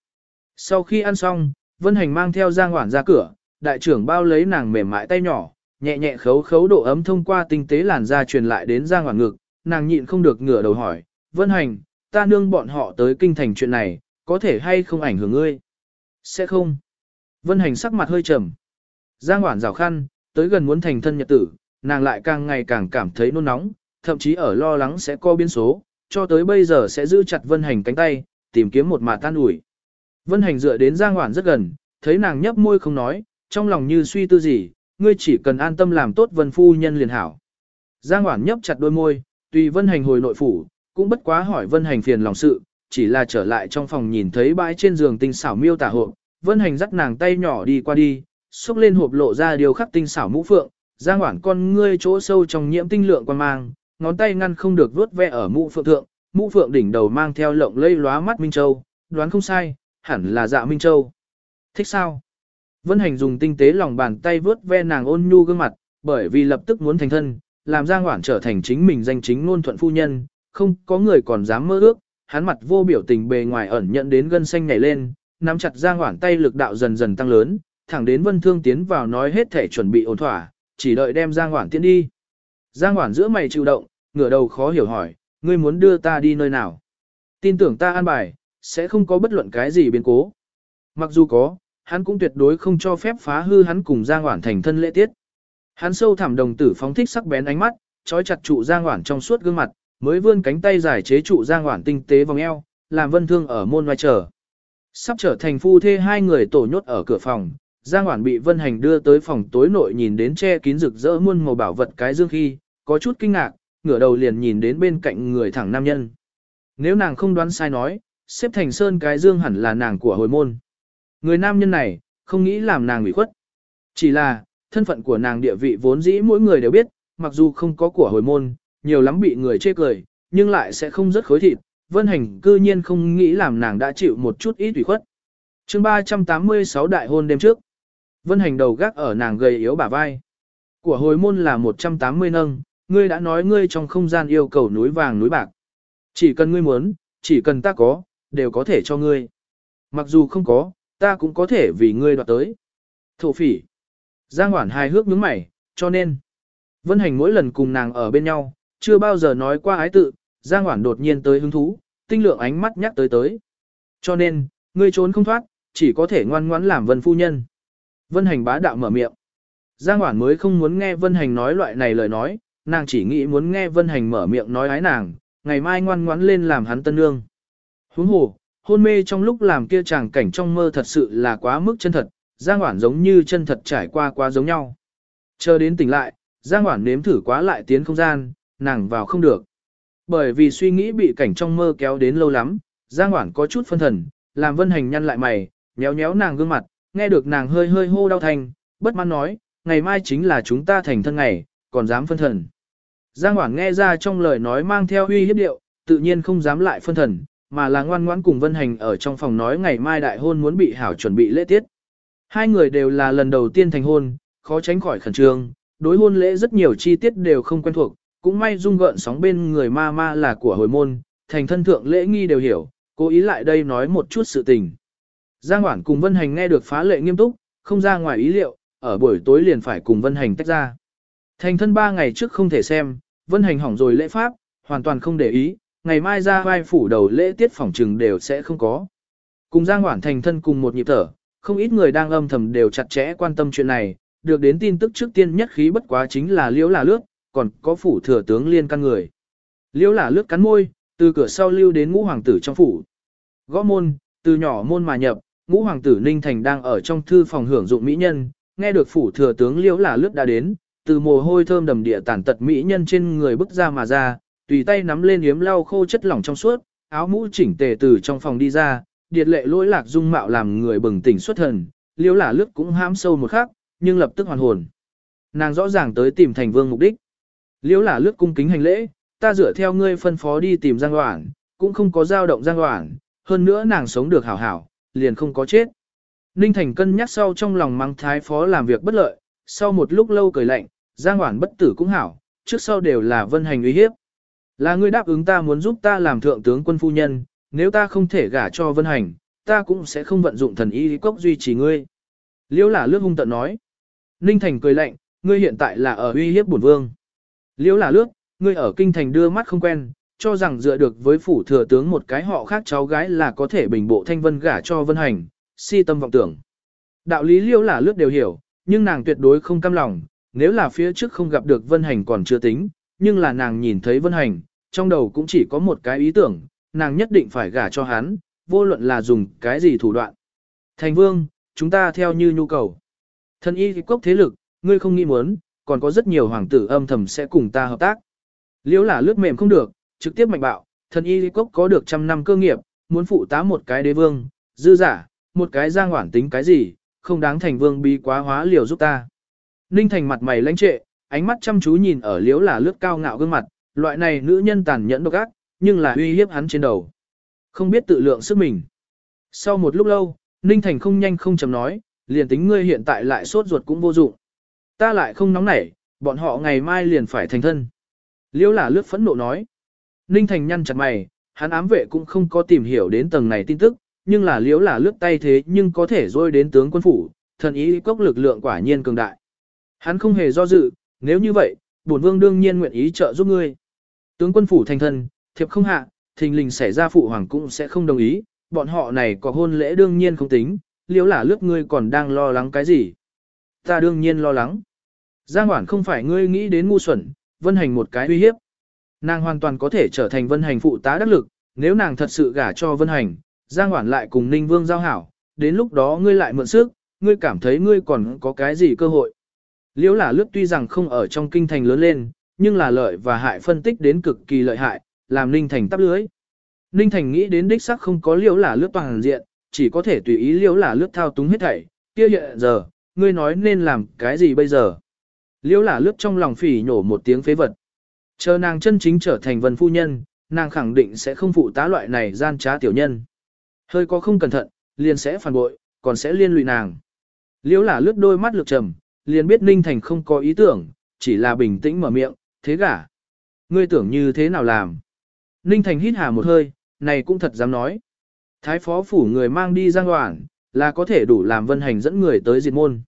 Sau khi ăn xong, Vân Hành mang theo Giang Hoản ra cửa, đại trưởng bao lấy nàng mềm mại tay nhỏ, nhẹ nhẹ khấu khấu độ ấm thông qua tinh tế làn da truyền lại đến Giang Hoản ngực, nàng nhịn không được ngửa đầu hỏi, Vân Hành, ta nương bọn họ tới kinh thành chuyện này, có thể hay không ảnh hưởng ngươi? Sẽ không. Vân Hành sắc mặt hơi trầm. Giang Hoản rào khăn, tới gần muốn thành thân nhật tử, nàng lại càng ngày càng cảm thấy nôn nóng, thậm chí ở lo lắng sẽ co biến số, cho tới bây giờ sẽ giữ chặt Vân Hành cánh tay, tìm kiếm một mà tan ủi. Vân Hành dựa đến Giang Hoản rất gần, thấy nàng nhấp môi không nói, trong lòng như suy tư gì, ngươi chỉ cần an tâm làm tốt Vân Phu Nhân liền hảo. Giang Hoản nhấp chặt đôi môi, tùy Vân Hành hồi nội phủ, cũng bất quá hỏi Vân Hành phiền lòng sự, chỉ là trở lại trong phòng nhìn thấy bãi trên giường tinh xảo miêu tả hộp, Vân Hành dắt nàng tay nhỏ đi qua đi, xúc lên hộp lộ ra điều khắc tinh xảo mũ phượng, Giang Hoản con ngươi chỗ sâu trong nhiễm tinh lượng quan mang, ngón tay ngăn không được vuốt ve ở mũ phượng thượng, mũ phượng đỉnh đầu mang theo lộng lây lóa mắt Minh Châu, đoán không sai, hẳn là dạ Minh Châu. Thích sao? Vân Hành dùng tinh tế lòng bàn tay vuốt ve nàng ôn nhu gương mặt, bởi vì lập tức muốn thành thân, làm Giang Hoản trở thành chính mình danh chính ngôn thuận phu nhân, không có người còn dám mơ ước, hắn mặt vô biểu tình bề ngoài ẩn nhận đến gân xanh nhảy lên, nắm chặt Giang Hoản tay lực đạo dần dần tăng lớn, thẳng đến Vân Thương tiến vào nói hết thể chuẩn bị ổn thỏa, chỉ đợi đem Giang Hoản tiến đi. Giang Hoản giữa mày chịu động, ngửa đầu khó hiểu hỏi, ngươi muốn đưa ta đi nơi nào? Tin tưởng ta an bài, sẽ không có bất luận cái gì biến cố. Mặc dù có, hắn cũng tuyệt đối không cho phép phá hư hắn cùng Giang Hoản thành thân lễ tiết. Hắn sâu thẳm đồng tử phóng thích sắc bén ánh mắt, trói chặt trụ Giang Hoản trong suốt gương mặt, mới vươn cánh tay giải chế trụ Giang Hoản tinh tế vòng eo, làm vân thương ở môn ngoài chờ. Sắp trở thành phu thê hai người tổ nhốt ở cửa phòng, Giang Hoản bị Vân Hành đưa tới phòng tối nội nhìn đến che kín rực rỡ muôn màu bảo vật cái dương khi, có chút kinh ngạc, ngửa đầu liền nhìn đến bên cạnh người thẳng nam nhân. Nếu nàng không đoán sai nói, xếp thành sơn cái dương hẳn là nàng của hồi môn. Người nam nhân này, không nghĩ làm nàng ủy khuất. Chỉ là, thân phận của nàng địa vị vốn dĩ mỗi người đều biết, mặc dù không có của hồi môn, nhiều lắm bị người chê cười, nhưng lại sẽ không rất khối thịt. Vân hành cư nhiên không nghĩ làm nàng đã chịu một chút ít ủy khuất. chương 386 đại hôn đêm trước. Vân hành đầu gác ở nàng gầy yếu bả vai. Của hồi môn là 180 nâng, ngươi đã nói ngươi trong không gian yêu cầu núi vàng núi bạc. Chỉ cần ngươi muốn, chỉ cần ta có, đều có thể cho ngươi. Mặc dù không có, ta cũng có thể vì ngươi đoạt tới. Thổ phỉ. Giang Hoản hài hước nhướng mày, cho nên. Vân Hành mỗi lần cùng nàng ở bên nhau, chưa bao giờ nói qua ái tự, Giang Hoản đột nhiên tới hứng thú, tinh lượng ánh mắt nhắc tới tới. Cho nên, ngươi trốn không thoát, chỉ có thể ngoan ngoãn làm Vân phu nhân. Vân Hành bá đạo mở miệng. Giang Hoản mới không muốn nghe Vân Hành nói loại này lời nói, nàng chỉ nghĩ muốn nghe Vân Hành mở miệng nói ái nàng, ngày mai ngoan ngoãn lên làm hắn tân nương. Huống hồ, hôn mê trong lúc làm kia chàng cảnh trong mơ thật sự là quá mức chân thật, Giang Hoản giống như chân thật trải qua quá giống nhau. Chờ đến tỉnh lại, Giang Hoản nếm thử quá lại tiến không gian, nàng vào không được. Bởi vì suy nghĩ bị cảnh trong mơ kéo đến lâu lắm, Giang Hoản có chút phân thần, làm Vân Hành nhăn lại mày, nhéo nhéo nàng gương mặt, nghe được nàng hơi hơi hô đau thành, bất mãn nói, ngày mai chính là chúng ta thành thân ngày, còn dám phân thần. Giang Hoảng nghe ra trong lời nói mang theo uy hiếp điệu, tự nhiên không dám lại phân thần, mà là ngoan ngoãn cùng Vân Hành ở trong phòng nói ngày mai đại hôn muốn bị hảo chuẩn bị lễ tiết. Hai người đều là lần đầu tiên thành hôn, khó tránh khỏi khẩn trương, đối hôn lễ rất nhiều chi tiết đều không quen thuộc, cũng may dung gợn sóng bên người ma ma là của hồi môn, thành thân thượng lễ nghi đều hiểu, cố ý lại đây nói một chút sự tình. Giang Hoản cùng Vân Hành nghe được phá lệ nghiêm túc, không ra ngoài ý liệu, ở buổi tối liền phải cùng Vân Hành tách ra. Thành thân ba ngày trước không thể xem, Vân Hành hỏng rồi lễ pháp, hoàn toàn không để ý, ngày mai ra vai phủ đầu lễ tiết phòng trừng đều sẽ không có. Cùng Giang Hoản thành thân cùng một nhịp thở, không ít người đang âm thầm đều chặt chẽ quan tâm chuyện này, được đến tin tức trước tiên nhất khí bất quá chính là liễu là lướt, còn có phủ thừa tướng liên căn người. Liễu là lướt cắn môi, từ cửa sau lưu đến ngũ hoàng tử trong phủ. Gõ môn, từ nhỏ môn mà nhập, ngũ hoàng tử Ninh Thành đang ở trong thư phòng hưởng dụng mỹ nhân, nghe được phủ thừa tướng liễu là lướt đã đến, từ mồ hôi thơm đầm địa tản tật mỹ nhân trên người bức ra mà ra, tùy tay nắm lên yếm lau khô chất lỏng trong suốt, áo mũ chỉnh tề từ trong phòng đi ra, điệt lệ lỗi lạc dung mạo làm người bừng tỉnh xuất thần, liễu là lướt cũng hãm sâu một khắc, nhưng lập tức hoàn hồn. Nàng rõ ràng tới tìm thành vương mục đích. Liễu là lướt cung kính hành lễ, ta dựa theo ngươi phân phó đi tìm Giang Hoảng, cũng không có dao động Giang Hoảng, hơn nữa nàng sống được hảo hảo, liền không có chết. Ninh Thành cân nhắc sau trong lòng mang thái phó làm việc bất lợi, sau một lúc lâu cười lạnh, Giang Hoảng bất tử cũng hảo, trước sau đều là vân hành uy hiếp. Là ngươi đáp ứng ta muốn giúp ta làm thượng tướng quân phu nhân, nếu ta không thể gả cho vân hành, ta cũng sẽ không vận dụng thần y cốc duy trì ngươi. Liễu là lướt hung tận nói. Ninh Thành cười lạnh, ngươi hiện tại là ở uy hiếp bổn vương. Liễu là lướt, ngươi ở kinh thành đưa mắt không quen, cho rằng dựa được với phủ thừa tướng một cái họ khác cháu gái là có thể bình bộ thanh vân gả cho vân hành, si tâm vọng tưởng. Đạo lý liễu là lướt đều hiểu, nhưng nàng tuyệt đối không cam lòng, nếu là phía trước không gặp được vân hành còn chưa tính, nhưng là nàng nhìn thấy vân hành, trong đầu cũng chỉ có một cái ý tưởng, nàng nhất định phải gả cho hắn, vô luận là dùng cái gì thủ đoạn. Thành vương, chúng ta theo như nhu cầu. Thân y cốc thế lực, ngươi không nghĩ muốn, còn có rất nhiều hoàng tử âm thầm sẽ cùng ta hợp tác. Liễu là lướt mềm không được, trực tiếp mạnh bạo, thần y cốc có được trăm năm cơ nghiệp, muốn phụ tá một cái đế vương, dư giả, một cái giang hoảng tính cái gì, không đáng thành vương bi quá hóa liều giúp ta. Ninh thành mặt mày lãnh trệ, ánh mắt chăm chú nhìn ở liễu là lướt cao ngạo gương mặt, loại này nữ nhân tàn nhẫn độc ác, nhưng là uy hiếp hắn trên đầu. Không biết tự lượng sức mình. Sau một lúc lâu, Ninh Thành không nhanh không chậm nói, liền tính ngươi hiện tại lại sốt ruột cũng vô dụng. Ta lại không nóng nảy, bọn họ ngày mai liền phải thành thân. Liễu là lướt phẫn nộ nói. Ninh Thành nhăn chặt mày, hắn ám vệ cũng không có tìm hiểu đến tầng này tin tức, nhưng là liễu là lướt tay thế nhưng có thể rôi đến tướng quân phủ, thần ý cốc lực lượng quả nhiên cường đại. Hắn không hề do dự, nếu như vậy, bổn vương đương nhiên nguyện ý trợ giúp ngươi. Tướng quân phủ thành thân, thiệp không hạ, thình lình xảy ra phụ hoàng cũng sẽ không đồng ý, bọn họ này có hôn lễ đương nhiên không tính, Liệu là lướt ngươi còn đang lo lắng cái gì. Ta đương nhiên lo lắng. Giang Hoản không phải ngươi nghĩ đến ngu xuẩn, vân hành một cái uy hiếp. Nàng hoàn toàn có thể trở thành vân hành phụ tá đắc lực, nếu nàng thật sự gả cho vân hành, Giang Hoản lại cùng Ninh Vương giao hảo, đến lúc đó ngươi lại mượn sức, ngươi cảm thấy ngươi còn có cái gì cơ hội. Liễu là lướt tuy rằng không ở trong kinh thành lớn lên, nhưng là lợi và hại phân tích đến cực kỳ lợi hại, làm Ninh Thành tắp lưới. Ninh Thành nghĩ đến đích xác không có liễu là lướt toàn diện, chỉ có thể tùy ý liễu là lướt thao túng hết thảy, kia hiện giờ, ngươi nói nên làm cái gì bây giờ. Liễu là lướt trong lòng phỉ nhổ một tiếng phế vật. Chờ nàng chân chính trở thành vân phu nhân, nàng khẳng định sẽ không phụ tá loại này gian trá tiểu nhân. Hơi có không cẩn thận, liền sẽ phản bội, còn sẽ liên lụy nàng. Liễu là lướt đôi mắt lực trầm, liền biết Ninh Thành không có ý tưởng, chỉ là bình tĩnh mở miệng, thế gả. Ngươi tưởng như thế nào làm? Ninh Thành hít hà một hơi, này cũng thật dám nói. Thái phó phủ người mang đi giang hoảng, là có thể đủ làm vân hành dẫn người tới diệt môn.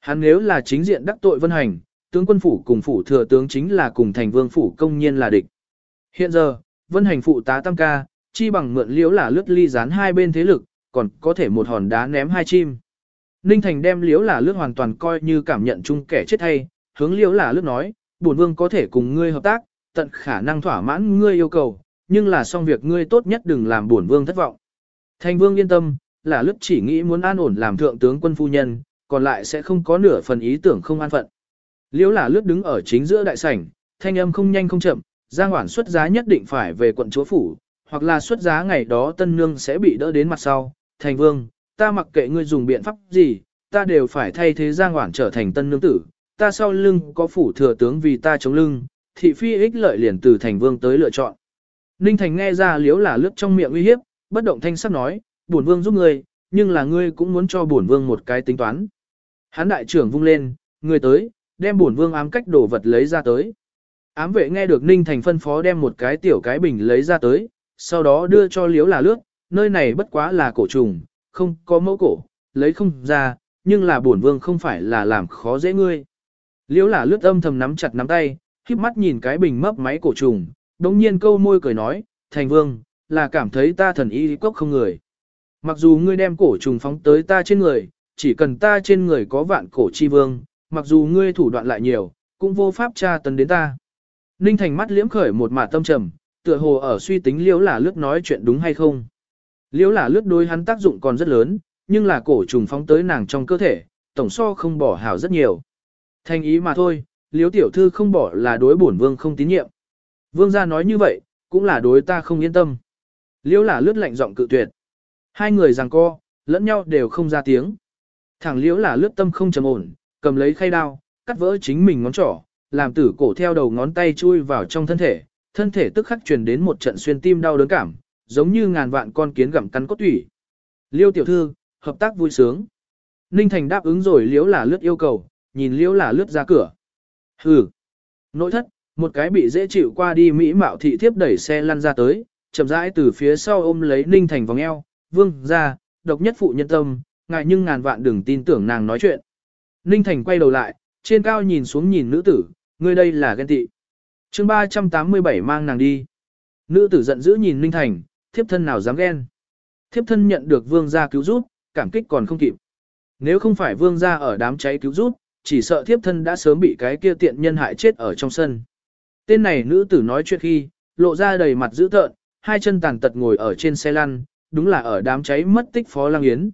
Hắn nếu là chính diện đắc tội vân hành, tướng quân phủ cùng phủ thừa tướng chính là cùng thành vương phủ công nhiên là địch. Hiện giờ, vân hành phụ tá tam ca, chi bằng mượn liễu là lướt ly gián hai bên thế lực, còn có thể một hòn đá ném hai chim. Ninh Thành đem liễu là lướt hoàn toàn coi như cảm nhận chung kẻ chết hay, hướng liễu là lướt nói, bổn vương có thể cùng ngươi hợp tác, tận khả năng thỏa mãn ngươi yêu cầu, nhưng là xong việc ngươi tốt nhất đừng làm bổn vương thất vọng. Thành vương yên tâm, là lướt chỉ nghĩ muốn an ổn làm thượng tướng quân phu nhân, còn lại sẽ không có nửa phần ý tưởng không an phận. Liễu là lướt đứng ở chính giữa đại sảnh, thanh âm không nhanh không chậm, Giang Hoản xuất giá nhất định phải về quận chúa phủ, hoặc là xuất giá ngày đó tân nương sẽ bị đỡ đến mặt sau. Thành vương, ta mặc kệ ngươi dùng biện pháp gì, ta đều phải thay thế Giang Hoản trở thành tân nương tử, ta sau lưng có phủ thừa tướng vì ta chống lưng, thị phi ích lợi liền từ thành vương tới lựa chọn. Ninh Thành nghe ra liếu là lướt trong miệng uy hiếp, bất động thanh sắc nói, bổn vương giúp ngươi, nhưng là ngươi cũng muốn cho bổn vương một cái tính toán. Hán đại trưởng vung lên, người tới, đem bổn vương ám cách đổ vật lấy ra tới. Ám vệ nghe được Ninh Thành phân phó đem một cái tiểu cái bình lấy ra tới, sau đó đưa cho liếu là lướt, nơi này bất quá là cổ trùng, không có mẫu cổ, lấy không ra, nhưng là bổn vương không phải là làm khó dễ ngươi. liễu là lướt âm thầm nắm chặt nắm tay, khiếp mắt nhìn cái bình mấp máy cổ trùng, đồng nhiên câu môi cười nói, thành vương, là cảm thấy ta thần y cốc không người. Mặc dù ngươi đem cổ trùng phóng tới ta trên người, chỉ cần ta trên người có vạn cổ chi vương, mặc dù ngươi thủ đoạn lại nhiều, cũng vô pháp tra tấn đến ta. Ninh Thành mắt liễm khởi một mả tâm trầm, tựa hồ ở suy tính liễu là lướt nói chuyện đúng hay không. Liễu là lướt đối hắn tác dụng còn rất lớn, nhưng là cổ trùng phóng tới nàng trong cơ thể, tổng so không bỏ hảo rất nhiều. Thành ý mà thôi, liễu tiểu thư không bỏ là đối bổn vương không tín nhiệm. Vương gia nói như vậy, cũng là đối ta không yên tâm. Liễu là lướt lạnh giọng cự tuyệt. Hai người giằng co, lẫn nhau đều không ra tiếng. Thẳng liễu là lướt tâm không trầm ổn, cầm lấy khay đao, cắt vỡ chính mình ngón trỏ, làm tử cổ theo đầu ngón tay chui vào trong thân thể, thân thể tức khắc truyền đến một trận xuyên tim đau đớn cảm, giống như ngàn vạn con kiến gặm cắn cốt tủy. Liêu tiểu thư, hợp tác vui sướng. Ninh Thành đáp ứng rồi liễu là lướt yêu cầu, nhìn liễu là lướt ra cửa. Hừ. Nội thất, một cái bị dễ chịu qua đi mỹ mạo thị thiếp đẩy xe lăn ra tới, chậm rãi từ phía sau ôm lấy Ninh Thành vòng eo, vương ra, độc nhất phụ nhân tâm, ngại nhưng ngàn vạn đừng tin tưởng nàng nói chuyện. Ninh Thành quay đầu lại, trên cao nhìn xuống nhìn nữ tử, ngươi đây là ghen tị. chương 387 mang nàng đi. Nữ tử giận dữ nhìn Ninh Thành, thiếp thân nào dám ghen. Thiếp thân nhận được vương gia cứu giúp, cảm kích còn không kịp. Nếu không phải vương gia ở đám cháy cứu giúp, chỉ sợ thiếp thân đã sớm bị cái kia tiện nhân hại chết ở trong sân. Tên này nữ tử nói chuyện khi, lộ ra đầy mặt dữ tợn, hai chân tàn tật ngồi ở trên xe lăn, đúng là ở đám cháy mất tích Phó Lang Yến.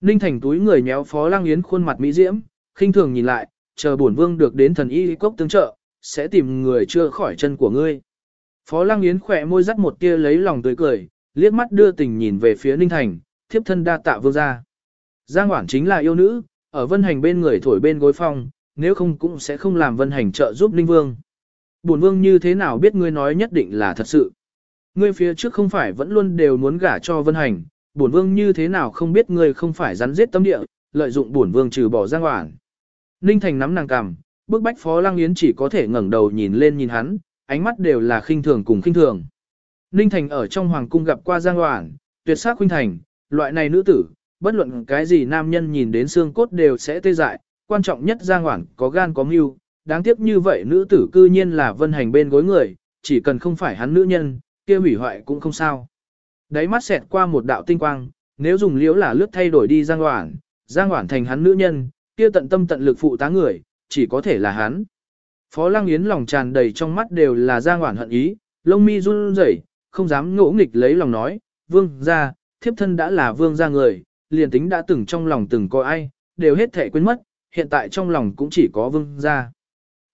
Ninh Thành túi người nhéo Phó Lang Yến khuôn mặt mỹ diễm, khinh thường nhìn lại, chờ bổn vương được đến thần y cốc tương trợ, sẽ tìm người chưa khỏi chân của ngươi. Phó Lăng Yến khỏe môi dắt một tia lấy lòng tươi cười, liếc mắt đưa tình nhìn về phía Ninh Thành, thiếp thân đa tạ vương gia. Giang Hoảng chính là yêu nữ, ở vân hành bên người thổi bên gối phong, nếu không cũng sẽ không làm vân hành trợ giúp Ninh Vương. Bổn vương như thế nào biết ngươi nói nhất định là thật sự. Ngươi phía trước không phải vẫn luôn đều muốn gả cho vân hành, bổn vương như thế nào không biết ngươi không phải rắn giết tâm địa, lợi dụng bổn vương trừ bỏ Giang Hoảng. Ninh Thành nắm nàng cằm, bức bách Phó Lăng Yến chỉ có thể ngẩng đầu nhìn lên nhìn hắn, ánh mắt đều là khinh thường cùng khinh thường. Ninh Thành ở trong hoàng cung gặp qua Giang Hoản, tuyệt sắc khuynh thành, loại này nữ tử, bất luận cái gì nam nhân nhìn đến xương cốt đều sẽ tê dại, quan trọng nhất Giang Hoản có gan có mưu, đáng tiếc như vậy nữ tử cư nhiên là vân hành bên gối người, chỉ cần không phải hắn nữ nhân, kia hủy hoại cũng không sao. Đáy mắt xẹt qua một đạo tinh quang, nếu dùng liễu là lướt thay đổi đi Giang Hoản, Giang Hoản thành hắn nữ nhân, kia tận tâm tận lực phụ tá người, chỉ có thể là hắn. Phó Lăng Yến lòng tràn đầy trong mắt đều là giang hoảng hận ý, lông mi run rẩy, không dám ngỗ nghịch lấy lòng nói, vương gia, thiếp thân đã là vương gia người, liền tính đã từng trong lòng từng có ai, đều hết thể quên mất, hiện tại trong lòng cũng chỉ có vương gia.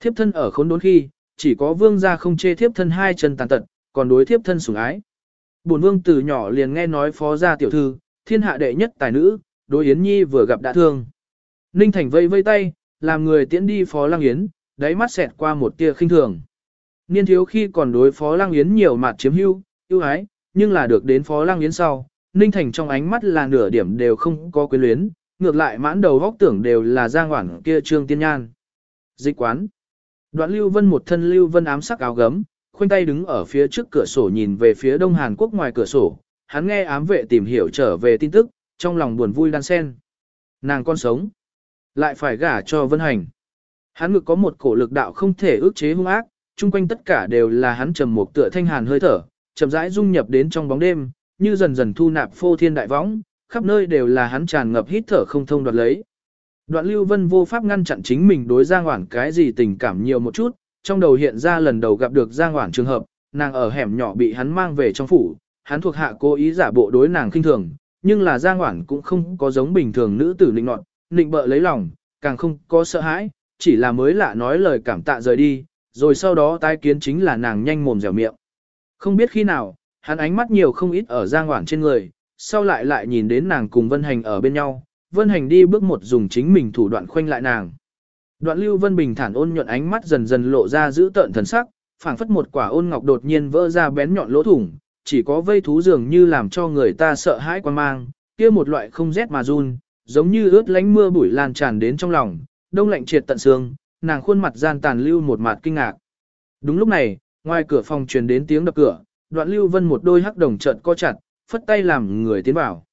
Thiếp thân ở khốn đốn khi, chỉ có vương gia không chê thiếp thân hai chân tàn tật, còn đối thiếp thân sủng ái. Bổn vương từ nhỏ liền nghe nói phó gia tiểu thư, thiên hạ đệ nhất tài nữ, đối Yến Nhi vừa gặp đã thương. Ninh Thành vây vây tay, làm người tiễn đi Phó Lăng Yến, đáy mắt xẹt qua một tia khinh thường. Niên thiếu khi còn đối Phó Lăng Yến nhiều mặt chiếm hữu, ưu ái, nhưng là được đến Phó Lăng Yến sau, Ninh Thành trong ánh mắt là nửa điểm đều không có quyến luyến, ngược lại mãn đầu góc tưởng đều là giang hoảng kia trương tiên nhan. Dịch quán. Đoạn Lưu Vân một thân Lưu Vân ám sắc áo gấm, khoanh tay đứng ở phía trước cửa sổ nhìn về phía Đông Hàn Quốc ngoài cửa sổ, hắn nghe ám vệ tìm hiểu trở về tin tức, trong lòng buồn vui đan sen. Nàng con sống. Lại phải gả cho Vân Hành. Hắn ngực có một cổ lực đạo không thể ước chế hung ác, chung quanh tất cả đều là hắn trầm một tựa thanh hàn hơi thở, chậm rãi dung nhập đến trong bóng đêm, như dần dần thu nạp phô thiên đại võng, khắp nơi đều là hắn tràn ngập hít thở không thông đoạt lấy. Đoạn Lưu Vân vô pháp ngăn chặn chính mình đối Giang Hoản cái gì tình cảm nhiều một chút, trong đầu hiện ra lần đầu gặp được Giang Hoản trường hợp, nàng ở hẻm nhỏ bị hắn mang về trong phủ, hắn thuộc hạ cố ý giả bộ đối nàng khinh thường, nhưng là Giang Hoản cũng không có giống bình thường nữ tử linh nọt, nịnh bợ lấy lòng, càng không có sợ hãi, chỉ là mới lạ nói lời cảm tạ rời đi, rồi sau đó tái kiến chính là nàng nhanh mồm dẻo miệng. Không biết khi nào, hắn ánh mắt nhiều không ít ở Giang Hoảng trên người, sau lại lại nhìn đến nàng cùng Vân Hành ở bên nhau, Vân Hành đi bước một dùng chính mình thủ đoạn khoanh lại nàng. Đoạn Lưu Vân bình thản ôn nhuận ánh mắt dần dần lộ ra giữ tợn thần sắc, phảng phất một quả ôn ngọc đột nhiên vỡ ra bén nhọn lỗ thủng, chỉ có vây thú dường như làm cho người ta sợ hãi quan mang, kia một loại không rét mà run, giống như ướt lánh mưa bụi lan tràn đến trong lòng, đông lạnh triệt tận xương, nàng khuôn mặt gian tàn lưu một mặt kinh ngạc. Đúng lúc này, ngoài cửa phòng truyền đến tiếng đập cửa, đoạn lưu vân một đôi hắc đồng trận co chặt, phất tay làm người tiến vào.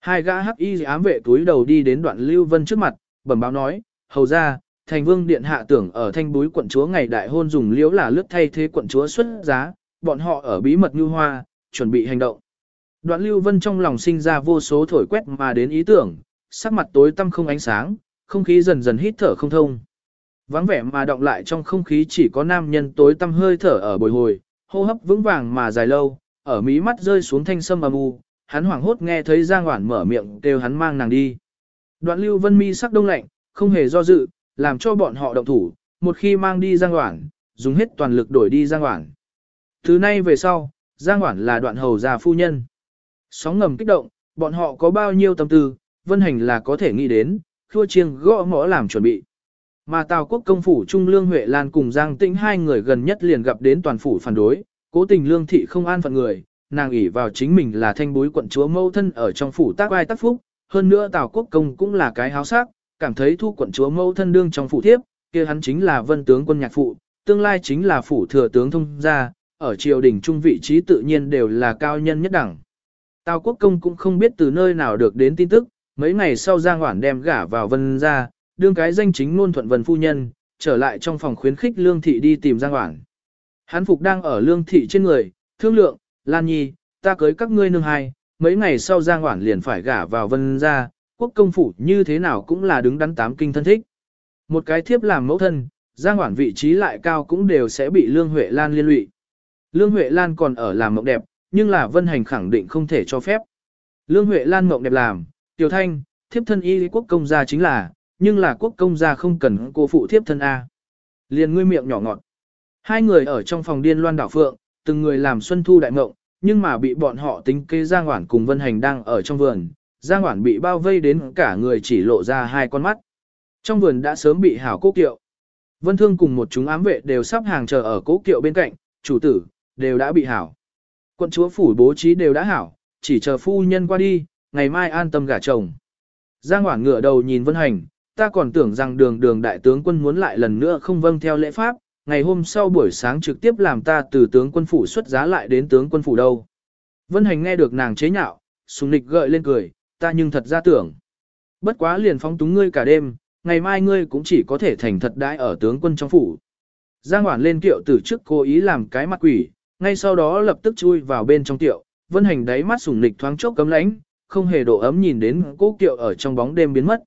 Hai gã hắc y ám vệ túi đầu đi đến đoạn lưu vân trước mặt, bẩm báo nói, hầu ra, thành vương điện hạ tưởng ở thanh búi quận chúa ngày đại hôn dùng liễu là lướt thay thế quận chúa xuất giá, bọn họ ở bí mật như hoa, chuẩn bị hành động. Đoạn lưu vân trong lòng sinh ra vô số thổi quét mà đến ý tưởng, sắc mặt tối tăm không ánh sáng, không khí dần dần hít thở không thông. Vắng vẻ mà động lại trong không khí chỉ có nam nhân tối tăm hơi thở ở bồi hồi, hô hấp vững vàng mà dài lâu, ở mí mắt rơi xuống thanh sâm âm u, hắn hoảng hốt nghe thấy Giang Hoản mở miệng kêu hắn mang nàng đi. Đoạn Lưu Vân mi sắc đông lạnh, không hề do dự, làm cho bọn họ động thủ, một khi mang đi Giang Hoản, dùng hết toàn lực đổi đi Giang Hoản. Thứ nay về sau, Giang Hoản là đoạn hầu già phu nhân. Sóng ngầm kích động, bọn họ có bao nhiêu tâm tư, Vân Hành là có thể nghĩ đến, khua chiêng gõ mõ làm chuẩn bị. Mà Tào quốc công phủ Trung Lương Huệ Lan cùng Giang Tĩnh hai người gần nhất liền gặp đến toàn phủ phản đối, cố tình Lương Thị không an phận người, nàng ỷ vào chính mình là thanh bối quận chúa mâu thân ở trong phủ tác ai tác phúc, hơn nữa Tào quốc công cũng là cái háo sắc, cảm thấy thu quận chúa mâu thân đương trong phủ thiếp, kia hắn chính là vân tướng quân nhạc phụ, tương lai chính là phủ thừa tướng thông gia, ở triều đình trung vị trí tự nhiên đều là cao nhân nhất đẳng. Tào quốc công cũng không biết từ nơi nào được đến tin tức, mấy ngày sau Giang Hoản đem gả vào vân ra, đương cái danh chính ngôn thuận vân phu nhân, trở lại trong phòng khuyến khích Lương Thị đi tìm Giang Hoản. Hán phục đang ở Lương Thị trên người, thương lượng, Lan Nhi, ta cưới các ngươi nương hai, mấy ngày sau Giang Hoản liền phải gả vào vân ra, quốc công phủ như thế nào cũng là đứng đắn tám kinh thân thích. Một cái thiếp làm mẫu thân, Giang Hoản vị trí lại cao cũng đều sẽ bị Lương Huệ Lan liên lụy. Lương Huệ Lan còn ở làm mộng đẹp, nhưng là Vân Hành khẳng định không thể cho phép. Lương Huệ Lan mộng đẹp làm, Tiểu Thanh, thiếp thân y quốc công gia chính là, nhưng là quốc công gia không cần cô phụ thiếp thân A. Liền ngươi miệng nhỏ ngọt. Hai người ở trong phòng điên loan đảo phượng, từng người làm xuân thu đại mộng, nhưng mà bị bọn họ tính kế Giang Hoản cùng Vân Hành đang ở trong vườn. Giang Hoản bị bao vây đến cả người chỉ lộ ra hai con mắt. Trong vườn đã sớm bị hảo cố kiệu. Vân Thương cùng một chúng ám vệ đều sắp hàng chờ ở cố kiệu bên cạnh, chủ tử, đều đã bị hảo. Quận chúa phủ bố trí đều đã hảo, chỉ chờ phu nhân qua đi, ngày mai an tâm gả chồng. Giang Hoảng ngửa đầu nhìn Vân Hành, ta còn tưởng rằng đường đường đại tướng quân muốn lại lần nữa không vâng theo lễ pháp, ngày hôm sau buổi sáng trực tiếp làm ta từ tướng quân phủ xuất giá lại đến tướng quân phủ đâu. Vân Hành nghe được nàng chế nhạo, sùng nịch gợi lên cười, ta nhưng thật ra tưởng. Bất quá liền phóng túng ngươi cả đêm, ngày mai ngươi cũng chỉ có thể thành thật đãi ở tướng quân trong phủ. Giang Hoản lên kiệu từ trước cố ý làm cái mặt quỷ, ngay sau đó lập tức chui vào bên trong tiệu, Vân Hành đáy mắt sùng nịch thoáng chốc cấm lãnh, không hề độ ấm nhìn đến cố kiệu ở trong bóng đêm biến mất.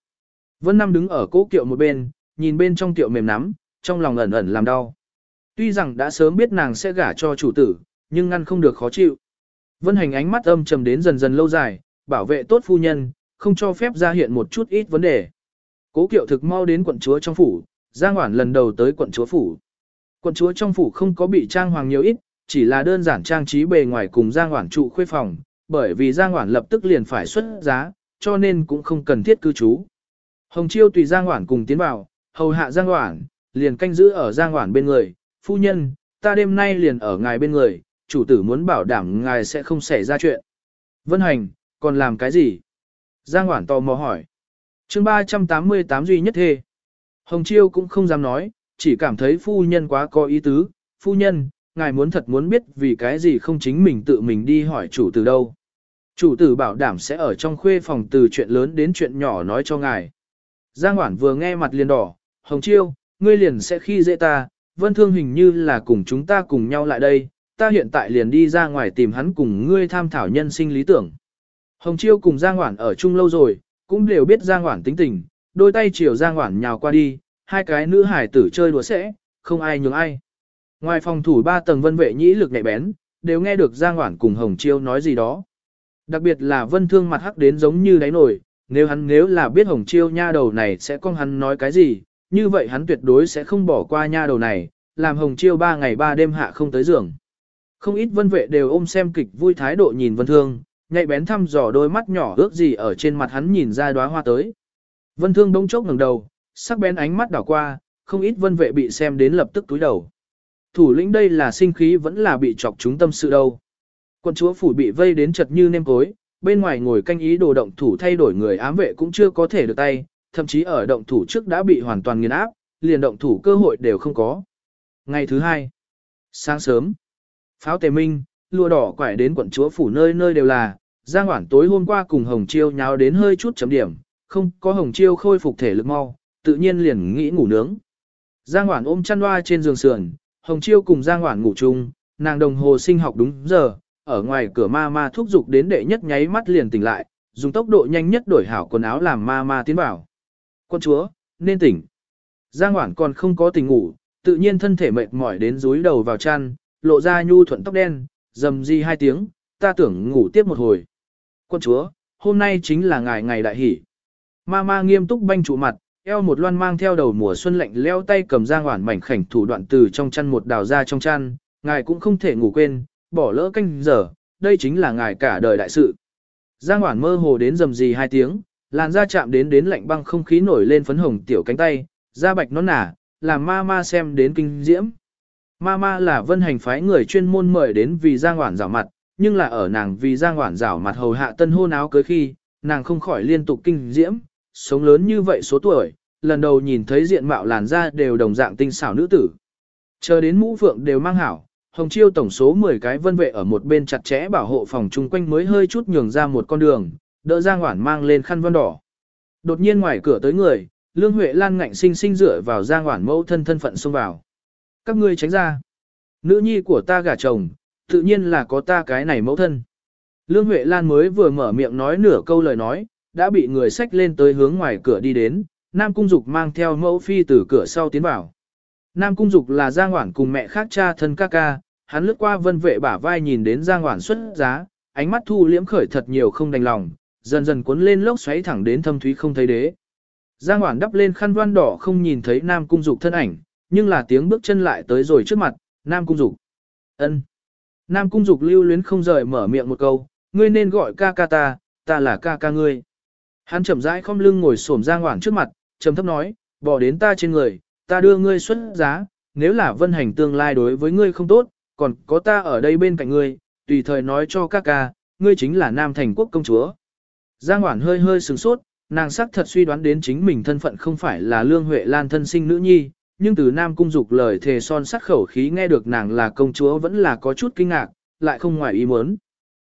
Vân Nam đứng ở cố kiệu một bên, nhìn bên trong tiệu mềm nắm, trong lòng ẩn ẩn làm đau. Tuy rằng đã sớm biết nàng sẽ gả cho chủ tử, nhưng ngăn không được khó chịu. Vân Hành ánh mắt âm trầm đến dần dần lâu dài, bảo vệ tốt phu nhân, không cho phép ra hiện một chút ít vấn đề. Cố kiệu thực mau đến quận chúa trong phủ, Giang Hoản lần đầu tới quận chúa phủ. Quận chúa trong phủ không có bị trang hoàng nhiều ít, chỉ là đơn giản trang trí bề ngoài cùng Giang Hoản trụ khuê phòng, bởi vì Giang Hoản lập tức liền phải xuất giá, cho nên cũng không cần thiết cư trú. Hồng Chiêu tùy Giang Hoản cùng tiến vào, hầu hạ Giang Hoản, liền canh giữ ở Giang Hoản bên người, phu nhân, ta đêm nay liền ở ngài bên người, chủ tử muốn bảo đảm ngài sẽ không xảy ra chuyện. Vân Hành, còn làm cái gì? Giang Hoản tò mò hỏi. chương 388 duy nhất thê. Hồng Chiêu cũng không dám nói, chỉ cảm thấy phu nhân quá có ý tứ, phu nhân, ngài muốn thật muốn biết vì cái gì không chính mình tự mình đi hỏi chủ tử đâu. Chủ tử bảo đảm sẽ ở trong khuê phòng từ chuyện lớn đến chuyện nhỏ nói cho ngài. Giang Hoản vừa nghe mặt liền đỏ, Hồng Chiêu, ngươi liền sẽ khi dễ ta, vân thương hình như là cùng chúng ta cùng nhau lại đây, ta hiện tại liền đi ra ngoài tìm hắn cùng ngươi tham thảo nhân sinh lý tưởng. Hồng Chiêu cùng Giang Hoản ở chung lâu rồi, cũng đều biết Giang Hoản tính tình, đôi tay chiều Giang Hoản nhào qua đi, hai cái nữ hải tử chơi đùa sẽ, không ai nhường ai. Ngoài phòng thủ ba tầng vân vệ nhĩ lực nhạy bén, đều nghe được Giang Hoản cùng Hồng Chiêu nói gì đó. Đặc biệt là vân thương mặt hắc đến giống như đáy nổi, nếu hắn nếu là biết Hồng Chiêu nha đầu này sẽ con hắn nói cái gì, như vậy hắn tuyệt đối sẽ không bỏ qua nha đầu này, làm Hồng Chiêu ba ngày ba đêm hạ không tới giường. Không ít vân vệ đều ôm xem kịch vui thái độ nhìn vân thương, nhạy bén thăm dò đôi mắt nhỏ ước gì ở trên mặt hắn nhìn ra đóa hoa tới. Vân Thương đông chốc ngẩng đầu, sắc bén ánh mắt đảo qua, không ít vân vệ bị xem đến lập tức túi đầu. Thủ lĩnh đây là sinh khí vẫn là bị chọc chúng tâm sự đâu. Quân chúa phủ bị vây đến chật như nêm cối, bên ngoài ngồi canh ý đồ động thủ thay đổi người ám vệ cũng chưa có thể được tay, thậm chí ở động thủ trước đã bị hoàn toàn nghiền áp, liền động thủ cơ hội đều không có. Ngày thứ hai, sáng sớm, pháo tề minh, lùa đỏ quải đến quận chúa phủ nơi nơi đều là, Giang Hoản tối hôm qua cùng Hồng Chiêu nháo đến hơi chút chấm điểm, không có Hồng Chiêu khôi phục thể lực mau, tự nhiên liền nghĩ ngủ nướng. Giang Hoản ôm chăn loa trên giường sườn, Hồng Chiêu cùng Giang Hoản ngủ chung, nàng đồng hồ sinh học đúng giờ, ở ngoài cửa ma ma thúc giục đến đệ nhất nháy mắt liền tỉnh lại, dùng tốc độ nhanh nhất đổi hảo quần áo làm ma ma tiến vào. Quân chúa, nên tỉnh. Giang Hoản còn không có tỉnh ngủ, tự nhiên thân thể mệt mỏi đến rúi đầu vào chăn, lộ ra nhu thuận tóc đen, dầm di hai tiếng, ta tưởng ngủ tiếp một hồi. Quân chúa, hôm nay chính là ngày ngày đại hỷ. Ma ma nghiêm túc banh trụ mặt, eo một loan mang theo đầu mùa xuân lạnh leo tay cầm Giang Hoản mảnh khảnh thủ đoạn từ trong chăn một đào ra trong chăn, ngài cũng không thể ngủ quên, bỏ lỡ canh giờ, đây chính là ngài cả đời đại sự. Giang Hoản mơ hồ đến rầm rì hai tiếng, làn da chạm đến đến lạnh băng không khí nổi lên phấn hồng tiểu cánh tay, da bạch nó nả, làm ma ma xem đến kinh diễm. Ma ma là vân hành phái người chuyên môn mời đến vì Giang Hoản rảo mặt, nhưng là ở nàng vì Giang Hoản rảo mặt hầu hạ tân hôn áo cưới khi, nàng không khỏi liên tục kinh diễm, sống lớn như vậy số tuổi, lần đầu nhìn thấy diện mạo làn da đều đồng dạng tinh xảo nữ tử. Chờ đến mũ phượng đều mang hảo, Hồng Chiêu tổng số 10 cái vân vệ ở một bên chặt chẽ bảo hộ phòng chung quanh mới hơi chút nhường ra một con đường, đỡ Giang Hoản mang lên khăn vân đỏ. Đột nhiên ngoài cửa tới người, Lương Huệ Lan ngạnh sinh sinh dựa vào Giang Hoản mẫu thân thân phận xông vào. Các ngươi tránh ra. Nữ nhi của ta gả chồng, tự nhiên là có ta cái này mẫu thân. Lương Huệ Lan mới vừa mở miệng nói nửa câu lời nói, đã bị người xách lên tới hướng ngoài cửa đi đến, Nam Cung Dục mang theo mẫu phi từ cửa sau tiến vào. Nam Cung Dục là Giang Hoản cùng mẹ khác cha thân ca ca, hắn lướt qua vân vệ bả vai nhìn đến Giang Hoản xuất giá, ánh mắt thu liễm khởi thật nhiều không đành lòng, dần dần cuốn lên lốc xoáy thẳng đến thâm thúy không thấy đế. Giang Hoản đắp lên khăn voan đỏ không nhìn thấy Nam Cung Dục thân ảnh, nhưng là tiếng bước chân lại tới rồi trước mặt, Nam Cung Dục. Ân. Nam Cung Dục lưu luyến không rời mở miệng một câu, ngươi nên gọi ca ca ta, ta là ca ca ngươi. Hắn chậm rãi không lưng ngồi xổm Giang Hoản trước mặt, trầm thấp nói, bỏ đến ta trên người, ta đưa ngươi xuất giá, nếu là vân hành tương lai đối với ngươi không tốt, còn có ta ở đây bên cạnh ngươi, tùy thời nói cho các ca, ngươi chính là Nam Thành Quốc công chúa. Giang Hoản hơi hơi sừng sốt, nàng sắc thật suy đoán đến chính mình thân phận không phải là Lương Huệ Lan thân sinh nữ nhi, nhưng từ Nam Cung Dục lời thề son sắc khẩu khí nghe được nàng là công chúa vẫn là có chút kinh ngạc, lại không ngoài ý muốn.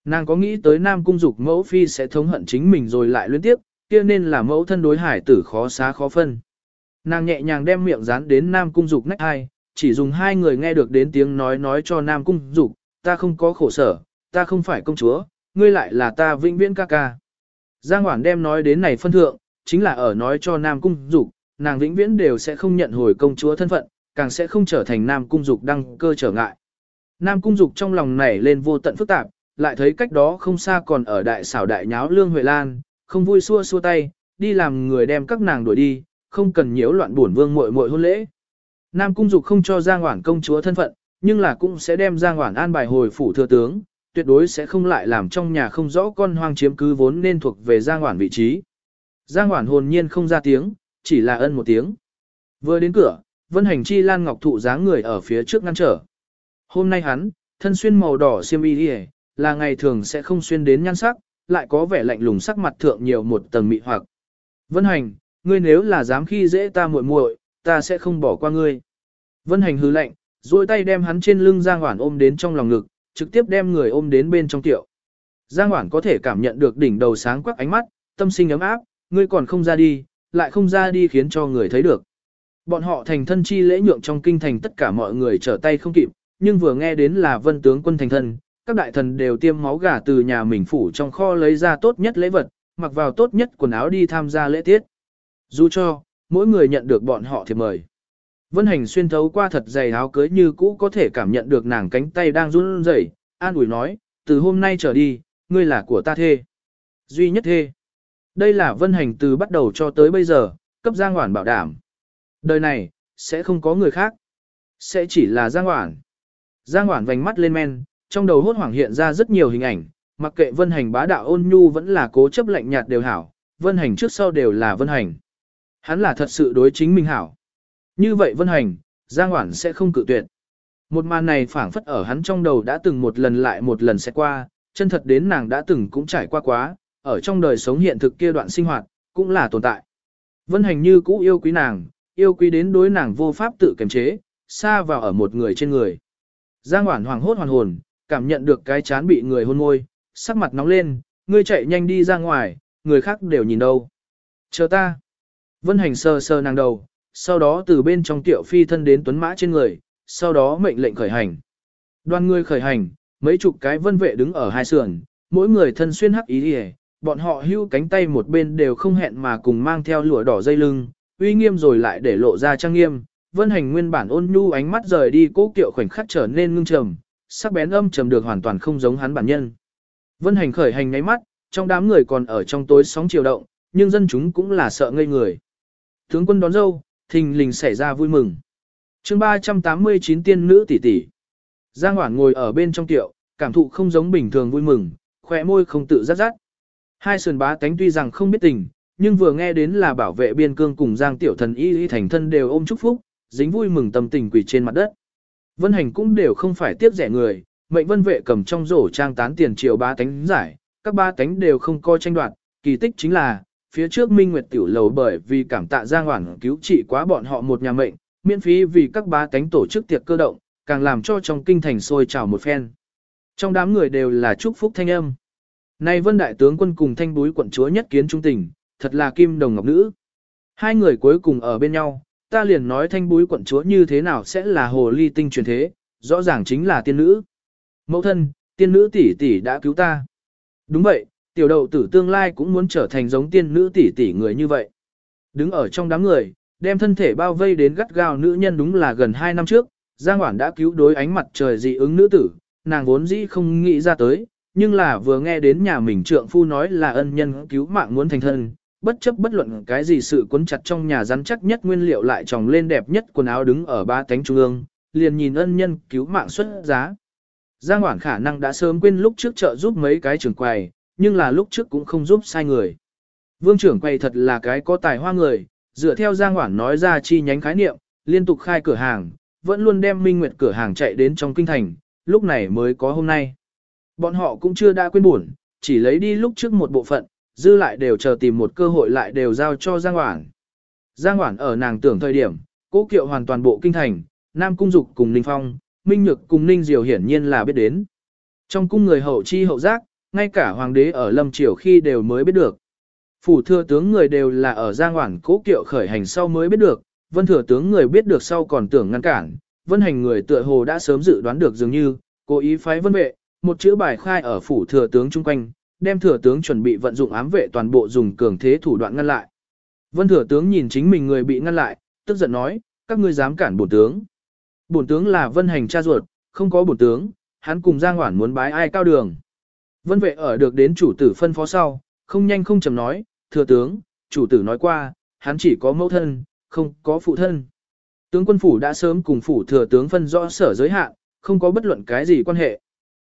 Nàng có nghĩ tới Nam Cung Dục mẫu phi sẽ thống hận chính mình rồi lại liên tiếp, kia nên là mẫu thân đối hải tử khó xá khó phân. Nàng nhẹ nhàng đem miệng dán đến Nam Cung Dục nách hai, chỉ dùng hai người nghe được đến tiếng nói nói cho Nam Cung Dục, ta không có khổ sở, ta không phải công chúa, ngươi lại là ta vĩnh viễn ca ca. Giang Hoản đem nói đến này phân thượng, chính là ở nói cho Nam Cung Dục, nàng vĩnh viễn đều sẽ không nhận hồi công chúa thân phận, càng sẽ không trở thành Nam Cung Dục đăng cơ trở ngại. Nam Cung Dục trong lòng nảy lên vô tận phức tạp, lại thấy cách đó không xa còn ở đại xảo đại nháo Lương Huệ Lan, không vui xua xua tay, đi làm người đem các nàng đuổi đi, không cần nhiễu loạn buồn vương muội muội hôn lễ. Nam Cung Dục không cho Giang Hoản công chúa thân phận, nhưng là cũng sẽ đem Giang Hoản an bài hồi phủ thừa tướng, tuyệt đối sẽ không lại làm trong nhà không rõ con hoang chiếm cứ vốn nên thuộc về Giang Hoản vị trí. Giang Hoản hồn nhiên không ra tiếng, chỉ là ân một tiếng. Vừa đến cửa, Vân Hành Chi Lan Ngọc Thụ dáng người ở phía trước ngăn trở. Hôm nay hắn, thân xuyên màu đỏ xiêm y là ngày thường sẽ không xuyên đến nhan sắc, lại có vẻ lạnh lùng sắc mặt thượng nhiều một tầng mị hoặc. Vân Hành, ngươi nếu là dám khi dễ ta muội muội, ta sẽ không bỏ qua ngươi. Vân Hành hứ lạnh, duỗi tay đem hắn trên lưng Giang Hoản ôm đến trong lòng ngực, trực tiếp đem người ôm đến bên trong tiệu. Giang Hoản có thể cảm nhận được đỉnh đầu sáng quắc ánh mắt, tâm sinh ấm áp, ngươi còn không ra đi, lại không ra đi khiến cho người thấy được. Bọn họ thành thân chi lễ nhượng trong kinh thành tất cả mọi người trở tay không kịp, nhưng vừa nghe đến là vân tướng quân thành thân, các đại thần đều tiêm máu gà từ nhà mình phủ trong kho lấy ra tốt nhất lễ vật, mặc vào tốt nhất quần áo đi tham gia lễ tiết. Dù cho, mỗi người nhận được bọn họ thiệp mời. Vân hành xuyên thấu qua thật dày áo cưới như cũ có thể cảm nhận được nàng cánh tay đang run rẩy, an ủi nói, từ hôm nay trở đi, ngươi là của ta thê. Duy nhất thê. Đây là vân hành từ bắt đầu cho tới bây giờ, cấp Giang Hoản bảo đảm. Đời này, sẽ không có người khác. Sẽ chỉ là Giang Hoản. Giang Hoản vành mắt lên men, trong đầu hốt hoảng hiện ra rất nhiều hình ảnh, mặc kệ vân hành bá đạo ôn nhu vẫn là cố chấp lạnh nhạt đều hảo, vân hành trước sau đều là vân hành. Hắn là thật sự đối chính mình hảo. Như vậy vân hành, Giang Hoản sẽ không cự tuyệt. Một màn này phảng phất ở hắn trong đầu đã từng một lần lại một lần sẽ qua, chân thật đến nàng đã từng cũng trải qua quá, ở trong đời sống hiện thực kia đoạn sinh hoạt, cũng là tồn tại. Vân hành như cũ yêu quý nàng, yêu quý đến đối nàng vô pháp tự kiềm chế, xa vào ở một người trên người. Giang Hoản hoàng hốt hoàn hồn, cảm nhận được cái chán bị người hôn môi, sắc mặt nóng lên, ngươi chạy nhanh đi ra ngoài, người khác đều nhìn đâu. Chờ ta. Vân hành sờ sờ nàng đầu, sau đó từ bên trong tiểu phi thân đến tuấn mã trên người, sau đó mệnh lệnh khởi hành. Đoàn người khởi hành, mấy chục cái vân vệ đứng ở hai sườn, mỗi người thân xuyên hắc ý đi bọn họ hưu cánh tay một bên đều không hẹn mà cùng mang theo lụa đỏ dây lưng, uy nghiêm rồi lại để lộ ra trang nghiêm. Vân hành nguyên bản ôn nhu ánh mắt rời đi cố kiệu khoảnh khắc trở nên ngưng trầm, sắc bén âm trầm được hoàn toàn không giống hắn bản nhân. Vân hành khởi hành ngáy mắt, trong đám người còn ở trong tối sóng chiều động, nhưng dân chúng cũng là sợ ngây người. Tướng quân đón dâu, thình lình xảy ra vui mừng. chương 389 tiên nữ tỷ tỷ. Giang Hoản ngồi ở bên trong tiệu, cảm thụ không giống bình thường vui mừng, khỏe môi không tự rát rát. Hai sườn bá tánh tuy rằng không biết tình, nhưng vừa nghe đến là bảo vệ biên cương cùng Giang Tiểu Thần y y thành thân đều ôm chúc phúc, dính vui mừng tâm tình quỷ trên mặt đất. Vân hành cũng đều không phải tiếp rẻ người, mệnh vân vệ cầm trong rổ trang tán tiền triệu ba tánh giải, các ba tánh đều không coi tranh đoạt, kỳ tích chính là, phía trước Minh Nguyệt Tiểu Lầu bởi vì cảm tạ Giang Hoảng cứu trị quá bọn họ một nhà mệnh, miễn phí vì các ba tánh tổ chức tiệc cơ động, càng làm cho trong kinh thành sôi trào một phen. Trong đám người đều là chúc phúc thanh âm. Nay vân đại tướng quân cùng thanh búi quận chúa nhất kiến trung tình, thật là kim đồng ngọc nữ. Hai người cuối cùng ở bên nhau, ta liền nói thanh búi quận chúa như thế nào sẽ là hồ ly tinh truyền thế, rõ ràng chính là tiên nữ. Mẫu thân, tiên nữ tỷ tỷ đã cứu ta. Đúng vậy, tiểu đầu tử tương lai cũng muốn trở thành giống tiên nữ tỷ tỷ người như vậy. Đứng ở trong đám người, đem thân thể bao vây đến gắt gao nữ nhân đúng là gần 2 năm trước, Giang Hoản đã cứu đối ánh mặt trời dị ứng nữ tử, nàng vốn dĩ không nghĩ ra tới, nhưng là vừa nghe đến nhà mình trượng phu nói là ân nhân cứu mạng muốn thành thân, bất chấp bất luận cái gì sự cuốn chặt trong nhà rắn chắc nhất nguyên liệu lại tròng lên đẹp nhất quần áo đứng ở ba tánh trung ương, liền nhìn ân nhân cứu mạng xuất giá. Giang Hoảng khả năng đã sớm quên lúc trước trợ giúp mấy cái trưởng quầy, nhưng là lúc trước cũng không giúp sai người. Vương trưởng quầy thật là cái có tài hoa người, dựa theo Giang Hoảng nói ra chi nhánh khái niệm, liên tục khai cửa hàng, vẫn luôn đem Minh Nguyệt cửa hàng chạy đến trong kinh thành, lúc này mới có hôm nay. Bọn họ cũng chưa đã quên buồn, chỉ lấy đi lúc trước một bộ phận, dư lại đều chờ tìm một cơ hội lại đều giao cho Giang Hoảng. Giang Hoảng ở nàng tưởng thời điểm, cố kiệu hoàn toàn bộ kinh thành, Nam Cung Dục cùng Ninh Phong, Minh Nhược cùng Ninh Diều hiển nhiên là biết đến. Trong cung người hậu chi hậu giác, ngay cả hoàng đế ở Lâm Triều khi đều mới biết được. Phủ thừa tướng người đều là ở Giang Hoảng cố kiệu khởi hành sau mới biết được, vân thừa tướng người biết được sau còn tưởng ngăn cản, vân hành người tựa hồ đã sớm dự đoán được dường như, cố ý phái vân vệ, một chữ bài khai ở phủ thừa tướng chung quanh, đem thừa tướng chuẩn bị vận dụng ám vệ toàn bộ dùng cường thế thủ đoạn ngăn lại. Vân thừa tướng nhìn chính mình người bị ngăn lại, tức giận nói, các ngươi dám cản bổn tướng. Bổn tướng là vân hành cha ruột, không có bổn tướng, hắn cùng Giang Hoản muốn bái ai cao đường. Vân vệ ở được đến chủ tử phân phó sau, không nhanh không chậm nói, thừa tướng, chủ tử nói qua, hắn chỉ có mẫu thân, không có phụ thân. Tướng quân phủ đã sớm cùng phủ thừa tướng phân rõ sở giới hạn, không có bất luận cái gì quan hệ.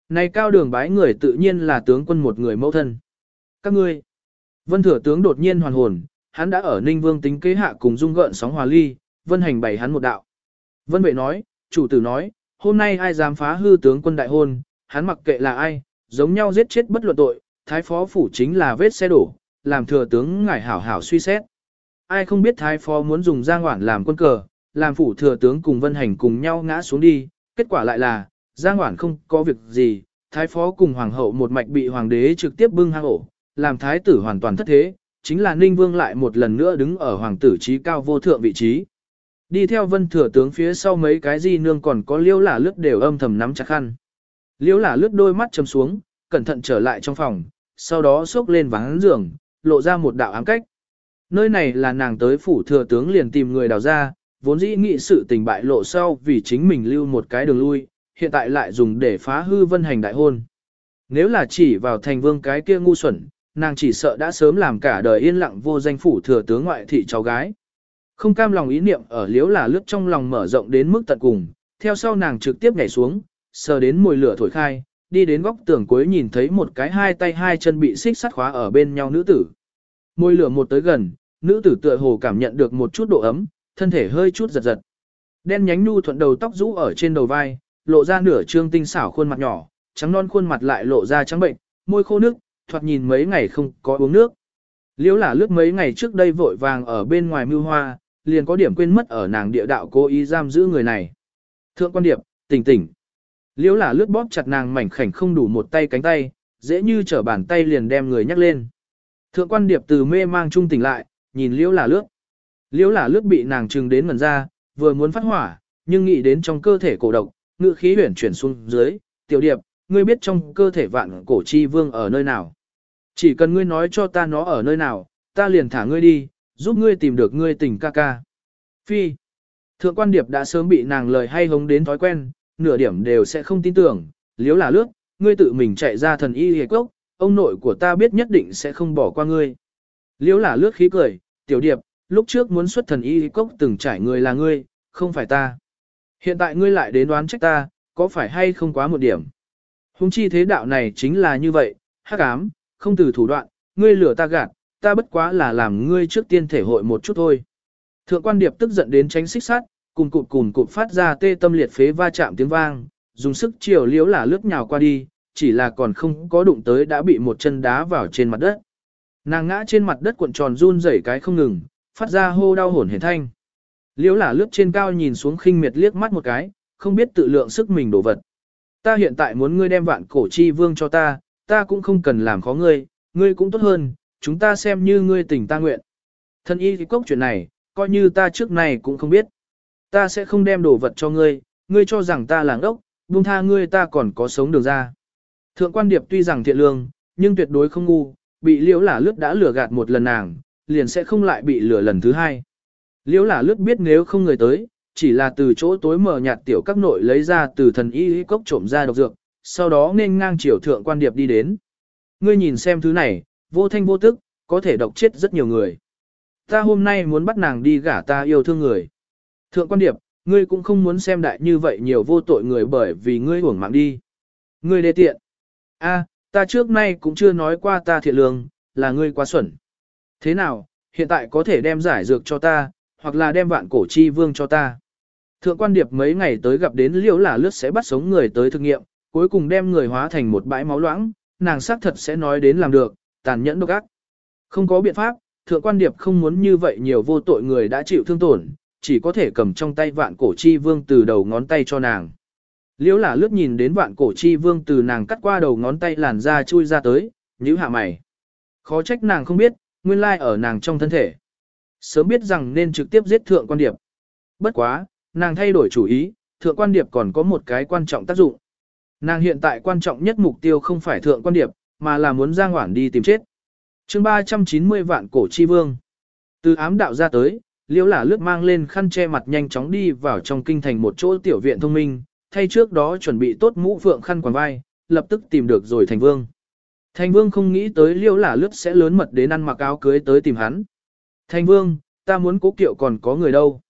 Này cao đường bái người tự nhiên là tướng quân một người mẫu thân. Các ngươi, vân thừa tướng đột nhiên hoàn hồn, hắn đã ở Ninh Vương tính kế hạ cùng dung gợn sóng hòa ly, vân hành bày hắn một đạo. Vân vệ nói, chủ tử nói, hôm nay ai dám phá hư tướng quân đại hôn, hắn mặc kệ là ai, giống nhau giết chết bất luận tội, thái phó phủ chính là vết xe đổ, làm thừa tướng ngải hảo hảo suy xét. Ai không biết thái phó muốn dùng giang hoảng làm quân cờ, làm phủ thừa tướng cùng vân hành cùng nhau ngã xuống đi, kết quả lại là, giang Hoản không có việc gì, thái phó cùng hoàng hậu một mạch bị hoàng đế trực tiếp bưng hang ổ, làm thái tử hoàn toàn thất thế, chính là ninh vương lại một lần nữa đứng ở hoàng tử trí cao vô thượng vị trí. Đi theo vân thừa tướng phía sau mấy cái gì nương còn có liễu lả lướt đều âm thầm nắm chặt khăn. Liễu lả lướt đôi mắt chầm xuống, cẩn thận trở lại trong phòng, sau đó xốc lên vắng giường, lộ ra một đạo ám cách. Nơi này là nàng tới phủ thừa tướng liền tìm người đào ra, vốn dĩ nghị sự tình bại lộ sau vì chính mình lưu một cái đường lui, hiện tại lại dùng để phá hư vân hành đại hôn. Nếu là chỉ vào thành vương cái kia ngu xuẩn, nàng chỉ sợ đã sớm làm cả đời yên lặng vô danh phủ thừa tướng ngoại thị cháu gái. Không cam lòng ý niệm ở liếu là lướt trong lòng mở rộng đến mức tận cùng, theo sau nàng trực tiếp nhảy xuống, sờ đến mùi lửa thổi khai, đi đến góc tường cuối nhìn thấy một cái hai tay hai chân bị xích sắt khóa ở bên nhau nữ tử. Mùi lửa một tới gần, nữ tử tựa hồ cảm nhận được một chút độ ấm, thân thể hơi chút giật giật. Đen nhánh nhu thuận đầu tóc rũ ở trên đầu vai, lộ ra nửa trương tinh xảo khuôn mặt nhỏ, trắng non khuôn mặt lại lộ ra trắng bệnh, môi khô nước, thoạt nhìn mấy ngày không có uống nước. Liễu là lướt mấy ngày trước đây vội vàng ở bên ngoài mưu hoa, liền có điểm quên mất ở nàng địa đạo cố ý giam giữ người này. Thượng quan điệp, tỉnh tỉnh. Liễu là lướt bóp chặt nàng mảnh khảnh không đủ một tay cánh tay, dễ như trở bàn tay liền đem người nhắc lên. Thượng quan điệp từ mê mang trung tỉnh lại, nhìn liễu là lướt. Liễu là lướt bị nàng trừng đến ngần ra, vừa muốn phát hỏa, nhưng nghĩ đến trong cơ thể cổ độc, ngự khí huyển chuyển xuống dưới, tiểu điệp, ngươi biết trong cơ thể vạn cổ chi vương ở nơi nào. Chỉ cần ngươi nói cho ta nó ở nơi nào, ta liền thả ngươi đi, giúp ngươi tìm được ngươi tình ca ca. Phi. Thượng quan điệp đã sớm bị nàng lời hay hống đến thói quen, nửa điểm đều sẽ không tin tưởng, liếu là lướt, ngươi tự mình chạy ra thần y hề quốc, ông nội của ta biết nhất định sẽ không bỏ qua ngươi. Liếu là lướt khí cười, tiểu điệp, lúc trước muốn xuất thần y hề cốc từng trải người là ngươi, không phải ta. Hiện tại ngươi lại đến đoán trách ta, có phải hay không quá một điểm. Hùng chi thế đạo này chính là như vậy, hắc ám, không từ thủ đoạn, ngươi lừa ta gạt, ta bất quá là làm ngươi trước tiên thể hội một chút thôi. Thượng quan điệp tức giận đến tránh xích sát, cùng cụt cùng cụt phát ra tê tâm liệt phế va chạm tiếng vang, dùng sức chiều liếu là lướt nhào qua đi, chỉ là còn không có đụng tới đã bị một chân đá vào trên mặt đất. Nàng ngã trên mặt đất cuộn tròn run rẩy cái không ngừng, phát ra hô đau hổn hển thanh. Liễu là lướt trên cao nhìn xuống khinh miệt liếc mắt một cái, không biết tự lượng sức mình đổ vật. Ta hiện tại muốn ngươi đem vạn cổ chi vương cho ta, ta cũng không cần làm khó ngươi, ngươi cũng tốt hơn, chúng ta xem như ngươi tình ta nguyện. Thân y thì cốc chuyện này, coi như ta trước này cũng không biết. Ta sẽ không đem đồ vật cho ngươi, ngươi cho rằng ta là ốc, buông tha ngươi ta còn có sống được ra. Thượng quan điệp tuy rằng thiện lương, nhưng tuyệt đối không ngu, bị liễu là lướt đã lừa gạt một lần nàng, liền sẽ không lại bị lừa lần thứ hai. Liễu là lướt biết nếu không người tới, chỉ là từ chỗ tối mờ nhạt tiểu các nội lấy ra từ thần y cốc trộm ra độc dược, sau đó nên ngang chiều thượng quan điệp đi đến. Ngươi nhìn xem thứ này, vô thanh vô tức, có thể độc chết rất nhiều người. Ta hôm nay muốn bắt nàng đi gả ta yêu thương người. Thượng quan điệp, ngươi cũng không muốn xem đại như vậy nhiều vô tội người bởi vì ngươi hưởng mạng đi. Ngươi đê tiện. A, ta trước nay cũng chưa nói qua ta thiện lương, là ngươi quá xuẩn. Thế nào, hiện tại có thể đem giải dược cho ta, hoặc là đem vạn cổ chi vương cho ta. Thượng quan điệp mấy ngày tới gặp đến liễu là lướt sẽ bắt sống người tới thực nghiệm, cuối cùng đem người hóa thành một bãi máu loãng, nàng xác thật sẽ nói đến làm được, tàn nhẫn độc ác. Không có biện pháp, thượng quan điệp không muốn như vậy nhiều vô tội người đã chịu thương tổn, chỉ có thể cầm trong tay vạn cổ chi vương từ đầu ngón tay cho nàng. Liễu là lướt nhìn đến vạn cổ chi vương từ nàng cắt qua đầu ngón tay làn da chui ra tới, nhíu hạ mày. Khó trách nàng không biết, nguyên lai ở nàng trong thân thể. Sớm biết rằng nên trực tiếp giết thượng quan điệp. Bất quá, nàng thay đổi chủ ý, thượng quan điệp còn có một cái quan trọng tác dụng. Nàng hiện tại quan trọng nhất mục tiêu không phải thượng quan điệp, mà là muốn Giang Hoản đi tìm chết. chương 390 vạn cổ chi vương. Từ ám đạo ra tới, liễu là lướt mang lên khăn che mặt nhanh chóng đi vào trong kinh thành một chỗ tiểu viện thông minh, thay trước đó chuẩn bị tốt mũ phượng khăn quàng vai, lập tức tìm được rồi thành vương. Thành vương không nghĩ tới liễu là lướt sẽ lớn mật đến ăn mặc áo cưới tới tìm hắn. Thành vương, ta muốn cố kiệu còn có người đâu.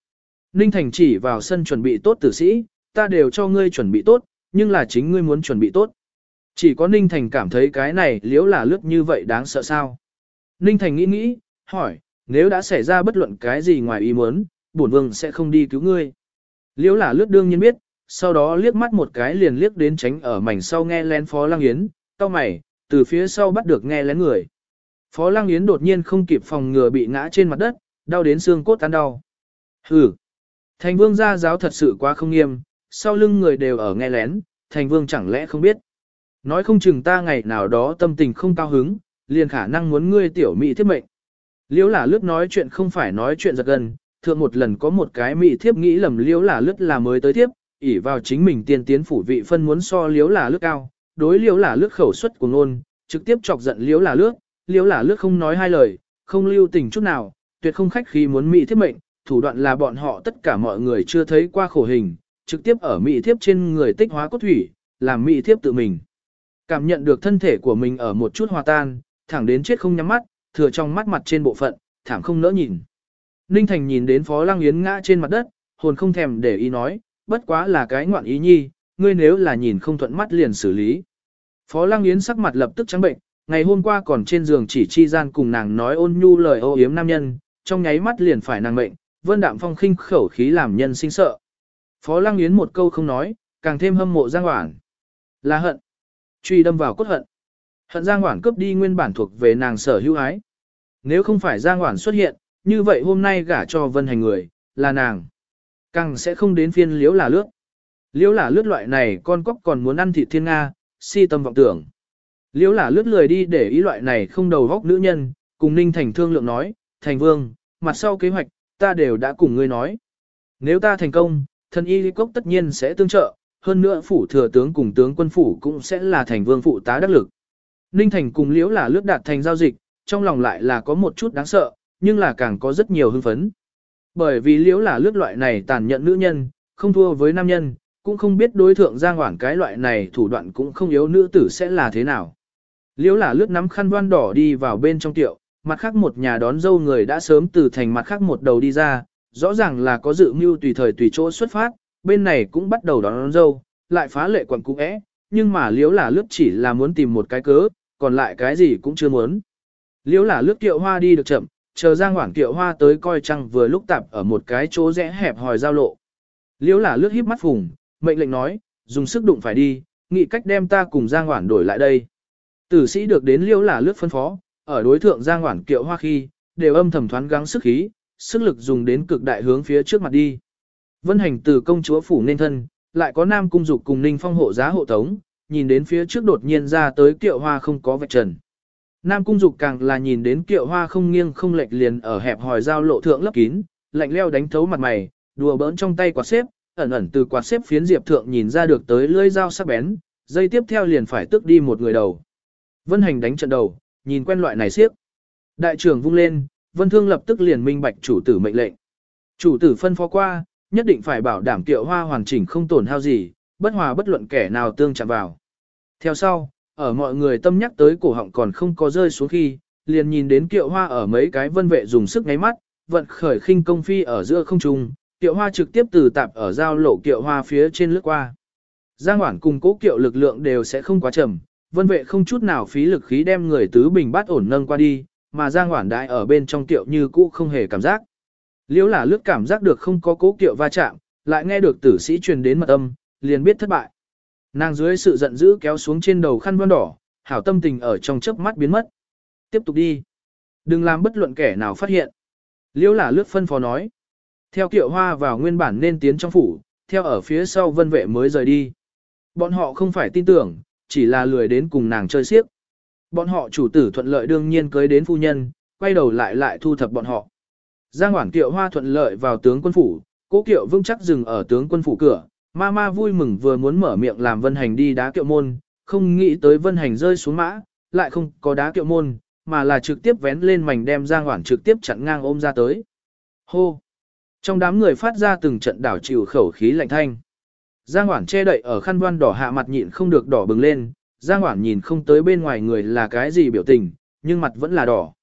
Ninh Thành chỉ vào sân chuẩn bị tốt tử sĩ, ta đều cho ngươi chuẩn bị tốt, nhưng là chính ngươi muốn chuẩn bị tốt. Chỉ có Ninh Thành cảm thấy cái này liếu là lướt như vậy đáng sợ sao. Ninh Thành nghĩ nghĩ, hỏi, nếu đã xảy ra bất luận cái gì ngoài ý muốn, bổn vương sẽ không đi cứu ngươi. Liếu là lướt đương nhiên biết, sau đó liếc mắt một cái liền liếc đến tránh ở mảnh sau nghe lén Phó Lang Yến, cao mày, từ phía sau bắt được nghe lén người. Phó Lang Yến đột nhiên không kịp phòng ngừa bị ngã trên mặt đất, đau đến xương cốt tan đau. Hừ, thành vương gia giáo thật sự quá không nghiêm, sau lưng người đều ở nghe lén, thành vương chẳng lẽ không biết. Nói không chừng ta ngày nào đó tâm tình không cao hứng, liền khả năng muốn ngươi tiểu mỹ thiếp mệnh. Liễu là lướt nói chuyện không phải nói chuyện giật gần, thượng một lần có một cái mỹ thiếp nghĩ lầm liễu là lướt là mới tới tiếp, ỉ vào chính mình tiên tiến phủ vị phân muốn so liễu là lướt cao, đối liễu là lướt khẩu suất của ngôn, trực tiếp chọc giận liễu là lướt, liễu là lướt không nói hai lời, không lưu tình chút nào, tuyệt không khách khi muốn mỹ thiếp mệnh, thủ đoạn là bọn họ tất cả mọi người chưa thấy qua khổ hình, trực tiếp ở mỹ thiếp trên người tích hóa cốt thủy, làm mỹ thiếp tự mình. Cảm nhận được thân thể của mình ở một chút hòa tan, thẳng đến chết không nhắm mắt, thừa trong mắt mặt trên bộ phận, thảm không nỡ nhìn. Ninh Thành nhìn đến Phó Lăng Yến ngã trên mặt đất, hồn không thèm để ý nói, bất quá là cái ngoạn ý nhi, ngươi nếu là nhìn không thuận mắt liền xử lý. Phó Lăng Yến sắc mặt lập tức trắng bệnh, ngày hôm qua còn trên giường chỉ chi gian cùng nàng nói ôn nhu lời ô yếm nam nhân, trong nháy mắt liền phải nàng mệnh, vân đạm phong khinh khẩu khí làm nhân sinh sợ. Phó Lăng Yến một câu không nói, càng thêm hâm mộ Giang Hoảng. Là hận. Truy đâm vào cốt hận. Hận Giang Hoảng cướp đi nguyên bản thuộc về nàng sở hữu ái. Nếu không phải Giang Hoảng xuất hiện, như vậy hôm nay gả cho vân hành người, là nàng. Càng sẽ không đến phiên liếu là lướt. Liếu là lướt loại này con cóc còn muốn ăn thịt thiên Nga, si tâm vọng tưởng. Liễu là lướt lười đi để ý loại này không đầu góc nữ nhân, cùng Ninh Thành thương lượng nói, Thành Vương, mặt sau kế hoạch, ta đều đã cùng ngươi nói. Nếu ta thành công, thần y cốc tất nhiên sẽ tương trợ, hơn nữa phủ thừa tướng cùng tướng quân phủ cũng sẽ là thành vương phụ tá đắc lực. Ninh Thành cùng Liễu là lướt đạt thành giao dịch, trong lòng lại là có một chút đáng sợ, nhưng là càng có rất nhiều hưng phấn. Bởi vì Liễu là lướt loại này tàn nhẫn nữ nhân, không thua với nam nhân, cũng không biết đối thượng giang hoảng cái loại này thủ đoạn cũng không yếu nữ tử sẽ là thế nào. Liễu là lướt nắm khăn đoan đỏ đi vào bên trong tiệu, mặt khác một nhà đón dâu người đã sớm từ thành mặt khác một đầu đi ra, rõ ràng là có dự mưu tùy thời tùy chỗ xuất phát, bên này cũng bắt đầu đón, đón dâu, lại phá lệ quận cũ é, nhưng mà liếu là lướt chỉ là muốn tìm một cái cớ, còn lại cái gì cũng chưa muốn. Liếu là lướt tiệu hoa đi được chậm, chờ Giang ngoảng tiệu hoa tới coi trăng vừa lúc tạp ở một cái chỗ rẽ hẹp hòi giao lộ. Liếu là lướt híp mắt phùng, mệnh lệnh nói, dùng sức đụng phải đi, nghĩ cách đem ta cùng Giang ngoảng đổi lại đây. Tử sĩ được đến liêu là lướt phân phó, ở đối thượng Giang Hoảng kiệu hoa khi, đều âm thầm thoáng gắng sức khí, sức lực dùng đến cực đại hướng phía trước mặt đi. Vân hành từ công chúa phủ nên thân, lại có nam cung dục cùng ninh phong hộ giá hộ tống, nhìn đến phía trước đột nhiên ra tới kiệu hoa không có vạch trần. Nam cung dục càng là nhìn đến kiệu hoa không nghiêng không lệch liền ở hẹp hòi giao lộ thượng lấp kín, lạnh leo đánh thấu mặt mày, đùa bỡn trong tay quạt xếp, ẩn ẩn từ quạt xếp phiến diệp thượng nhìn ra được tới lưỡi dao sắc bén, dây tiếp theo liền phải tức đi một người đầu. Vân hành đánh trận đầu, nhìn quen loại này siếc. Đại trưởng vung lên, vân thương lập tức liền minh bạch chủ tử mệnh lệnh. Chủ tử phân phó qua, nhất định phải bảo đảm Tiệu hoa hoàn chỉnh không tổn hao gì, bất hòa bất luận kẻ nào tương chạm vào. Theo sau, ở mọi người tâm nhắc tới cổ họng còn không có rơi xuống khi, liền nhìn đến kiệu hoa ở mấy cái vân vệ dùng sức ngáy mắt, vận khởi khinh công phi ở giữa không trung, kiệu hoa trực tiếp từ tạp ở giao lộ kiệu hoa phía trên lướt qua. Giang hoảng cùng cố kiệu lực lượng đều sẽ không quá chậm, vân vệ không chút nào phí lực khí đem người tứ bình bát ổn nâng qua đi, mà Giang Hoản đại ở bên trong tiệu như cũ không hề cảm giác. Liễu là lướt cảm giác được không có cố kiệu va chạm, lại nghe được tử sĩ truyền đến mật âm, liền biết thất bại. Nàng dưới sự giận dữ kéo xuống trên đầu khăn vân đỏ, hảo tâm tình ở trong chớp mắt biến mất. Tiếp tục đi. Đừng làm bất luận kẻ nào phát hiện. Liễu là lướt phân phó nói. Theo kiệu hoa vào nguyên bản nên tiến trong phủ, theo ở phía sau vân vệ mới rời đi. Bọn họ không phải tin tưởng, chỉ là lười đến cùng nàng chơi xiếc. Bọn họ chủ tử thuận lợi đương nhiên cưới đến phu nhân, quay đầu lại lại thu thập bọn họ. Giang Hoảng Kiệu Hoa thuận lợi vào tướng quân phủ, cố kiệu vững chắc dừng ở tướng quân phủ cửa, ma ma vui mừng vừa muốn mở miệng làm vân hành đi đá kiệu môn, không nghĩ tới vân hành rơi xuống mã, lại không có đá kiệu môn, mà là trực tiếp vén lên mảnh đem Giang Hoảng trực tiếp chặn ngang ôm ra tới. Hô! Trong đám người phát ra từng trận đảo chịu khẩu khí lạnh thanh. Giang Hoản che đậy ở khăn văn đỏ hạ mặt nhịn không được đỏ bừng lên, Giang Hoản nhìn không tới bên ngoài người là cái gì biểu tình, nhưng mặt vẫn là đỏ.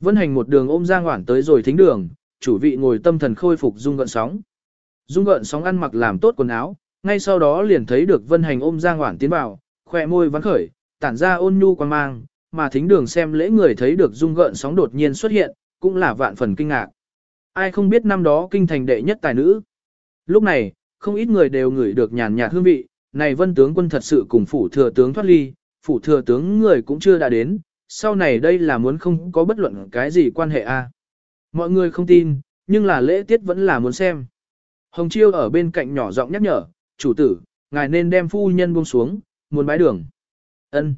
Vân hành một đường ôm Giang Hoản tới rồi thính đường, chủ vị ngồi tâm thần khôi phục dung gợn sóng. Dung gợn sóng ăn mặc làm tốt quần áo, ngay sau đó liền thấy được Vân hành ôm Giang Hoản tiến vào, khỏe môi vắng khởi, tản ra ôn nhu quan mang, mà thính đường xem lễ người thấy được dung gợn sóng đột nhiên xuất hiện, cũng là vạn phần kinh ngạc. Ai không biết năm đó kinh thành đệ nhất tài nữ. Lúc này, không ít người đều ngửi được nhàn nhạt hương vị, này vân tướng quân thật sự cùng phủ thừa tướng thoát ly, phủ thừa tướng người cũng chưa đã đến, sau này đây là muốn không có bất luận cái gì quan hệ a. Mọi người không tin, nhưng là lễ tiết vẫn là muốn xem. Hồng Chiêu ở bên cạnh nhỏ giọng nhắc nhở, chủ tử, ngài nên đem phu nhân buông xuống, muốn bái đường. Ân.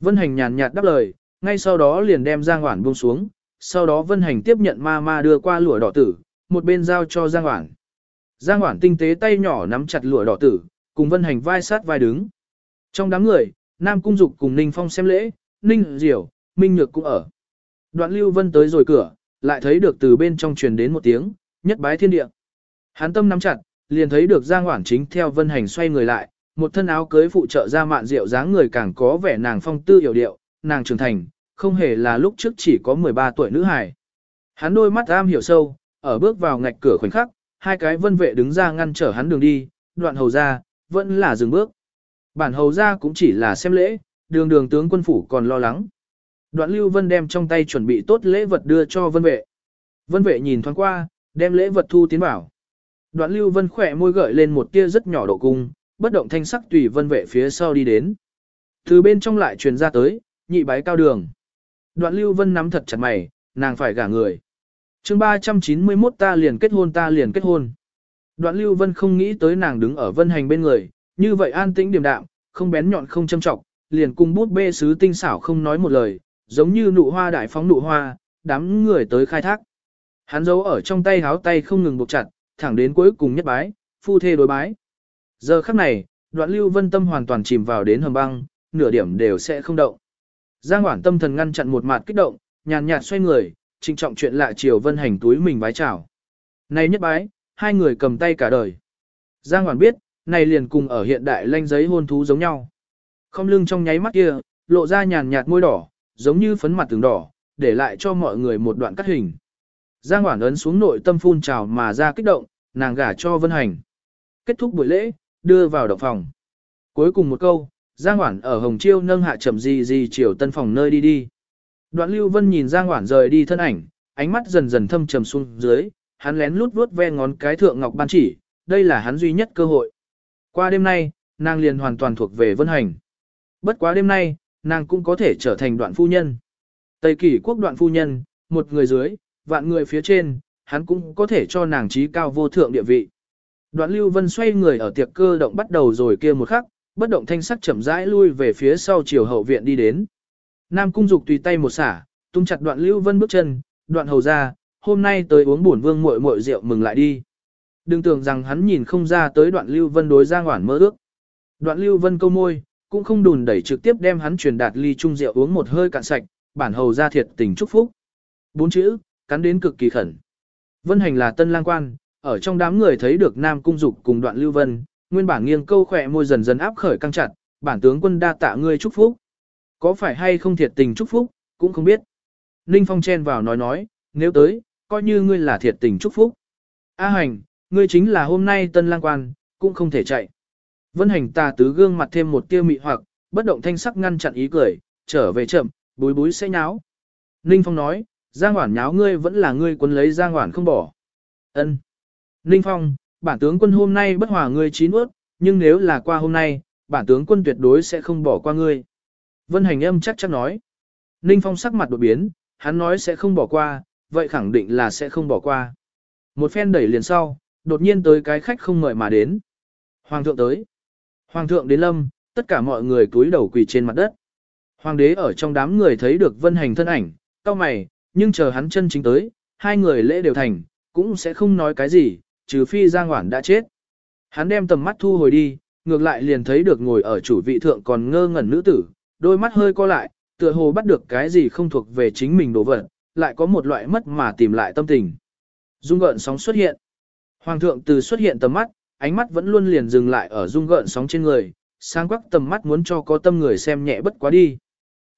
Vân Hành nhàn nhạt đáp lời, ngay sau đó liền đem Giang Hoản buông xuống, sau đó Vân Hành tiếp nhận ma ma đưa qua lụa đỏ tử, một bên giao cho Giang Hoản. Giang Hoản tinh tế tay nhỏ nắm chặt lụa đỏ tử, cùng Vân Hành vai sát vai đứng. Trong đám người, Nam Cung Dục cùng Ninh Phong xem lễ, Ninh Diểu, Minh Nhược cũng ở. Đoạn Lưu Vân tới rồi cửa, lại thấy được từ bên trong truyền đến một tiếng, nhất bái thiên địa. Hắn tâm nắm chặt, liền thấy được Giang Hoản chính theo Vân Hành xoay người lại, một thân áo cưới phụ trợ ra mạn rượu dáng người càng có vẻ nàng phong tư hiểu điệu, nàng trưởng thành, không hề là lúc trước chỉ có 13 tuổi nữ hài. Hắn đôi mắt am hiểu sâu, ở bước vào ngạch cửa khoảnh khắc, hai cái vân vệ đứng ra ngăn trở hắn đường đi, đoạn hầu ra, vẫn là dừng bước. Bản hầu ra cũng chỉ là xem lễ, đường đường tướng quân phủ còn lo lắng. Đoạn Lưu Vân đem trong tay chuẩn bị tốt lễ vật đưa cho Vân Vệ. Vân Vệ nhìn thoáng qua, đem lễ vật thu tiến bảo. Đoạn Lưu Vân khỏe môi gợi lên một tia rất nhỏ độ cung, bất động thanh sắc tùy Vân Vệ phía sau đi đến. Từ bên trong lại truyền ra tới, nhị bái cao đường. Đoạn Lưu Vân nắm thật chặt mày, nàng phải gả người chương 391 ta liền kết hôn ta liền kết hôn. Đoạn Lưu Vân không nghĩ tới nàng đứng ở vân hành bên người, như vậy an tĩnh điềm đạm, không bén nhọn không châm trọng, liền cùng bút bê sứ tinh xảo không nói một lời, giống như nụ hoa đại phóng nụ hoa, đám người tới khai thác. Hắn giấu ở trong tay háo tay không ngừng buộc chặt, thẳng đến cuối cùng nhất bái, phu thê đối bái. Giờ khắc này, đoạn lưu vân tâm hoàn toàn chìm vào đến hầm băng, nửa điểm đều sẽ không động. Giang Hoản tâm thần ngăn chặn một mặt kích động, nhàn nhạt xoay người, trịnh trọng chuyện lạ chiều vân hành túi mình bái chào. Này nhất bái, hai người cầm tay cả đời. Giang Hoản biết, này liền cùng ở hiện đại lanh giấy hôn thú giống nhau. Không lưng trong nháy mắt kia, lộ ra nhàn nhạt môi đỏ, giống như phấn mặt tường đỏ, để lại cho mọi người một đoạn cắt hình. Giang Hoản ấn xuống nội tâm phun trào mà ra kích động, nàng gả cho Vân Hành. Kết thúc buổi lễ, đưa vào động phòng. Cuối cùng một câu, Giang Hoản ở Hồng Chiêu nâng hạ chậm gì gì chiều tân phòng nơi đi đi. Đoạn Lưu Vân nhìn Giang Hoản rời đi thân ảnh, ánh mắt dần dần thâm trầm xuống dưới, hắn lén lút vuốt ve ngón cái thượng ngọc ban chỉ, đây là hắn duy nhất cơ hội. Qua đêm nay, nàng liền hoàn toàn thuộc về Vân Hành. Bất quá đêm nay, nàng cũng có thể trở thành đoạn phu nhân. Tây kỷ quốc đoạn phu nhân, một người dưới, vạn người phía trên, hắn cũng có thể cho nàng trí cao vô thượng địa vị. Đoạn Lưu Vân xoay người ở tiệc cơ động bắt đầu rồi kia một khắc, bất động thanh sắc chậm rãi lui về phía sau chiều hậu viện đi đến. Nam Cung Dục tùy tay một xả, tung chặt Đoạn Lưu Vân bước chân, Đoạn hầu ra, hôm nay tới uống bổn vương muội muội rượu mừng lại đi. Đừng tưởng rằng hắn nhìn không ra tới Đoạn Lưu Vân đối ra ngoản mơ ước. Đoạn Lưu Vân câu môi, cũng không đùn đẩy trực tiếp đem hắn truyền đạt ly chung rượu uống một hơi cạn sạch, bản hầu ra thiệt tình chúc phúc. Bốn chữ, cắn đến cực kỳ khẩn. Vân Hành là tân lang quan, ở trong đám người thấy được Nam Cung Dục cùng Đoạn Lưu Vân, nguyên bản nghiêng câu khỏe môi dần dần áp khởi căng chặt, bản tướng quân đa tạ ngươi chúc phúc. Có phải hay không thiệt tình chúc phúc, cũng không biết. Ninh Phong chen vào nói nói, nếu tới, coi như ngươi là thiệt tình chúc phúc. A hành, ngươi chính là hôm nay tân lang quan, cũng không thể chạy. Vân hành tà tứ gương mặt thêm một tiêu mị hoặc, bất động thanh sắc ngăn chặn ý cười, trở về chậm, bối bối sẽ nháo. Ninh Phong nói, Giang Hoản nháo ngươi vẫn là ngươi quân lấy Giang Hoản không bỏ. Ân. Ninh Phong, bản tướng quân hôm nay bất hòa ngươi chín ướt, nhưng nếu là qua hôm nay, bản tướng quân tuyệt đối sẽ không bỏ qua ngươi. Vân hành âm chắc chắn nói. Ninh Phong sắc mặt đột biến, hắn nói sẽ không bỏ qua, vậy khẳng định là sẽ không bỏ qua. Một phen đẩy liền sau, đột nhiên tới cái khách không mời mà đến. Hoàng thượng tới. Hoàng thượng đến lâm, tất cả mọi người cúi đầu quỳ trên mặt đất. Hoàng đế ở trong đám người thấy được vân hành thân ảnh, cao mày, nhưng chờ hắn chân chính tới, hai người lễ đều thành, cũng sẽ không nói cái gì, trừ phi Giang Hoản đã chết. Hắn đem tầm mắt thu hồi đi, ngược lại liền thấy được ngồi ở chủ vị thượng còn ngơ ngẩn nữ tử, đôi mắt hơi co lại, tựa hồ bắt được cái gì không thuộc về chính mình đồ vật, lại có một loại mất mà tìm lại tâm tình. Dung gợn sóng xuất hiện. Hoàng thượng từ xuất hiện tầm mắt, ánh mắt vẫn luôn liền dừng lại ở dung gợn sóng trên người, sáng quắc tầm mắt muốn cho có tâm người xem nhẹ bất quá đi.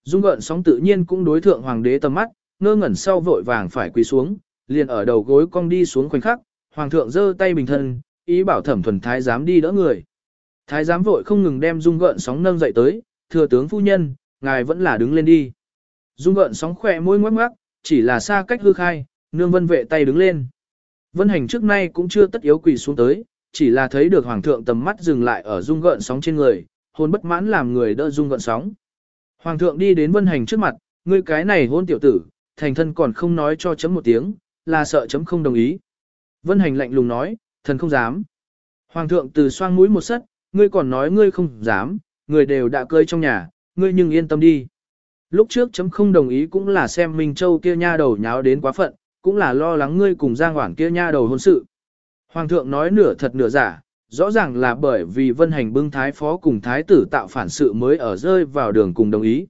Dung gợn sóng tự nhiên cũng đối thượng hoàng đế tầm mắt, ngơ ngẩn sau vội vàng phải quỳ xuống, liền ở đầu gối cong đi xuống khoảnh khắc, hoàng thượng giơ tay bình thân, ý bảo thẩm thuần thái giám đi đỡ người. Thái giám vội không ngừng đem dung gợn sóng nâng dậy tới, thừa tướng phu nhân, ngài vẫn là đứng lên đi. Dung gợn sóng khỏe môi ngoắc ngoắc, chỉ là xa cách hư khai, nương vân vệ tay đứng lên. Vân hành trước nay cũng chưa tất yếu quỳ xuống tới, chỉ là thấy được hoàng thượng tầm mắt dừng lại ở dung gợn sóng trên người, hôn bất mãn làm người đỡ dung gợn sóng. Hoàng thượng đi đến vân hành trước mặt, ngươi cái này hôn tiểu tử, thành thân còn không nói cho chấm một tiếng, là sợ chấm không đồng ý. Vân hành lạnh lùng nói, thần không dám. Hoàng thượng từ xoang mũi một sất, ngươi còn nói ngươi không dám, người đều đã cơi trong nhà, ngươi nhưng yên tâm đi. Lúc trước chấm không đồng ý cũng là xem Minh Châu kia nha đầu nháo đến quá phận, cũng là lo lắng ngươi cùng Giang Hoảng kia nha đầu hôn sự. Hoàng thượng nói nửa thật nửa giả, rõ ràng là bởi vì vân hành bưng thái phó cùng thái tử tạo phản sự mới ở rơi vào đường cùng đồng ý.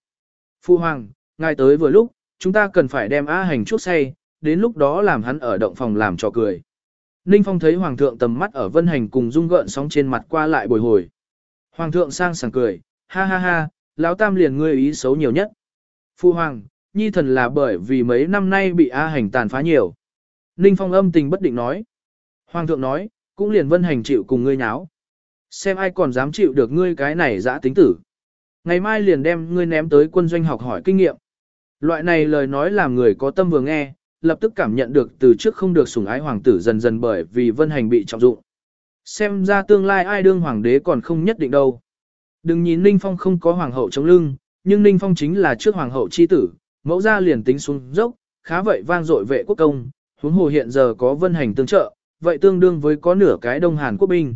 Phu Hoàng, ngài tới vừa lúc, chúng ta cần phải đem A hành chuốc say, đến lúc đó làm hắn ở động phòng làm trò cười. Ninh Phong thấy Hoàng thượng tầm mắt ở vân hành cùng rung gợn sóng trên mặt qua lại bồi hồi. Hoàng thượng sang sảng cười, ha ha ha, lão tam liền ngươi ý xấu nhiều nhất. Phu Hoàng, nhi thần là bởi vì mấy năm nay bị A hành tàn phá nhiều. Ninh Phong âm tình bất định nói. Hoàng thượng nói, cũng liền vân hành chịu cùng ngươi nháo. Xem ai còn dám chịu được ngươi cái này dã tính tử. Ngày mai liền đem ngươi ném tới quân doanh học hỏi kinh nghiệm. Loại này lời nói làm người có tâm vừa nghe, lập tức cảm nhận được từ trước không được sủng ái hoàng tử dần dần bởi vì vân hành bị trọng dụng. Xem ra tương lai ai đương hoàng đế còn không nhất định đâu. Đừng nhìn Ninh Phong không có hoàng hậu chống lưng, nhưng Ninh Phong chính là trước hoàng hậu chi tử, mẫu ra liền tính xuống dốc, khá vậy vang dội vệ quốc công, huống hồ hiện giờ có vân hành tương trợ, vậy tương đương với có nửa cái Đông Hàn quốc binh.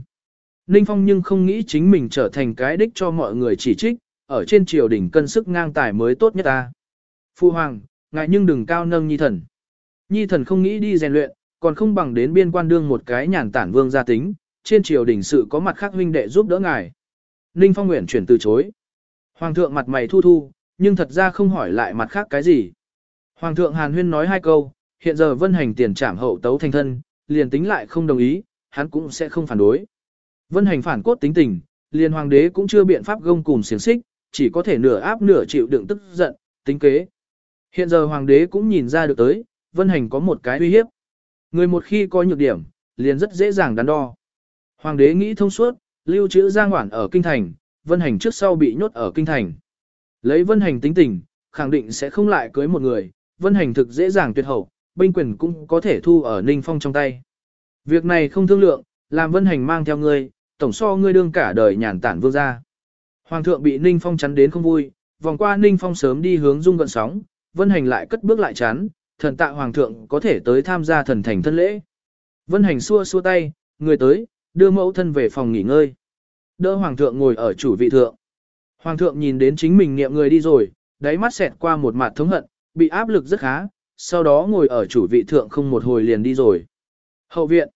Ninh Phong nhưng không nghĩ chính mình trở thành cái đích cho mọi người chỉ trích, ở trên triều đỉnh cân sức ngang tài mới tốt nhất ta. Phu Hoàng, ngại nhưng đừng cao nâng nhi thần. Nhi thần không nghĩ đi rèn luyện, còn không bằng đến biên quan đương một cái nhàn tản vương gia tính, trên triều đình sự có mặt khác huynh đệ giúp đỡ ngài. Ninh Phong nguyện chuyển từ chối. Hoàng thượng mặt mày thu thu, nhưng thật ra không hỏi lại mặt khác cái gì. Hoàng thượng Hàn Huyên nói hai câu, hiện giờ vân hành tiền trảm hậu tấu thành thân, liền tính lại không đồng ý, hắn cũng sẽ không phản đối. Vân hành phản cốt tính tình, liền hoàng đế cũng chưa biện pháp gông cùng xiềng xích, chỉ có thể nửa áp nửa chịu đựng tức giận, tính kế. Hiện giờ hoàng đế cũng nhìn ra được tới, vân hành có một cái uy hiếp. Người một khi có nhược điểm, liền rất dễ dàng đắn đo. Hoàng đế nghĩ thông suốt, lưu trữ giang hoản ở kinh thành, vân hành trước sau bị nhốt ở kinh thành. Lấy vân hành tính tình, khẳng định sẽ không lại cưới một người, vân hành thực dễ dàng tuyệt hậu, binh quyền cũng có thể thu ở ninh phong trong tay. Việc này không thương lượng, làm vân hành mang theo ngươi, tổng so ngươi đương cả đời nhàn tản vương gia. Hoàng thượng bị ninh phong chắn đến không vui, vòng qua ninh phong sớm đi hướng dung gần sóng, vân hành lại cất bước lại chán, thần tạ hoàng thượng có thể tới tham gia thần thành thân lễ. Vân hành xua xua tay, người tới, đưa mẫu thân về phòng nghỉ ngơi. Đỡ hoàng thượng ngồi ở chủ vị thượng. Hoàng thượng nhìn đến chính mình niệm người đi rồi, đáy mắt xẹt qua một mặt thống hận, bị áp lực rất khá, sau đó ngồi ở chủ vị thượng không một hồi liền đi rồi. Hậu viện.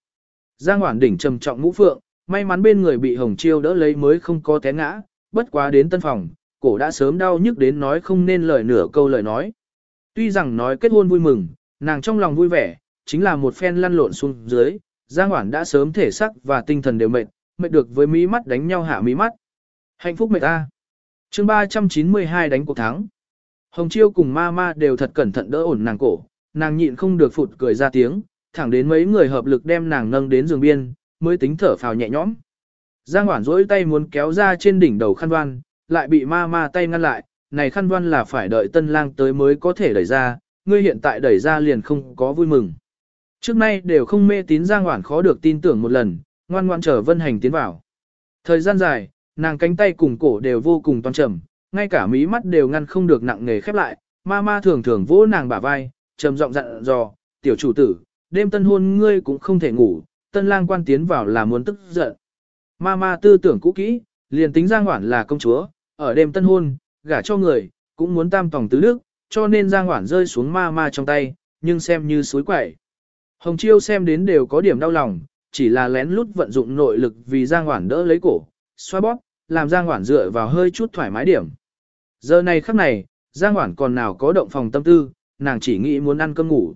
Giang Hoản đỉnh trầm trọng ngũ phượng, may mắn bên người bị Hồng Chiêu đỡ lấy mới không có té ngã, bất quá đến tân phòng, cổ đã sớm đau nhức đến nói không nên lời nửa câu lời nói. Tuy rằng nói kết hôn vui mừng, nàng trong lòng vui vẻ, chính là một phen lăn lộn xuống dưới, Giang Hoản đã sớm thể sắc và tinh thần đều mệt, mệt được với mí mắt đánh nhau hạ mí mắt. Hạnh phúc mệt ta. chương 392 đánh cuộc thắng. Hồng Chiêu cùng ma ma đều thật cẩn thận đỡ ổn nàng cổ, nàng nhịn không được phụt cười ra tiếng, thẳng đến mấy người hợp lực đem nàng nâng đến giường biên, mới tính thở phào nhẹ nhõm. Giang Hoản rỗi tay muốn kéo ra trên đỉnh đầu khăn đoan, lại bị ma ma tay ngăn lại, này khăn đoan là phải đợi tân lang tới mới có thể đẩy ra, ngươi hiện tại đẩy ra liền không có vui mừng. Trước nay đều không mê tín Giang Hoản khó được tin tưởng một lần, ngoan ngoan chờ vân hành tiến vào. Thời gian dài, nàng cánh tay cùng cổ đều vô cùng toan trầm, ngay cả mí mắt đều ngăn không được nặng nề khép lại, ma ma thường thường vỗ nàng bả vai, trầm giọng dặn dò, tiểu chủ tử, đêm tân hôn ngươi cũng không thể ngủ, tân lang quan tiến vào là muốn tức giận. Ma ma tư tưởng cũ kỹ, liền tính Giang Hoản là công chúa, ở đêm tân hôn, gả cho người, cũng muốn tam tòng tứ đức, cho nên Giang Hoản rơi xuống ma ma trong tay, nhưng xem như suối quẩy. Hồng Chiêu xem đến đều có điểm đau lòng, chỉ là lén lút vận dụng nội lực vì Giang Hoản đỡ lấy cổ, xoa bóp, làm Giang Hoản dựa vào hơi chút thoải mái điểm. Giờ này khắc này, Giang Hoản còn nào có động phòng tâm tư, nàng chỉ nghĩ muốn ăn cơm ngủ.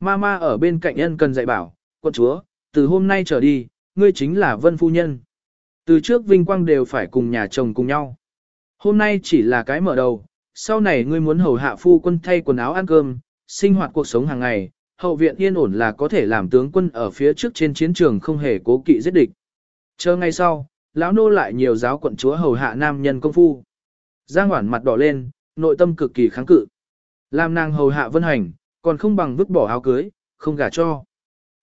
Mama ở bên cạnh ân cần dạy bảo, quân chúa, từ hôm nay trở đi, ngươi chính là vân phu nhân. Từ trước vinh quang đều phải cùng nhà chồng cùng nhau. Hôm nay chỉ là cái mở đầu, sau này ngươi muốn hầu hạ phu quân thay quần áo ăn cơm, sinh hoạt cuộc sống hàng ngày, hậu viện yên ổn là có thể làm tướng quân ở phía trước trên chiến trường không hề cố kỵ giết địch. Chờ ngày sau, lão nô lại nhiều giáo quận chúa hầu hạ nam nhân công phu. Giang Hoản mặt đỏ lên, nội tâm cực kỳ kháng cự. Làm nàng hầu hạ vân hành, còn không bằng vứt bỏ áo cưới, không gả cho.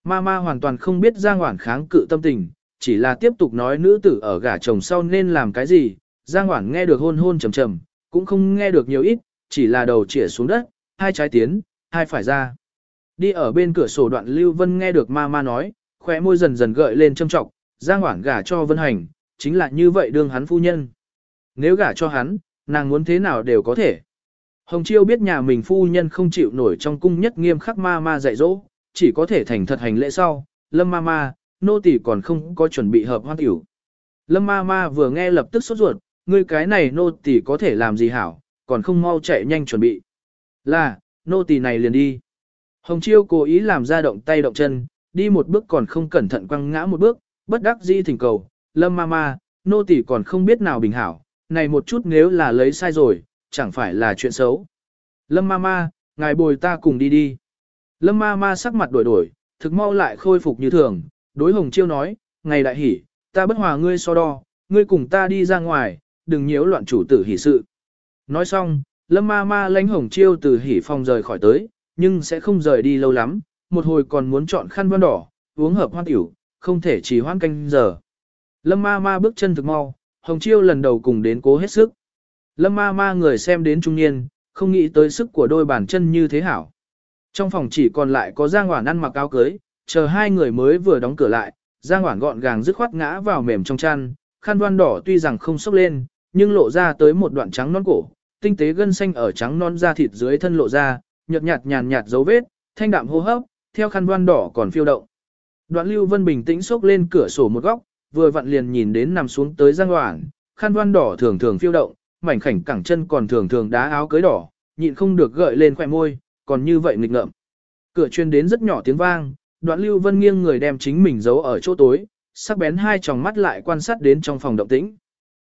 Mama hoàn toàn không biết Giang Hoản kháng cự tâm tình, chỉ là tiếp tục nói nữ tử ở gả chồng sau nên làm cái gì. Giang Hoản nghe được hôn hôn trầm trầm, cũng không nghe được nhiều ít, chỉ là đầu chĩa xuống đất, hai trái tiến, hai phải ra. Đi ở bên cửa sổ đoạn Lưu Vân nghe được Mama nói, khóe môi dần dần gợi lên châm trọng, Giang Hoảng gả cho Vân Hành, chính là như vậy đương hắn phu nhân. Nếu gả cho hắn, nàng muốn thế nào đều có thể. Hồng Chiêu biết nhà mình phu nhân không chịu nổi trong cung nhất nghiêm khắc ma ma dạy dỗ, chỉ có thể thành thật hành lễ sau, lâm ma ma, nô tỳ còn không có chuẩn bị hợp hoan tiểu. Lâm ma ma vừa nghe lập tức sốt ruột, ngươi cái này nô tỳ có thể làm gì hảo, còn không mau chạy nhanh chuẩn bị. Là, nô tỳ này liền đi. Hồng Chiêu cố ý làm ra động tay động chân, đi một bước còn không cẩn thận quăng ngã một bước, bất đắc dĩ thỉnh cầu, lâm ma ma, nô tỳ còn không biết nào bình hảo, này một chút nếu là lấy sai rồi, chẳng phải là chuyện xấu. Lâm ma ma, ngài bồi ta cùng đi đi. Lâm ma ma sắc mặt đổi đổi, thực mau lại khôi phục như thường, đối hồng chiêu nói, ngày đại hỉ, ta bất hòa ngươi so đo, ngươi cùng ta đi ra ngoài, đừng nhiễu loạn chủ tử hỉ sự. Nói xong, lâm ma ma lánh hồng chiêu từ hỉ phòng rời khỏi tới, nhưng sẽ không rời đi lâu lắm, một hồi còn muốn chọn khăn văn đỏ, uống hợp hoan tiểu, không thể chỉ hoan canh giờ. Lâm ma ma bước chân thực mau, hồng chiêu lần đầu cùng đến cố hết sức. Lâm ma ma người xem đến trung niên, không nghĩ tới sức của đôi bàn chân như thế hảo. Trong phòng chỉ còn lại có Giang Hoản ăn mặc áo cưới, chờ hai người mới vừa đóng cửa lại, Giang Hoản gọn gàng dứt khoát ngã vào mềm trong chăn, khăn Văn đỏ tuy rằng không sốc lên, nhưng lộ ra tới một đoạn trắng non cổ, tinh tế gân xanh ở trắng non da thịt dưới thân lộ ra, nhợt nhạt nhàn nhạt dấu vết, thanh đạm hô hấp, theo khăn voan đỏ còn phiêu động. Đoạn Lưu Vân bình tĩnh xốc lên cửa sổ một góc, vừa vặn liền nhìn đến nằm xuống tới Giang Hoản, khăn voan đỏ thường thường phiêu động, mảnh khảnh cẳng chân còn thường thường đá áo cưới đỏ, nhịn không được gợi lên khóe môi, còn như vậy nghịch ngợm. Cửa chuyên đến rất nhỏ tiếng vang, đoạn lưu vân nghiêng người đem chính mình giấu ở chỗ tối, sắc bén hai tròng mắt lại quan sát đến trong phòng động tĩnh.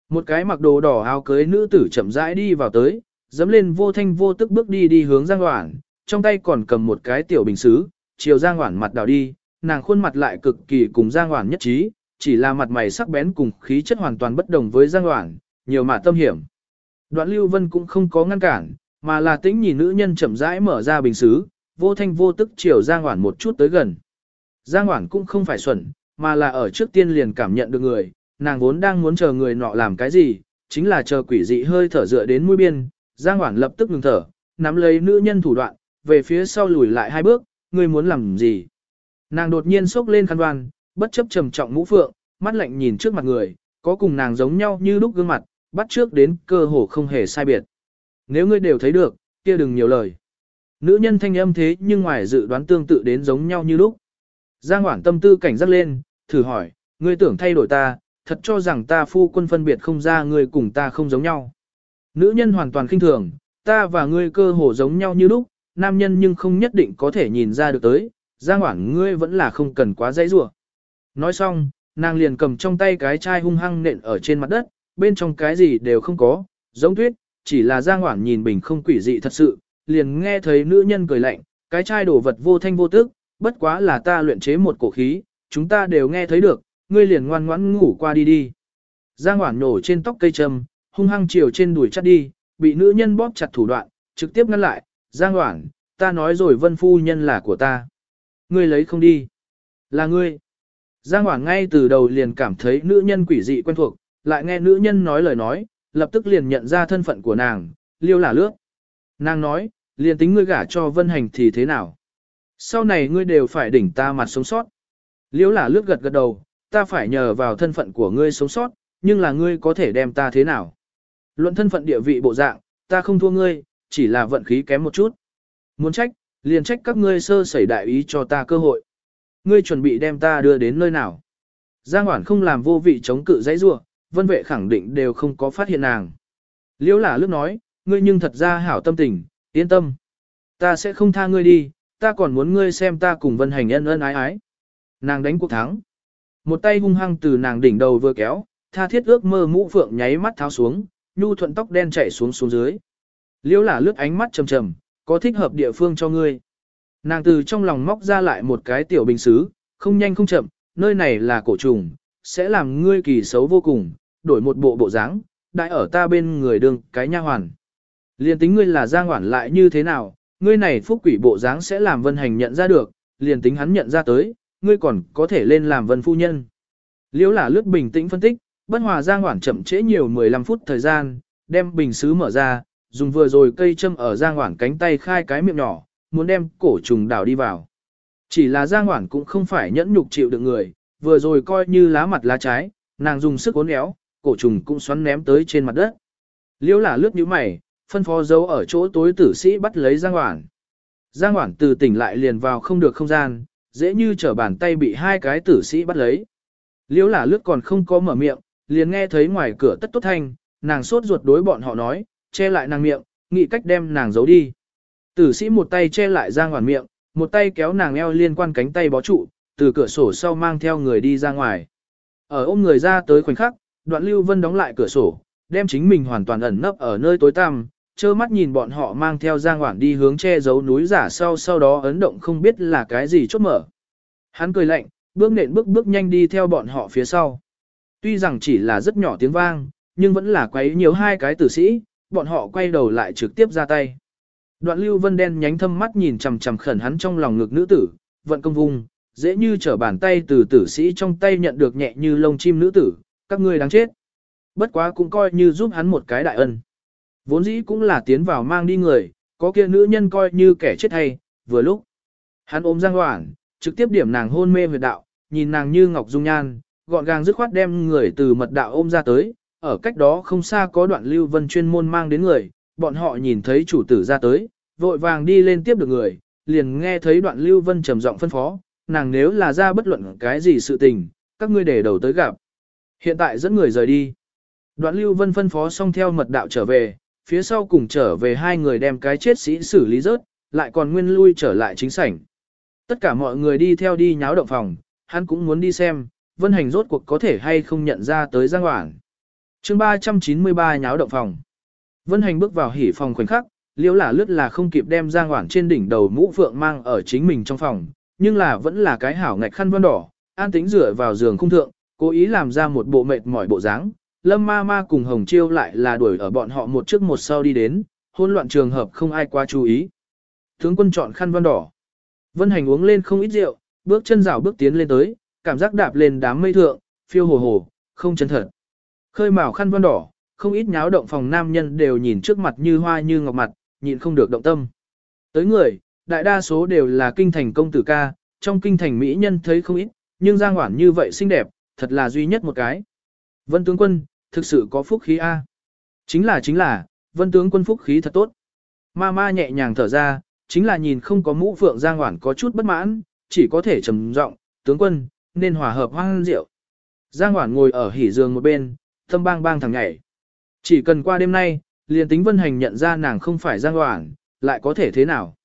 Một cái mặc đồ đỏ áo cưới nữ tử chậm rãi đi vào tới, dẫm lên vô thanh vô tức bước đi đi hướng Giang Hoản, trong tay còn cầm một cái tiểu bình xứ, chiều Giang Hoản mặt đảo đi, nàng khuôn mặt lại cực kỳ cùng Giang Hoản nhất trí, chỉ là mặt mày sắc bén cùng khí chất hoàn toàn bất đồng với Giang Hoản, nhiều mà tâm hiểm. Đoạn Lưu Vân cũng không có ngăn cản, mà là tĩnh nhìn nữ nhân chậm rãi mở ra bình xứ, vô thanh vô tức chiều Giang Hoản một chút tới gần. Giang Hoản cũng không phải xuẩn, mà là ở trước tiên liền cảm nhận được người, nàng vốn đang muốn chờ người nọ làm cái gì, chính là chờ quỷ dị hơi thở dựa đến mũi biên, Giang Hoản lập tức ngừng thở, nắm lấy nữ nhân thủ đoạn, về phía sau lùi lại hai bước, ngươi muốn làm gì? Nàng đột nhiên sốc lên khăn đoan, bất chấp trầm trọng mũ phượng, mắt lạnh nhìn trước mặt người, có cùng nàng giống nhau như lúc gương mặt, bắt trước đến cơ hồ không hề sai biệt. Nếu ngươi đều thấy được, kia đừng nhiều lời. Nữ nhân thanh âm thế nhưng ngoài dự đoán tương tự đến giống nhau như lúc. Giang Hoản tâm tư cảnh giác lên, thử hỏi, ngươi tưởng thay đổi ta, thật cho rằng ta phu quân phân biệt không ra ngươi cùng ta không giống nhau. Nữ nhân hoàn toàn khinh thường, ta và ngươi cơ hồ giống nhau như lúc, nam nhân nhưng không nhất định có thể nhìn ra được tới, Giang Hoảng ngươi vẫn là không cần quá dãy rủa. Nói xong, nàng liền cầm trong tay cái chai hung hăng nện ở trên mặt đất, bên trong cái gì đều không có, giống tuyết, chỉ là Giang Hoảng nhìn bình không quỷ dị thật sự, liền nghe thấy nữ nhân cười lạnh, cái chai đổ vật vô thanh vô tức, bất quá là ta luyện chế một cổ khí, chúng ta đều nghe thấy được, ngươi liền ngoan ngoãn ngủ qua đi đi. Giang Hoảng nổ trên tóc cây trầm, hung hăng chiều trên đùi chắt đi, bị nữ nhân bóp chặt thủ đoạn, trực tiếp ngăn lại, Giang Hoảng, ta nói rồi vân phu nhân là của ta. Ngươi lấy không đi. Là ngươi. Giang Hoảng ngay từ đầu liền cảm thấy nữ nhân quỷ dị quen thuộc, lại nghe nữ nhân nói lời nói, lập tức liền nhận ra thân phận của nàng, liêu là lước. Nàng nói, liền tính ngươi gả cho vân hành thì thế nào? Sau này ngươi đều phải đỉnh ta mặt sống sót. Liêu là lước gật gật đầu, ta phải nhờ vào thân phận của ngươi sống sót, nhưng là ngươi có thể đem ta thế nào? Luận thân phận địa vị bộ dạng, ta không thua ngươi, chỉ là vận khí kém một chút. Muốn trách, liền trách các ngươi sơ sẩy đại ý cho ta cơ hội. Ngươi chuẩn bị đem ta đưa đến nơi nào? Giang Hoản không làm vô vị chống cự dãy rủa, vân vệ khẳng định đều không có phát hiện nàng. Liễu là lúc nói, ngươi nhưng thật ra hảo tâm tình, yên tâm. Ta sẽ không tha ngươi đi, ta còn muốn ngươi xem ta cùng vân hành ân ân ái ái. Nàng đánh cuộc thắng. Một tay hung hăng từ nàng đỉnh đầu vừa kéo, tha thiết ước mơ mũ phượng nháy mắt tháo xuống, nhu thuận tóc đen chảy xuống xuống dưới. Liễu là lướt ánh mắt trầm trầm, có thích hợp địa phương cho ngươi. Nàng từ trong lòng móc ra lại một cái tiểu bình xứ, không nhanh không chậm, nơi này là cổ trùng, sẽ làm ngươi kỳ xấu vô cùng, đổi một bộ bộ dáng, đại ở ta bên người đương cái nha hoàn. Liền tính ngươi là giang hoản lại như thế nào, ngươi này phúc quỷ bộ dáng sẽ làm vân hành nhận ra được, liền tính hắn nhận ra tới, ngươi còn có thể lên làm vân phu nhân. Liễu là lướt bình tĩnh phân tích, bất hòa giang hoản chậm trễ nhiều 15 phút thời gian, đem bình xứ mở ra, dùng vừa rồi cây châm ở giang hoản cánh tay khai cái miệng nhỏ, muốn đem cổ trùng đảo đi vào. Chỉ là giang hoản cũng không phải nhẫn nhục chịu được người, vừa rồi coi như lá mặt lá trái, nàng dùng sức uốn éo, cổ trùng cũng xoắn ném tới trên mặt đất. Liễu là lướt như mày, phân phó dấu ở chỗ tối tử sĩ bắt lấy Giang Hoảng. Giang Hoảng từ tỉnh lại liền vào không được không gian, dễ như trở bàn tay bị hai cái tử sĩ bắt lấy. Liễu là lướt còn không có mở miệng, liền nghe thấy ngoài cửa tất tốt thanh, nàng sốt ruột đối bọn họ nói, che lại nàng miệng, nghĩ cách đem nàng giấu đi. Tử sĩ một tay che lại Giang Hoảng miệng, một tay kéo nàng eo liên quan cánh tay bó trụ, từ cửa sổ sau mang theo người đi ra ngoài. Ở ôm người ra tới khoảnh khắc, đoạn lưu vân đóng lại cửa sổ, đem chính mình hoàn toàn ẩn nấp ở nơi tối tăm, trơ mắt nhìn bọn họ mang theo giang hoảng đi hướng che giấu núi giả sau sau đó ấn động không biết là cái gì chốt mở. Hắn cười lạnh, bước nện bước bước nhanh đi theo bọn họ phía sau. Tuy rằng chỉ là rất nhỏ tiếng vang, nhưng vẫn là quấy nhiều hai cái tử sĩ, bọn họ quay đầu lại trực tiếp ra tay. Đoạn lưu vân đen nhánh thâm mắt nhìn chằm chằm khẩn hắn trong lòng ngực nữ tử, vận công vung, dễ như trở bàn tay từ tử sĩ trong tay nhận được nhẹ như lông chim nữ tử, các ngươi đáng chết. Bất quá cũng coi như giúp hắn một cái đại ân. Vốn dĩ cũng là tiến vào mang đi người, có kia nữ nhân coi như kẻ chết hay, vừa lúc. Hắn ôm Giang Hoảng, trực tiếp điểm nàng hôn mê huyệt đạo, nhìn nàng như ngọc dung nhan, gọn gàng dứt khoát đem người từ mật đạo ôm ra tới, ở cách đó không xa có đoạn lưu vân chuyên môn mang đến người, bọn họ nhìn thấy chủ tử ra tới, vội vàng đi lên tiếp được người, liền nghe thấy đoạn lưu vân trầm giọng phân phó, nàng nếu là ra bất luận cái gì sự tình, các ngươi để đầu tới gặp. Hiện tại dẫn người rời đi. Đoạn lưu vân phân phó xong theo mật đạo trở về, phía sau cùng trở về hai người đem cái chết sĩ xử lý rớt, lại còn nguyên lui trở lại chính sảnh. Tất cả mọi người đi theo đi nháo động phòng, hắn cũng muốn đi xem, vân hành rốt cuộc có thể hay không nhận ra tới Giang Hoảng. chương 393 nháo động phòng. Vân hành bước vào hỉ phòng khoảnh khắc, liễu là lướt là không kịp đem Giang Hoảng trên đỉnh đầu mũ phượng mang ở chính mình trong phòng, nhưng là vẫn là cái hảo ngạch khăn vân đỏ, an tính rửa vào giường khung thượng, cố ý làm ra một bộ mệt mỏi bộ dáng. Lâm ma ma cùng Hồng Chiêu lại là đuổi ở bọn họ một trước một sau đi đến, hôn loạn trường hợp không ai quá chú ý. Tướng quân chọn khăn vân đỏ. Vân hành uống lên không ít rượu, bước chân rào bước tiến lên tới, cảm giác đạp lên đám mây thượng, phiêu hồ hồ, không chân thật. Khơi mào khăn vân đỏ, không ít nháo động phòng nam nhân đều nhìn trước mặt như hoa như ngọc mặt, nhịn không được động tâm. Tới người, đại đa số đều là kinh thành công tử ca, trong kinh thành mỹ nhân thấy không ít, nhưng Giang Hoản như vậy xinh đẹp, thật là duy nhất một cái. Vân tướng quân, thực sự có phúc khí A. Chính là chính là, vân tướng quân phúc khí thật tốt. Ma ma nhẹ nhàng thở ra, chính là nhìn không có mũ phượng Giang Hoản có chút bất mãn, chỉ có thể trầm giọng, tướng quân, nên hòa hợp hoang rượu. Giang Hoản ngồi ở hỉ giường một bên, thâm bang bang thằng nhảy. Chỉ cần qua đêm nay, liền tính vân hành nhận ra nàng không phải Giang Hoản, lại có thể thế nào.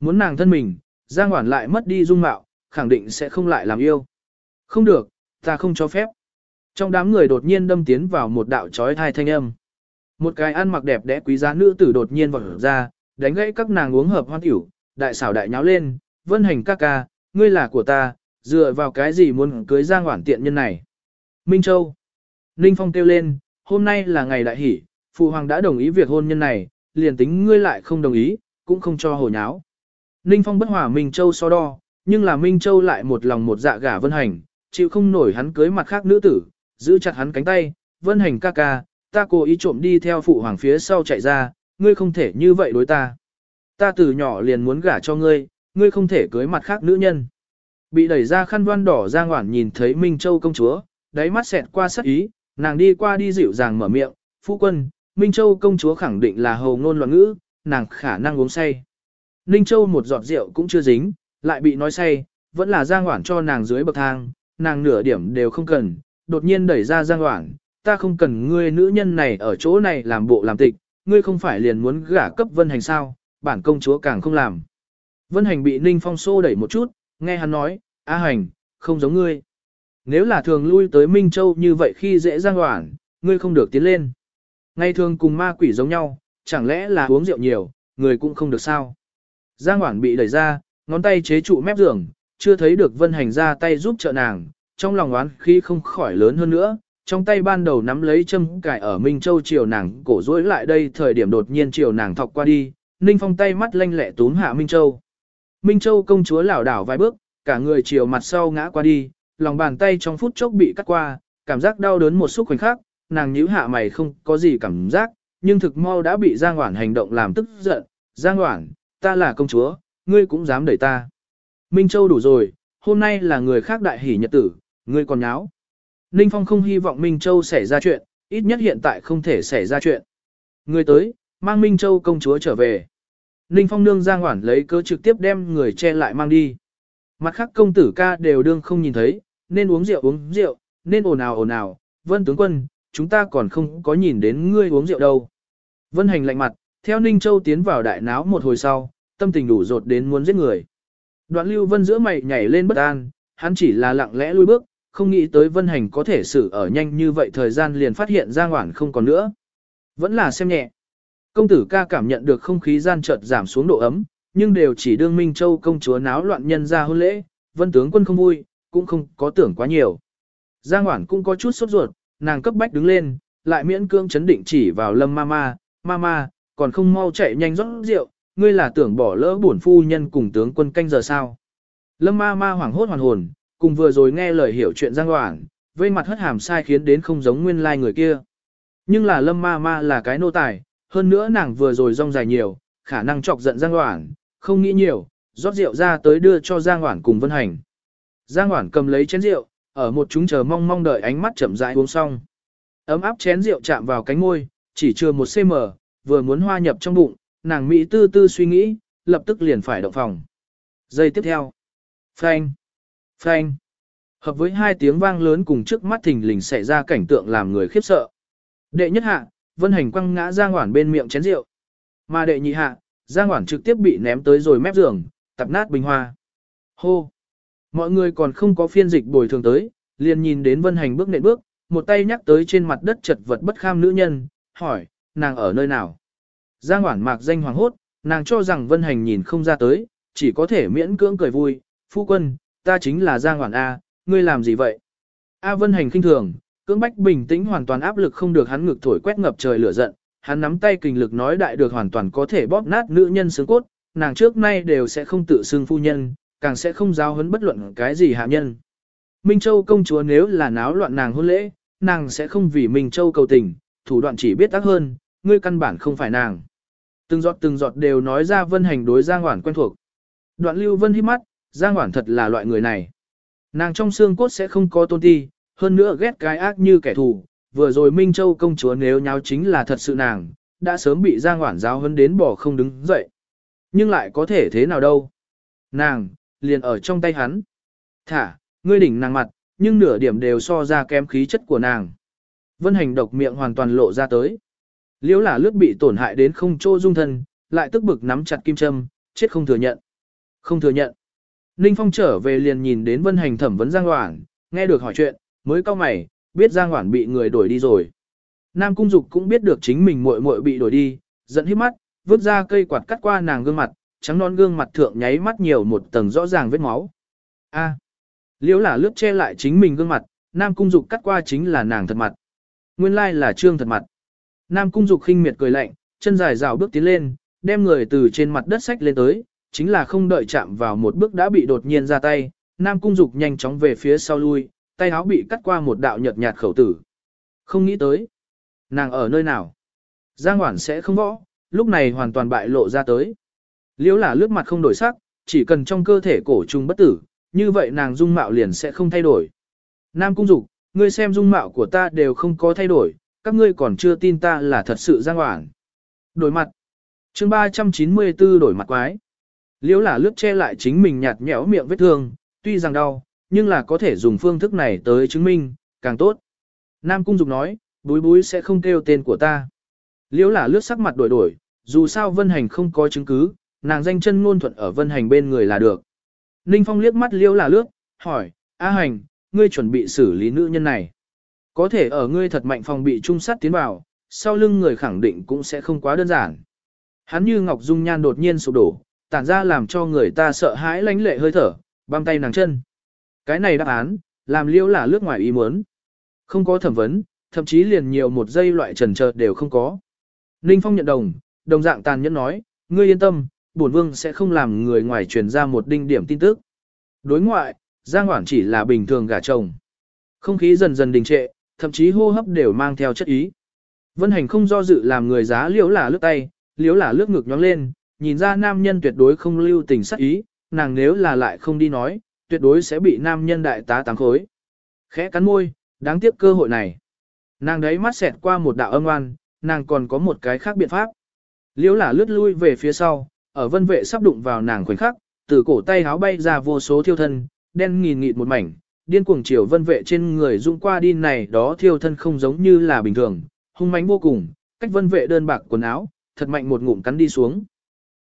Muốn nàng thân mình, Giang Hoản lại mất đi dung mạo, khẳng định sẽ không lại làm yêu. Không được, ta không cho phép. Trong đám người đột nhiên đâm tiến vào một đạo trói thai thanh âm. Một cái ăn mặc đẹp đẽ quý giá nữ tử đột nhiên vọt ra, đánh gãy các nàng uống hợp hoan tiểu, đại xảo đại nháo lên, vân hành ca ca, ngươi là của ta, dựa vào cái gì muốn cưới Giang Hoản tiện nhân này. Minh Châu. Ninh Phong kêu lên, hôm nay là ngày đại hỷ, phụ hoàng đã đồng ý việc hôn nhân này, liền tính ngươi lại không đồng ý, cũng không cho hồ nháo. Ninh Phong bất hòa Minh Châu so đo, nhưng là Minh Châu lại một lòng một dạ gả Vân Hành, chịu không nổi hắn cưới mặt khác nữ tử, giữ chặt hắn cánh tay, Vân Hành ca ca, ta cố ý trộm đi theo phụ hoàng phía sau chạy ra, ngươi không thể như vậy đối ta. Ta từ nhỏ liền muốn gả cho ngươi, ngươi không thể cưới mặt khác nữ nhân. Bị đẩy ra khăn đoan đỏ ra ngoản nhìn thấy Minh Châu công chúa, đáy mắt xẹt qua sắc ý, nàng đi qua đi dịu dàng mở miệng, phu quân, Minh Châu công chúa khẳng định là hầu ngôn loạn ngữ, nàng khả năng uống say. Ninh Châu một giọt rượu cũng chưa dính, lại bị nói say, vẫn là Giang Hoảng cho nàng dưới bậc thang, nàng nửa điểm đều không cần, đột nhiên đẩy ra Giang Hoảng, ta không cần ngươi nữ nhân này ở chỗ này làm bộ làm tịch, ngươi không phải liền muốn gả cấp Vân Hành sao, bản công chúa càng không làm. Vân Hành bị Ninh Phong xô đẩy một chút, nghe hắn nói, A Hành, không giống ngươi. Nếu là thường lui tới Minh Châu như vậy khi dễ Giang Hoảng, ngươi không được tiến lên. Ngày thường cùng ma quỷ giống nhau, chẳng lẽ là uống rượu nhiều, người cũng không được sao. Giang hoảng bị đẩy ra, ngón tay chế trụ mép giường, chưa thấy được Vân Hành ra tay giúp trợ nàng, trong lòng oán khí không khỏi lớn hơn nữa, trong tay ban đầu nắm lấy châm cài ở Minh Châu chiều nàng cổ rối lại đây thời điểm đột nhiên chiều nàng thọc qua đi, Ninh Phong tay mắt lanh lẹ túm hạ Minh Châu. Minh Châu công chúa lảo đảo vài bước, cả người chiều mặt sau ngã qua đi, lòng bàn tay trong phút chốc bị cắt qua, cảm giác đau đớn một xúc khoảnh khắc, nàng nhíu hạ mày không có gì cảm giác, nhưng thực mau đã bị Giang Hoản hành động làm tức giận. Giang Hoản, ta là công chúa, ngươi cũng dám đẩy ta. Minh Châu đủ rồi, hôm nay là người khác đại hỷ nhật tử, ngươi còn nháo. Ninh Phong không hy vọng Minh Châu xảy ra chuyện, ít nhất hiện tại không thể xảy ra chuyện. Ngươi tới, mang Minh Châu công chúa trở về. Ninh Phong nương giang hoản lấy cớ trực tiếp đem người che lại mang đi. Mặt khác công tử ca đều đương không nhìn thấy, nên uống rượu uống rượu, nên ồn ào ồn ào. Vân tướng quân, chúng ta còn không có nhìn đến ngươi uống rượu đâu. Vân hành lạnh mặt, theo Ninh Châu tiến vào đại náo một hồi sau, tâm tình đủ rột đến muốn giết người. Đoạn lưu vân giữa mày nhảy lên bất an, hắn chỉ là lặng lẽ lui bước, không nghĩ tới vân hành có thể xử ở nhanh như vậy thời gian liền phát hiện ra ngoản không còn nữa. Vẫn là xem nhẹ. Công tử ca cảm nhận được không khí gian chợt giảm xuống độ ấm, nhưng đều chỉ đương Minh Châu công chúa náo loạn nhân ra hôn lễ, vân tướng quân không vui, cũng không có tưởng quá nhiều. Giang Hoản cũng có chút sốt ruột, nàng cấp bách đứng lên, lại miễn cưỡng chấn định chỉ vào lâm ma ma, ma ma, còn không mau chạy nhanh rót rượu, ngươi là tưởng bỏ lỡ bổn phu nhân cùng tướng quân canh giờ sao. Lâm ma ma hoảng hốt hoàn hồn, cùng vừa rồi nghe lời hiểu chuyện giang hoảng, vây mặt hất hàm sai khiến đến không giống nguyên lai like người kia. Nhưng là lâm ma ma là cái nô tài, hơn nữa nàng vừa rồi rong dài nhiều, khả năng chọc giận giang hoảng, không nghĩ nhiều, rót rượu ra tới đưa cho giang hoảng cùng vân hành. Giang hoảng cầm lấy chén rượu, ở một chúng chờ mong mong đợi ánh mắt chậm rãi uống xong. Ấm áp chén rượu chạm vào cánh môi, chỉ chưa một cm, vừa muốn hoa nhập trong bụng, nàng Mỹ tư tư suy nghĩ, lập tức liền phải động phòng. Giây tiếp theo. Phanh. Phanh. Hợp với hai tiếng vang lớn cùng trước mắt thình lình xảy ra cảnh tượng làm người khiếp sợ. Đệ nhất hạ, vân hành quăng ngã Giang Hoản bên miệng chén rượu. Mà đệ nhị hạ, Giang Hoản trực tiếp bị ném tới rồi mép giường, tập nát bình hoa. Hô. Mọi người còn không có phiên dịch bồi thường tới, liền nhìn đến vân hành bước nện bước, một tay nhắc tới trên mặt đất chật vật bất kham nữ nhân, hỏi, nàng ở nơi nào? Giang Hoản mạc danh hoàng hốt, nàng cho rằng vân hành nhìn không ra tới, chỉ có thể miễn cưỡng cười vui, phu quân, ta chính là Giang Hoản A, ngươi làm gì vậy? A vân hành kinh thường, cưỡng bách bình tĩnh hoàn toàn áp lực không được hắn ngực thổi quét ngập trời lửa giận, hắn nắm tay kình lực nói đại được hoàn toàn có thể bóp nát nữ nhân xương cốt, nàng trước nay đều sẽ không tự xưng phu nhân, càng sẽ không giao hấn bất luận cái gì hạ nhân. Minh Châu công chúa nếu là náo loạn nàng hôn lễ, nàng sẽ không vì Minh Châu cầu tình, thủ đoạn chỉ biết ác hơn, ngươi căn bản không phải nàng. Từng giọt từng giọt đều nói ra vân hành đối Giang Hoản quen thuộc. Đoạn lưu vân hít mắt, Giang Hoản thật là loại người này. Nàng trong xương cốt sẽ không có tôn ti, hơn nữa ghét cái ác như kẻ thù. Vừa rồi Minh Châu công chúa nếu nháo chính là thật sự nàng, đã sớm bị Giang Hoản giáo hấn đến bỏ không đứng dậy. Nhưng lại có thể thế nào đâu. Nàng, liền ở trong tay hắn. Thả, ngươi đỉnh nàng mặt, nhưng nửa điểm đều so ra kém khí chất của nàng. Vân hành độc miệng hoàn toàn lộ ra tới. Liễu là lướt bị tổn hại đến không trô dung thân, lại tức bực nắm chặt kim châm, chết không thừa nhận. Không thừa nhận. Ninh Phong trở về liền nhìn đến Vân Hành thẩm vấn Giang Hoản, nghe được hỏi chuyện, mới cau mày, biết Giang Hoản bị người đổi đi rồi. Nam Cung Dục cũng biết được chính mình muội muội bị đổi đi, giận hít mắt, vứt ra cây quạt cắt qua nàng gương mặt, trắng non gương mặt thượng nháy mắt nhiều một tầng rõ ràng vết máu. A. Liễu là lướt che lại chính mình gương mặt, Nam Cung Dục cắt qua chính là nàng thật mặt. Nguyên lai là trương thật mặt. Nam Cung Dục khinh miệt cười lạnh, chân dài rào bước tiến lên, đem người từ trên mặt đất sách lên tới, chính là không đợi chạm vào một bước đã bị đột nhiên ra tay. Nam Cung Dục nhanh chóng về phía sau lui, tay áo bị cắt qua một đạo nhợt nhạt khẩu tử. Không nghĩ tới. Nàng ở nơi nào? Giang Hoản sẽ không võ, lúc này hoàn toàn bại lộ ra tới. Liễu là lướt mặt không đổi sắc, chỉ cần trong cơ thể cổ trùng bất tử, như vậy nàng dung mạo liền sẽ không thay đổi. Nam Cung Dục, ngươi xem dung mạo của ta đều không có thay đổi, các ngươi còn chưa tin ta là thật sự giang Hoản. Đổi mặt. chương 394 đổi mặt quái. Liễu là lướt che lại chính mình nhạt nhẽo miệng vết thương, tuy rằng đau, nhưng là có thể dùng phương thức này tới chứng minh, càng tốt. Nam Cung Dục nói, búi búi sẽ không kêu tên của ta. Liễu là lướt sắc mặt đổi đổi, dù sao Vân Hành không có chứng cứ, nàng danh chân ngôn thuận ở Vân Hành bên người là được. Ninh Phong liếc mắt Liễu là lướt, hỏi, A Hành, ngươi chuẩn bị xử lý nữ nhân này. Có thể ở ngươi thật mạnh phòng bị trung sát tiến vào, sau lưng người khẳng định cũng sẽ không quá đơn giản. Hắn như ngọc dung nhan đột nhiên sụp đổ, tản ra làm cho người ta sợ hãi lánh lệ hơi thở, băm tay nàng chân. Cái này đáp án, làm liễu là lướt ngoài ý muốn. Không có thẩm vấn, thậm chí liền nhiều một giây loại trần trợt đều không có. Ninh Phong nhận đồng, đồng dạng tàn nhẫn nói, ngươi yên tâm, bổn vương sẽ không làm người ngoài truyền ra một đinh điểm tin tức. Đối ngoại, Giang Hoảng chỉ là bình thường gả chồng. Không khí dần dần đình trệ, thậm chí hô hấp đều mang theo chất ý. Vân Hành không do dự làm người giá liễu là lướt tay, liễu là lướt ngực nhóng lên, nhìn ra nam nhân tuyệt đối không lưu tình sắc ý, nàng nếu là lại không đi nói, tuyệt đối sẽ bị nam nhân đại tá táng khối. Khẽ cắn môi, đáng tiếc cơ hội này. Nàng đấy mắt xẹt qua một đạo âm oan, nàng còn có một cái khác biện pháp. Liễu là lướt lui về phía sau, ở vân vệ sắp đụng vào nàng khoảnh khắc, từ cổ tay háo bay ra vô số thiêu thân, đen nghìn nghịt một mảnh, điên cuồng chiều vân vệ trên người dung qua đi này đó thiêu thân không giống như là bình thường, hung mãnh vô cùng, cách vân vệ đơn bạc quần áo, thật mạnh một ngụm cắn đi xuống.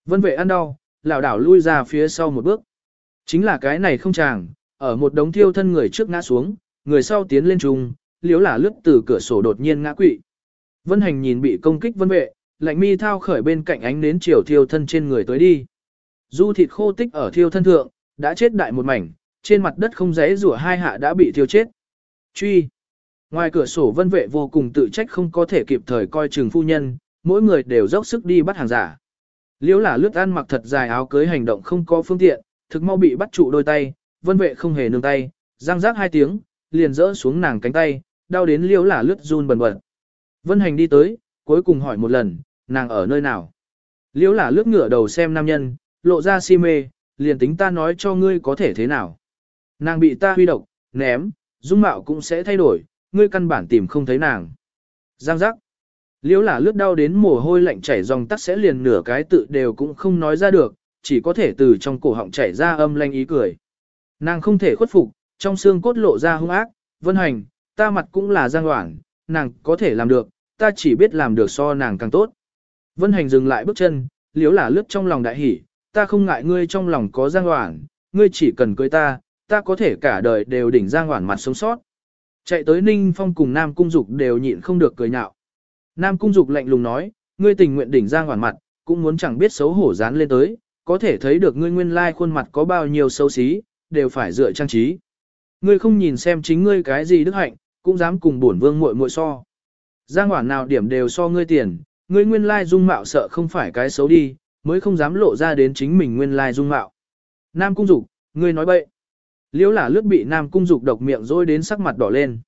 Vân vệ ăn đau, lảo đảo lui ra phía sau một bước. Chính là cái này không chàng, ở một đống thiêu thân người trước ngã xuống, người sau tiến lên trùng, liếu là lướt từ cửa sổ đột nhiên ngã quỵ. Vân hành nhìn bị công kích vân vệ, lạnh mi thao khởi bên cạnh ánh nến chiều thiêu thân trên người tới đi. Du thịt khô tích ở thiêu thân thượng, đã chết đại một mảnh, trên mặt đất không rẽ rủa hai hạ đã bị thiêu chết. Truy. Ngoài cửa sổ vân vệ vô cùng tự trách không có thể kịp thời coi chừng phu nhân, mỗi người đều dốc sức đi bắt hàng giả. Liễu là lướt ăn mặc thật dài áo cưới hành động không có phương tiện, thực mau bị bắt trụ đôi tay, vân vệ không hề nương tay, răng rác hai tiếng, liền rỡ xuống nàng cánh tay, đau đến liếu là lướt run bần bật. Vân hành đi tới, cuối cùng hỏi một lần, nàng ở nơi nào. liếu là lướt ngửa đầu xem nam nhân, lộ ra si mê, liền tính ta nói cho ngươi có thể thế nào. Nàng bị ta huy độc, ném, dung mạo cũng sẽ thay đổi, ngươi căn bản tìm không thấy nàng. Giang giác. Liễu là lướt đau đến mồ hôi lạnh chảy dòng tắc sẽ liền nửa cái tự đều cũng không nói ra được, chỉ có thể từ trong cổ họng chảy ra âm lanh ý cười. Nàng không thể khuất phục, trong xương cốt lộ ra hung ác, vân hành, ta mặt cũng là giang hoảng, nàng có thể làm được, ta chỉ biết làm được so nàng càng tốt. Vân hành dừng lại bước chân, liếu là lướt trong lòng đại hỉ, ta không ngại ngươi trong lòng có giang hoảng, ngươi chỉ cần cưới ta, ta có thể cả đời đều đỉnh giang hoảng mặt sống sót. Chạy tới Ninh Phong cùng Nam Cung Dục đều nhịn không được cười nhạo. Nam Cung Dục lạnh lùng nói, ngươi tình nguyện đỉnh giang hoảng mặt, cũng muốn chẳng biết xấu hổ dán lên tới, có thể thấy được ngươi nguyên lai khuôn mặt có bao nhiêu xấu xí, đều phải dựa trang trí. Ngươi không nhìn xem chính ngươi cái gì đức hạnh, cũng dám cùng bổn vương muội muội so. Giang hoảng nào điểm đều so ngươi tiền, ngươi nguyên lai dung mạo sợ không phải cái xấu đi, mới không dám lộ ra đến chính mình nguyên lai dung mạo. Nam cung dục, ngươi nói bậy. Liễu là lướt bị Nam cung dục độc miệng rồi đến sắc mặt đỏ lên.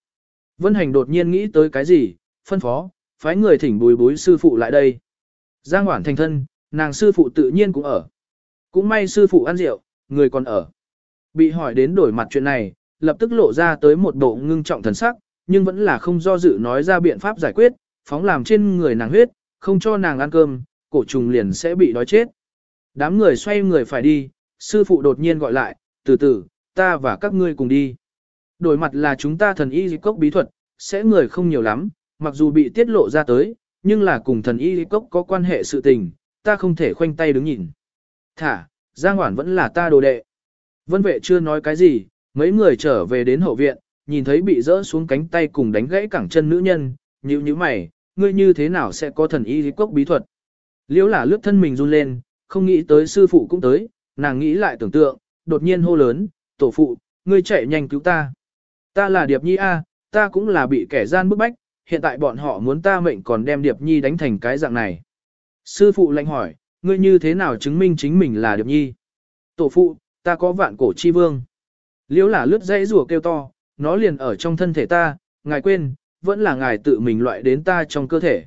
Vân hành đột nhiên nghĩ tới cái gì, phân phó, phái người thỉnh bùi bối sư phụ lại đây. Giang hoảng thành thân, nàng sư phụ tự nhiên cũng ở. Cũng may sư phụ ăn rượu, người còn ở. Bị hỏi đến đổi mặt chuyện này, lập tức lộ ra tới một bộ ngưng trọng thần sắc, nhưng vẫn là không do dự nói ra biện pháp giải quyết, phóng làm trên người nàng huyết, không cho nàng ăn cơm, cổ trùng liền sẽ bị đói chết. Đám người xoay người phải đi, sư phụ đột nhiên gọi lại, từ từ, ta và các ngươi cùng đi. Đổi mặt là chúng ta thần y cốc bí thuật, sẽ người không nhiều lắm, mặc dù bị tiết lộ ra tới, nhưng là cùng thần y cốc có quan hệ sự tình, ta không thể khoanh tay đứng nhìn. Thả, Giang Hoản vẫn là ta đồ đệ. Vân vệ chưa nói cái gì, mấy người trở về đến hậu viện, nhìn thấy bị rỡ xuống cánh tay cùng đánh gãy cẳng chân nữ nhân, nhíu nhíu mày, ngươi như thế nào sẽ có thần y cốc bí thuật. Liễu là lướt thân mình run lên, không nghĩ tới sư phụ cũng tới, nàng nghĩ lại tưởng tượng, đột nhiên hô lớn, tổ phụ, ngươi chạy nhanh cứu ta. Ta là Điệp Nhi A, ta cũng là bị kẻ gian bức bách, hiện tại bọn họ muốn ta mệnh còn đem Điệp Nhi đánh thành cái dạng này. Sư phụ lạnh hỏi, ngươi như thế nào chứng minh chính mình là Điệp Nhi? Tổ phụ, ta có vạn cổ chi vương. Liễu là lướt dãy rùa kêu to, nó liền ở trong thân thể ta, ngài quên, vẫn là ngài tự mình loại đến ta trong cơ thể.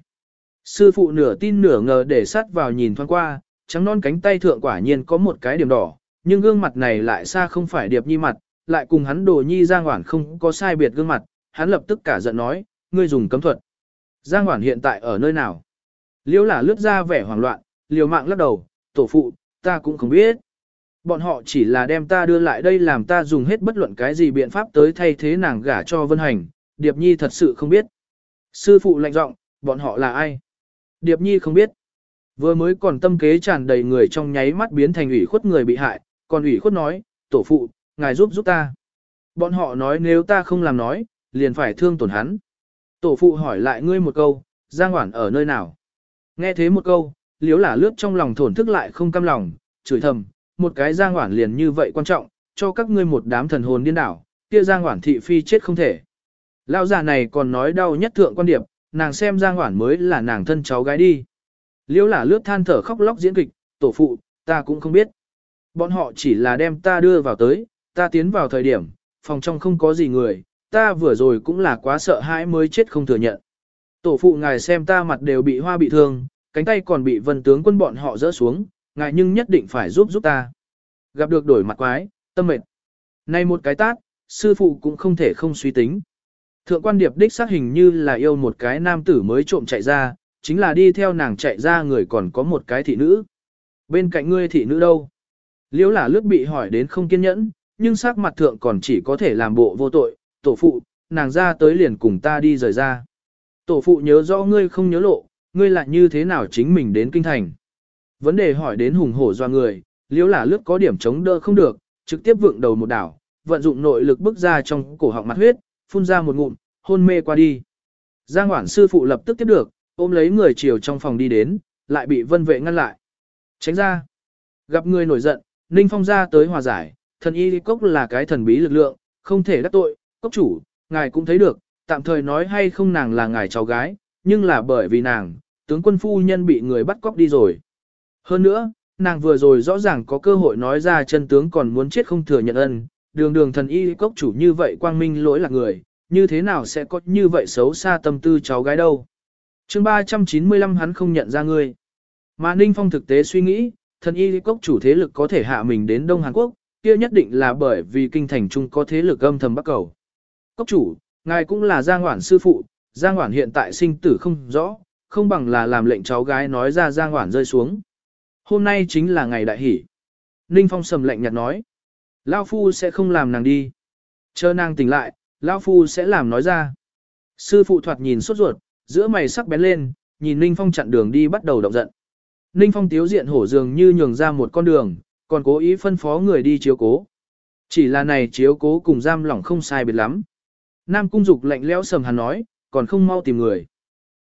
Sư phụ nửa tin nửa ngờ để sát vào nhìn thoáng qua, trắng non cánh tay thượng quả nhiên có một cái điểm đỏ, nhưng gương mặt này lại xa không phải điệp nhi mặt, lại cùng hắn đồ nhi Giang Hoản không có sai biệt gương mặt, hắn lập tức cả giận nói, ngươi dùng cấm thuật. Giang Hoản hiện tại ở nơi nào? Liễu là lướt ra vẻ hoảng loạn, liều mạng lắc đầu, tổ phụ, ta cũng không biết. Bọn họ chỉ là đem ta đưa lại đây làm ta dùng hết bất luận cái gì biện pháp tới thay thế nàng gả cho Vân Hành, Điệp Nhi thật sự không biết. Sư phụ lạnh giọng, bọn họ là ai? Điệp Nhi không biết. Vừa mới còn tâm kế tràn đầy người trong nháy mắt biến thành ủy khuất người bị hại, còn ủy khuất nói, tổ phụ, ngài giúp giúp ta. Bọn họ nói nếu ta không làm nói, liền phải thương tổn hắn. Tổ phụ hỏi lại ngươi một câu, Giang Hoản ở nơi nào? Nghe thế một câu, liếu là lướt trong lòng thổn thức lại không cam lòng, chửi thầm, một cái Giang Hoản liền như vậy quan trọng, cho các ngươi một đám thần hồn điên đảo, kia Giang Hoản thị phi chết không thể. Lão già này còn nói đau nhất thượng quan điệp, nàng xem Giang Hoản mới là nàng thân cháu gái đi. Liễu là lướt than thở khóc lóc diễn kịch, tổ phụ, ta cũng không biết. Bọn họ chỉ là đem ta đưa vào tới, ta tiến vào thời điểm, phòng trong không có gì người, ta vừa rồi cũng là quá sợ hãi mới chết không thừa nhận. Tổ phụ ngài xem ta mặt đều bị hoa bị thương, cánh tay còn bị vân tướng quân bọn họ rỡ xuống, ngài nhưng nhất định phải giúp giúp ta. Gặp được đổi mặt quái, tâm mệt. Này một cái tát, sư phụ cũng không thể không suy tính. Thượng quan điệp đích xác hình như là yêu một cái nam tử mới trộm chạy ra, chính là đi theo nàng chạy ra người còn có một cái thị nữ. Bên cạnh ngươi thị nữ đâu? Liễu là lướt bị hỏi đến không kiên nhẫn, nhưng sắc mặt thượng còn chỉ có thể làm bộ vô tội, tổ phụ, nàng ra tới liền cùng ta đi rời ra. Tổ phụ nhớ rõ ngươi không nhớ lộ, ngươi lại như thế nào chính mình đến kinh thành. Vấn đề hỏi đến hùng hổ do người, liễu là lướt có điểm chống đỡ không được, trực tiếp vượng đầu một đảo, vận dụng nội lực bức ra trong cổ họng mặt huyết, phun ra một ngụm, hôn mê qua đi. Giang Hoản sư phụ lập tức tiếp được, ôm lấy người chiều trong phòng đi đến, lại bị vân vệ ngăn lại. Tránh ra. Gặp người nổi giận, Ninh Phong ra tới hòa giải, thần y cốc là cái thần bí lực lượng, không thể đắc tội, cốc chủ, ngài cũng thấy được, tạm thời nói hay không nàng là ngài cháu gái, nhưng là bởi vì nàng, tướng quân phu nhân bị người bắt cóc đi rồi. Hơn nữa, nàng vừa rồi rõ ràng có cơ hội nói ra chân tướng còn muốn chết không thừa nhận ân, đường đường thần y cốc chủ như vậy quang minh lỗi là người, như thế nào sẽ có như vậy xấu xa tâm tư cháu gái đâu. chương 395 hắn không nhận ra ngươi. Mà Ninh Phong thực tế suy nghĩ, thần y cốc chủ thế lực có thể hạ mình đến Đông Hàn Quốc, kia nhất định là bởi vì kinh thành trung có thế lực âm thầm bắc cầu. Cốc chủ, ngài cũng là Giang Hoản sư phụ, Giang Hoản hiện tại sinh tử không rõ, không bằng là làm lệnh cháu gái nói ra Giang Hoản rơi xuống. Hôm nay chính là ngày đại hỷ. Ninh Phong sầm lệnh nhạt nói. Lao Phu sẽ không làm nàng đi. Chờ nàng tỉnh lại, Lao Phu sẽ làm nói ra. Sư phụ thoạt nhìn sốt ruột, giữa mày sắc bén lên, nhìn Ninh Phong chặn đường đi bắt đầu động giận. Ninh Phong tiếu diện hổ dường như nhường ra một con đường, còn cố ý phân phó người đi chiếu cố. Chỉ là này chiếu cố cùng giam lỏng không sai biệt lắm. Nam Cung Dục lạnh lẽo sầm hắn nói, còn không mau tìm người.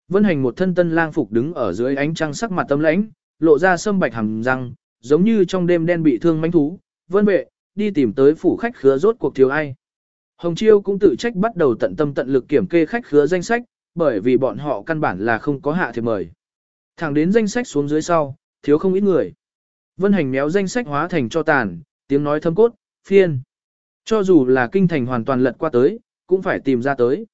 Vân hành một thân tân lang phục đứng ở dưới ánh trăng sắc mặt tâm lãnh, lộ ra sâm bạch hàm răng, giống như trong đêm đen bị thương manh thú. Vân vệ, đi tìm tới phủ khách khứa rốt cuộc thiếu ai. Hồng Chiêu cũng tự trách bắt đầu tận tâm tận lực kiểm kê khách khứa danh sách, bởi vì bọn họ căn bản là không có hạ thiệp mời. Thẳng đến danh sách xuống dưới sau, thiếu không ít người. Vân hành méo danh sách hóa thành cho tàn, tiếng nói thâm cốt, phiên. Cho dù là kinh thành hoàn toàn lật qua tới, cũng phải tìm ra tới.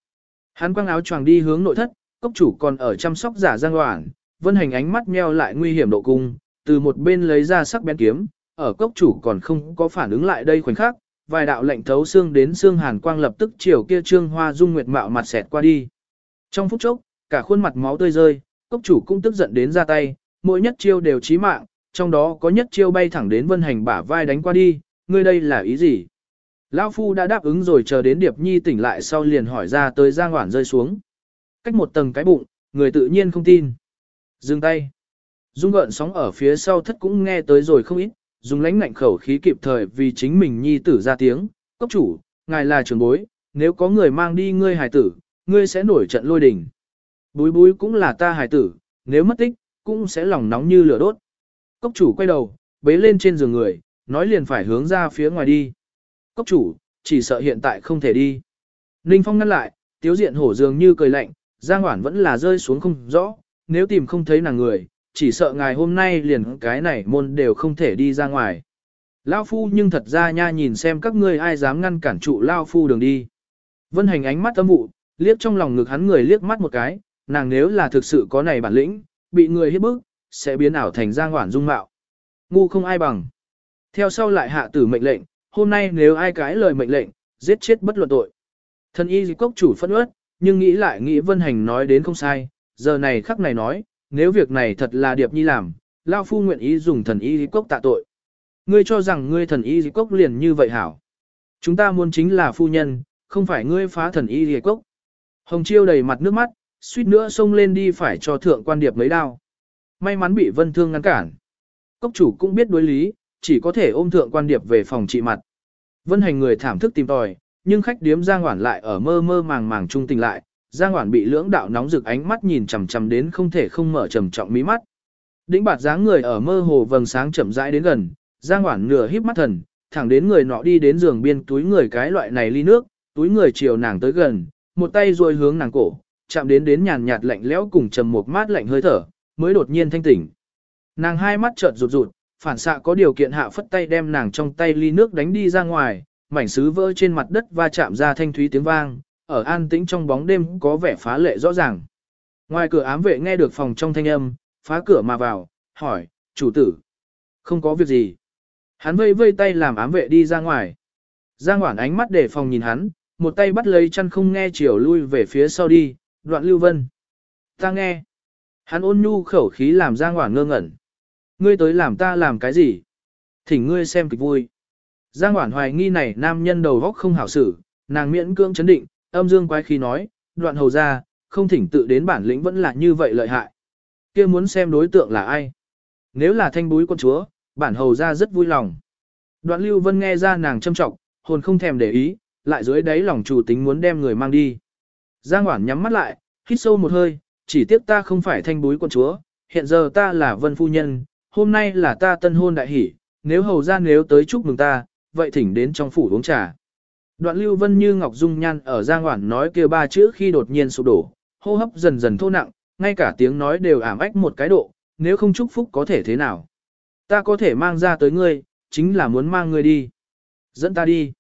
Hắn quăng áo choàng đi hướng nội thất, cốc chủ còn ở chăm sóc giả giang hoảng, vân hành ánh mắt meo lại nguy hiểm độ cung, từ một bên lấy ra sắc bén kiếm, ở cốc chủ còn không có phản ứng lại đây khoảnh khắc, vài đạo lệnh thấu xương đến xương hàn quang lập tức chiều kia trương hoa dung nguyệt mạo mặt xẹt qua đi. Trong phút chốc, cả khuôn mặt máu tươi rơi, cốc chủ cũng tức giận đến ra tay, mỗi nhất chiêu đều chí mạng, trong đó có nhất chiêu bay thẳng đến vân hành bả vai đánh qua đi, ngươi đây là ý gì? Lão Phu đã đáp ứng rồi chờ đến Điệp Nhi tỉnh lại sau liền hỏi ra tới Giang Hoản rơi xuống. Cách một tầng cái bụng, người tự nhiên không tin. Dừng tay. Dung gợn sóng ở phía sau thất cũng nghe tới rồi không ít, dùng lãnh ngạnh khẩu khí kịp thời vì chính mình Nhi tử ra tiếng. Cốc chủ, ngài là trưởng bối, nếu có người mang đi ngươi hài tử, ngươi sẽ nổi trận lôi đình. Búi búi cũng là ta hài tử, nếu mất tích, cũng sẽ lòng nóng như lửa đốt. Cốc chủ quay đầu, bế lên trên giường người, nói liền phải hướng ra phía ngoài đi. Cốc chủ, chỉ sợ hiện tại không thể đi. Ninh Phong ngăn lại, tiếu diện hổ dường như cười lạnh, Giang Hoản vẫn là rơi xuống không rõ, nếu tìm không thấy nàng người, chỉ sợ ngài hôm nay liền cái này môn đều không thể đi ra ngoài. Lao Phu nhưng thật ra nha nhìn xem các ngươi ai dám ngăn cản trụ Lao Phu đường đi. Vân hành ánh mắt âm vụ, liếc trong lòng ngực hắn người liếc mắt một cái, nàng nếu là thực sự có này bản lĩnh, bị người hiếp bức, sẽ biến ảo thành Giang Hoản dung mạo. Ngu không ai bằng. Theo sau lại hạ tử mệnh lệnh, hôm nay nếu ai cãi lời mệnh lệnh, giết chết bất luận tội. Thần y cốc chủ phân ướt, nhưng nghĩ lại nghĩ Vân Hành nói đến không sai, giờ này khắc này nói, nếu việc này thật là Điệp Nhi làm, Lao Phu nguyện ý dùng thần y cốc tạ tội. Ngươi cho rằng ngươi thần y cốc liền như vậy hảo. Chúng ta muốn chính là phu nhân, không phải ngươi phá thần y cốc. Hồng Chiêu đầy mặt nước mắt, suýt nữa xông lên đi phải cho thượng quan điệp mấy đao. May mắn bị vân thương ngăn cản. Cốc chủ cũng biết đối lý, chỉ có thể ôm thượng quan điệp về phòng trị mặt. Vân hành người thảm thức tìm tòi, nhưng khách điếm Giang Hoản lại ở mơ mơ màng màng trung tình lại, Giang Hoản bị lưỡng đạo nóng rực ánh mắt nhìn chằm chằm đến không thể không mở trầm trọng mí mắt. Đĩnh bạt dáng người ở mơ hồ vầng sáng chậm rãi đến gần, Giang Hoản nửa híp mắt thần, thẳng đến người nọ đi đến giường biên túi người cái loại này ly nước, túi người chiều nàng tới gần, một tay rồi hướng nàng cổ, chạm đến đến nhàn nhạt lạnh lẽo cùng trầm một mát lạnh hơi thở, mới đột nhiên thanh tỉnh. Nàng hai mắt chợt rụt rụt, phản xạ có điều kiện hạ phất tay đem nàng trong tay ly nước đánh đi ra ngoài, mảnh sứ vỡ trên mặt đất va chạm ra thanh thúy tiếng vang, ở an tĩnh trong bóng đêm có vẻ phá lệ rõ ràng. Ngoài cửa ám vệ nghe được phòng trong thanh âm, phá cửa mà vào, hỏi, chủ tử, không có việc gì. Hắn vây vây tay làm ám vệ đi ra ngoài. Giang Hoản ánh mắt để phòng nhìn hắn, một tay bắt lấy chăn không nghe chiều lui về phía sau đi, đoạn lưu vân. Ta nghe. Hắn ôn nhu khẩu khí làm Giang Hoản ngơ ngẩn. Ngươi tới làm ta làm cái gì? Thỉnh ngươi xem kịch vui. Giang Hoản hoài nghi này nam nhân đầu góc không hảo xử, nàng miễn cưỡng chấn định, âm dương quái khí nói, đoạn hầu ra, không thỉnh tự đến bản lĩnh vẫn là như vậy lợi hại. kia muốn xem đối tượng là ai? Nếu là thanh búi con chúa, bản hầu ra rất vui lòng. Đoạn lưu vân nghe ra nàng châm trọng, hồn không thèm để ý, lại dưới đáy lòng chủ tính muốn đem người mang đi. Giang Hoản nhắm mắt lại, hít sâu một hơi, chỉ tiếc ta không phải thanh búi con chúa, hiện giờ ta là vân phu nhân, hôm nay là ta tân hôn đại hỷ, nếu hầu ra nếu tới chúc mừng ta, vậy thỉnh đến trong phủ uống trà. Đoạn Lưu Vân như Ngọc Dung Nhan ở Giang Hoản nói kia ba chữ khi đột nhiên sụp đổ, hô hấp dần dần thô nặng, ngay cả tiếng nói đều ảm ách một cái độ, nếu không chúc phúc có thể thế nào. Ta có thể mang ra tới ngươi, chính là muốn mang ngươi đi. Dẫn ta đi.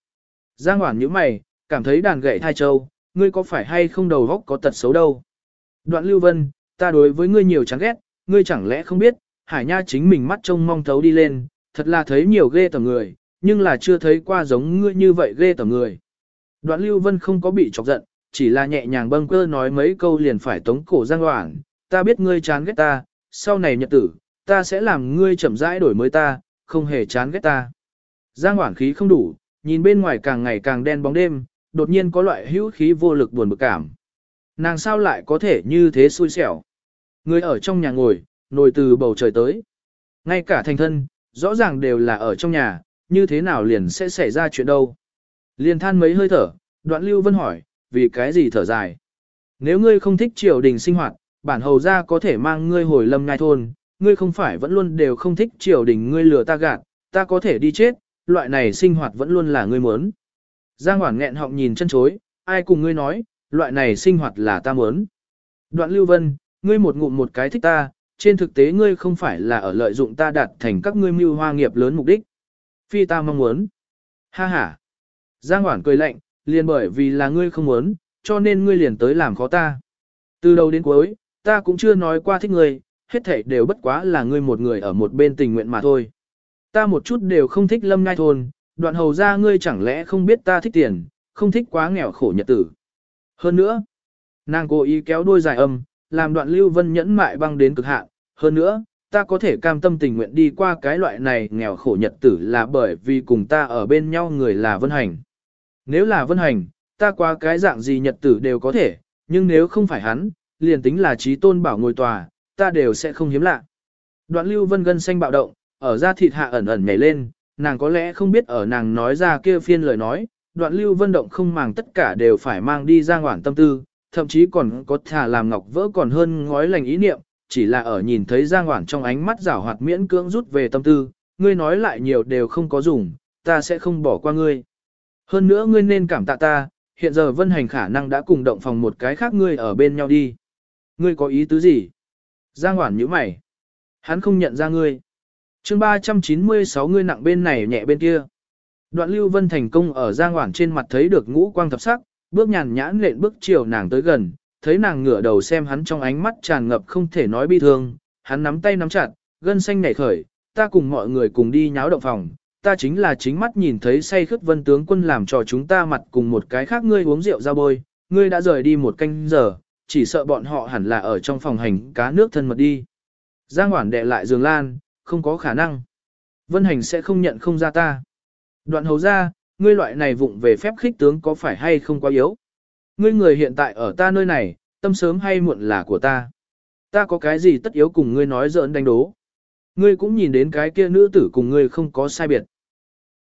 Giang Hoản như mày, cảm thấy đàn gậy thai châu, ngươi có phải hay không đầu góc có tật xấu đâu. Đoạn Lưu Vân, ta đối với ngươi nhiều chán ghét, ngươi chẳng lẽ không biết, Hải Nha chính mình mắt trông mong thấu đi lên, thật là thấy nhiều ghê tởm người, nhưng là chưa thấy qua giống ngươi như vậy ghê tởm người. Đoạn Lưu Vân không có bị chọc giận, chỉ là nhẹ nhàng bâng cơ nói mấy câu liền phải tống cổ Giang Hoảng, ta biết ngươi chán ghét ta, sau này nhật tử, ta sẽ làm ngươi chậm rãi đổi mới ta, không hề chán ghét ta. Giang Hoảng khí không đủ, nhìn bên ngoài càng ngày càng đen bóng đêm, đột nhiên có loại hữu khí vô lực buồn bực cảm. Nàng sao lại có thể như thế xui xẻo. Người ở trong nhà ngồi, nồi từ bầu trời tới. Ngay cả thành thân, rõ ràng đều là ở trong nhà, như thế nào liền sẽ xảy ra chuyện đâu. Liền than mấy hơi thở, đoạn lưu vân hỏi, vì cái gì thở dài. Nếu ngươi không thích triều đình sinh hoạt, bản hầu ra có thể mang ngươi hồi lâm ngai thôn, ngươi không phải vẫn luôn đều không thích triều đình ngươi lừa ta gạt, ta có thể đi chết, loại này sinh hoạt vẫn luôn là ngươi muốn. Giang Hoảng nghẹn họng nhìn chân chối, ai cùng ngươi nói, loại này sinh hoạt là ta muốn. Đoạn Lưu Vân, ngươi một ngụm một cái thích ta, trên thực tế ngươi không phải là ở lợi dụng ta đạt thành các ngươi mưu hoa nghiệp lớn mục đích. Phi ta mong muốn. Ha ha. Giang Hoảng cười lạnh, liền bởi vì là ngươi không muốn, cho nên ngươi liền tới làm khó ta. Từ đầu đến cuối, ta cũng chưa nói qua thích ngươi, hết thảy đều bất quá là ngươi một người ở một bên tình nguyện mà thôi. Ta một chút đều không thích lâm ngai thôn, đoạn hầu ra ngươi chẳng lẽ không biết ta thích tiền, không thích quá nghèo khổ nhật tử. Hơn nữa, nàng cố ý kéo đôi dài âm, làm đoạn lưu vân nhẫn mại băng đến cực hạn. Hơn nữa, ta có thể cam tâm tình nguyện đi qua cái loại này nghèo khổ nhật tử là bởi vì cùng ta ở bên nhau người là vân hành. Nếu là vân hành, ta qua cái dạng gì nhật tử đều có thể, nhưng nếu không phải hắn, liền tính là trí tôn bảo ngồi tòa, ta đều sẽ không hiếm lạ. Đoạn lưu vân gân xanh bạo động, ở ra thịt hạ ẩn ẩn nhảy lên, nàng có lẽ không biết ở nàng nói ra kia phiên lời nói, đoạn lưu vân động không màng tất cả đều phải mang đi ra ngoản tâm tư, thậm chí còn có thả làm ngọc vỡ còn hơn ngói lành ý niệm, chỉ là ở nhìn thấy Giang Hoản trong ánh mắt rảo hoạt miễn cưỡng rút về tâm tư, ngươi nói lại nhiều đều không có dùng, ta sẽ không bỏ qua ngươi. Hơn nữa ngươi nên cảm tạ ta, hiện giờ Vân Hành khả năng đã cùng động phòng một cái khác ngươi ở bên nhau đi. Ngươi có ý tứ gì? Giang Hoản nhíu mày. Hắn không nhận ra ngươi. chương 396 ngươi nặng bên này nhẹ bên kia. Đoạn Lưu Vân thành công ở Giang Hoản trên mặt thấy được ngũ quang thập sắc, bước nhàn nhãn lện bước chiều nàng tới gần, thấy nàng ngửa đầu xem hắn trong ánh mắt tràn ngập không thể nói bi thương, hắn nắm tay nắm chặt, gân xanh nảy khởi, ta cùng mọi người cùng đi nháo động phòng, ta chính là chính mắt nhìn thấy say khướt vân tướng quân làm cho chúng ta mặt cùng một cái khác ngươi uống rượu ra bôi, ngươi đã rời đi một canh giờ, chỉ sợ bọn họ hẳn là ở trong phòng hành cá nước thân mật đi. Giang Hoản đệ lại giường lan, không có khả năng. Vân hành sẽ không nhận không ra ta. Đoạn hầu ra, ngươi loại này vụng về phép khích tướng có phải hay không quá yếu. Ngươi người hiện tại ở ta nơi này, tâm sớm hay muộn là của ta. Ta có cái gì tất yếu cùng ngươi nói giỡn đánh đố. Ngươi cũng nhìn đến cái kia nữ tử cùng ngươi không có sai biệt.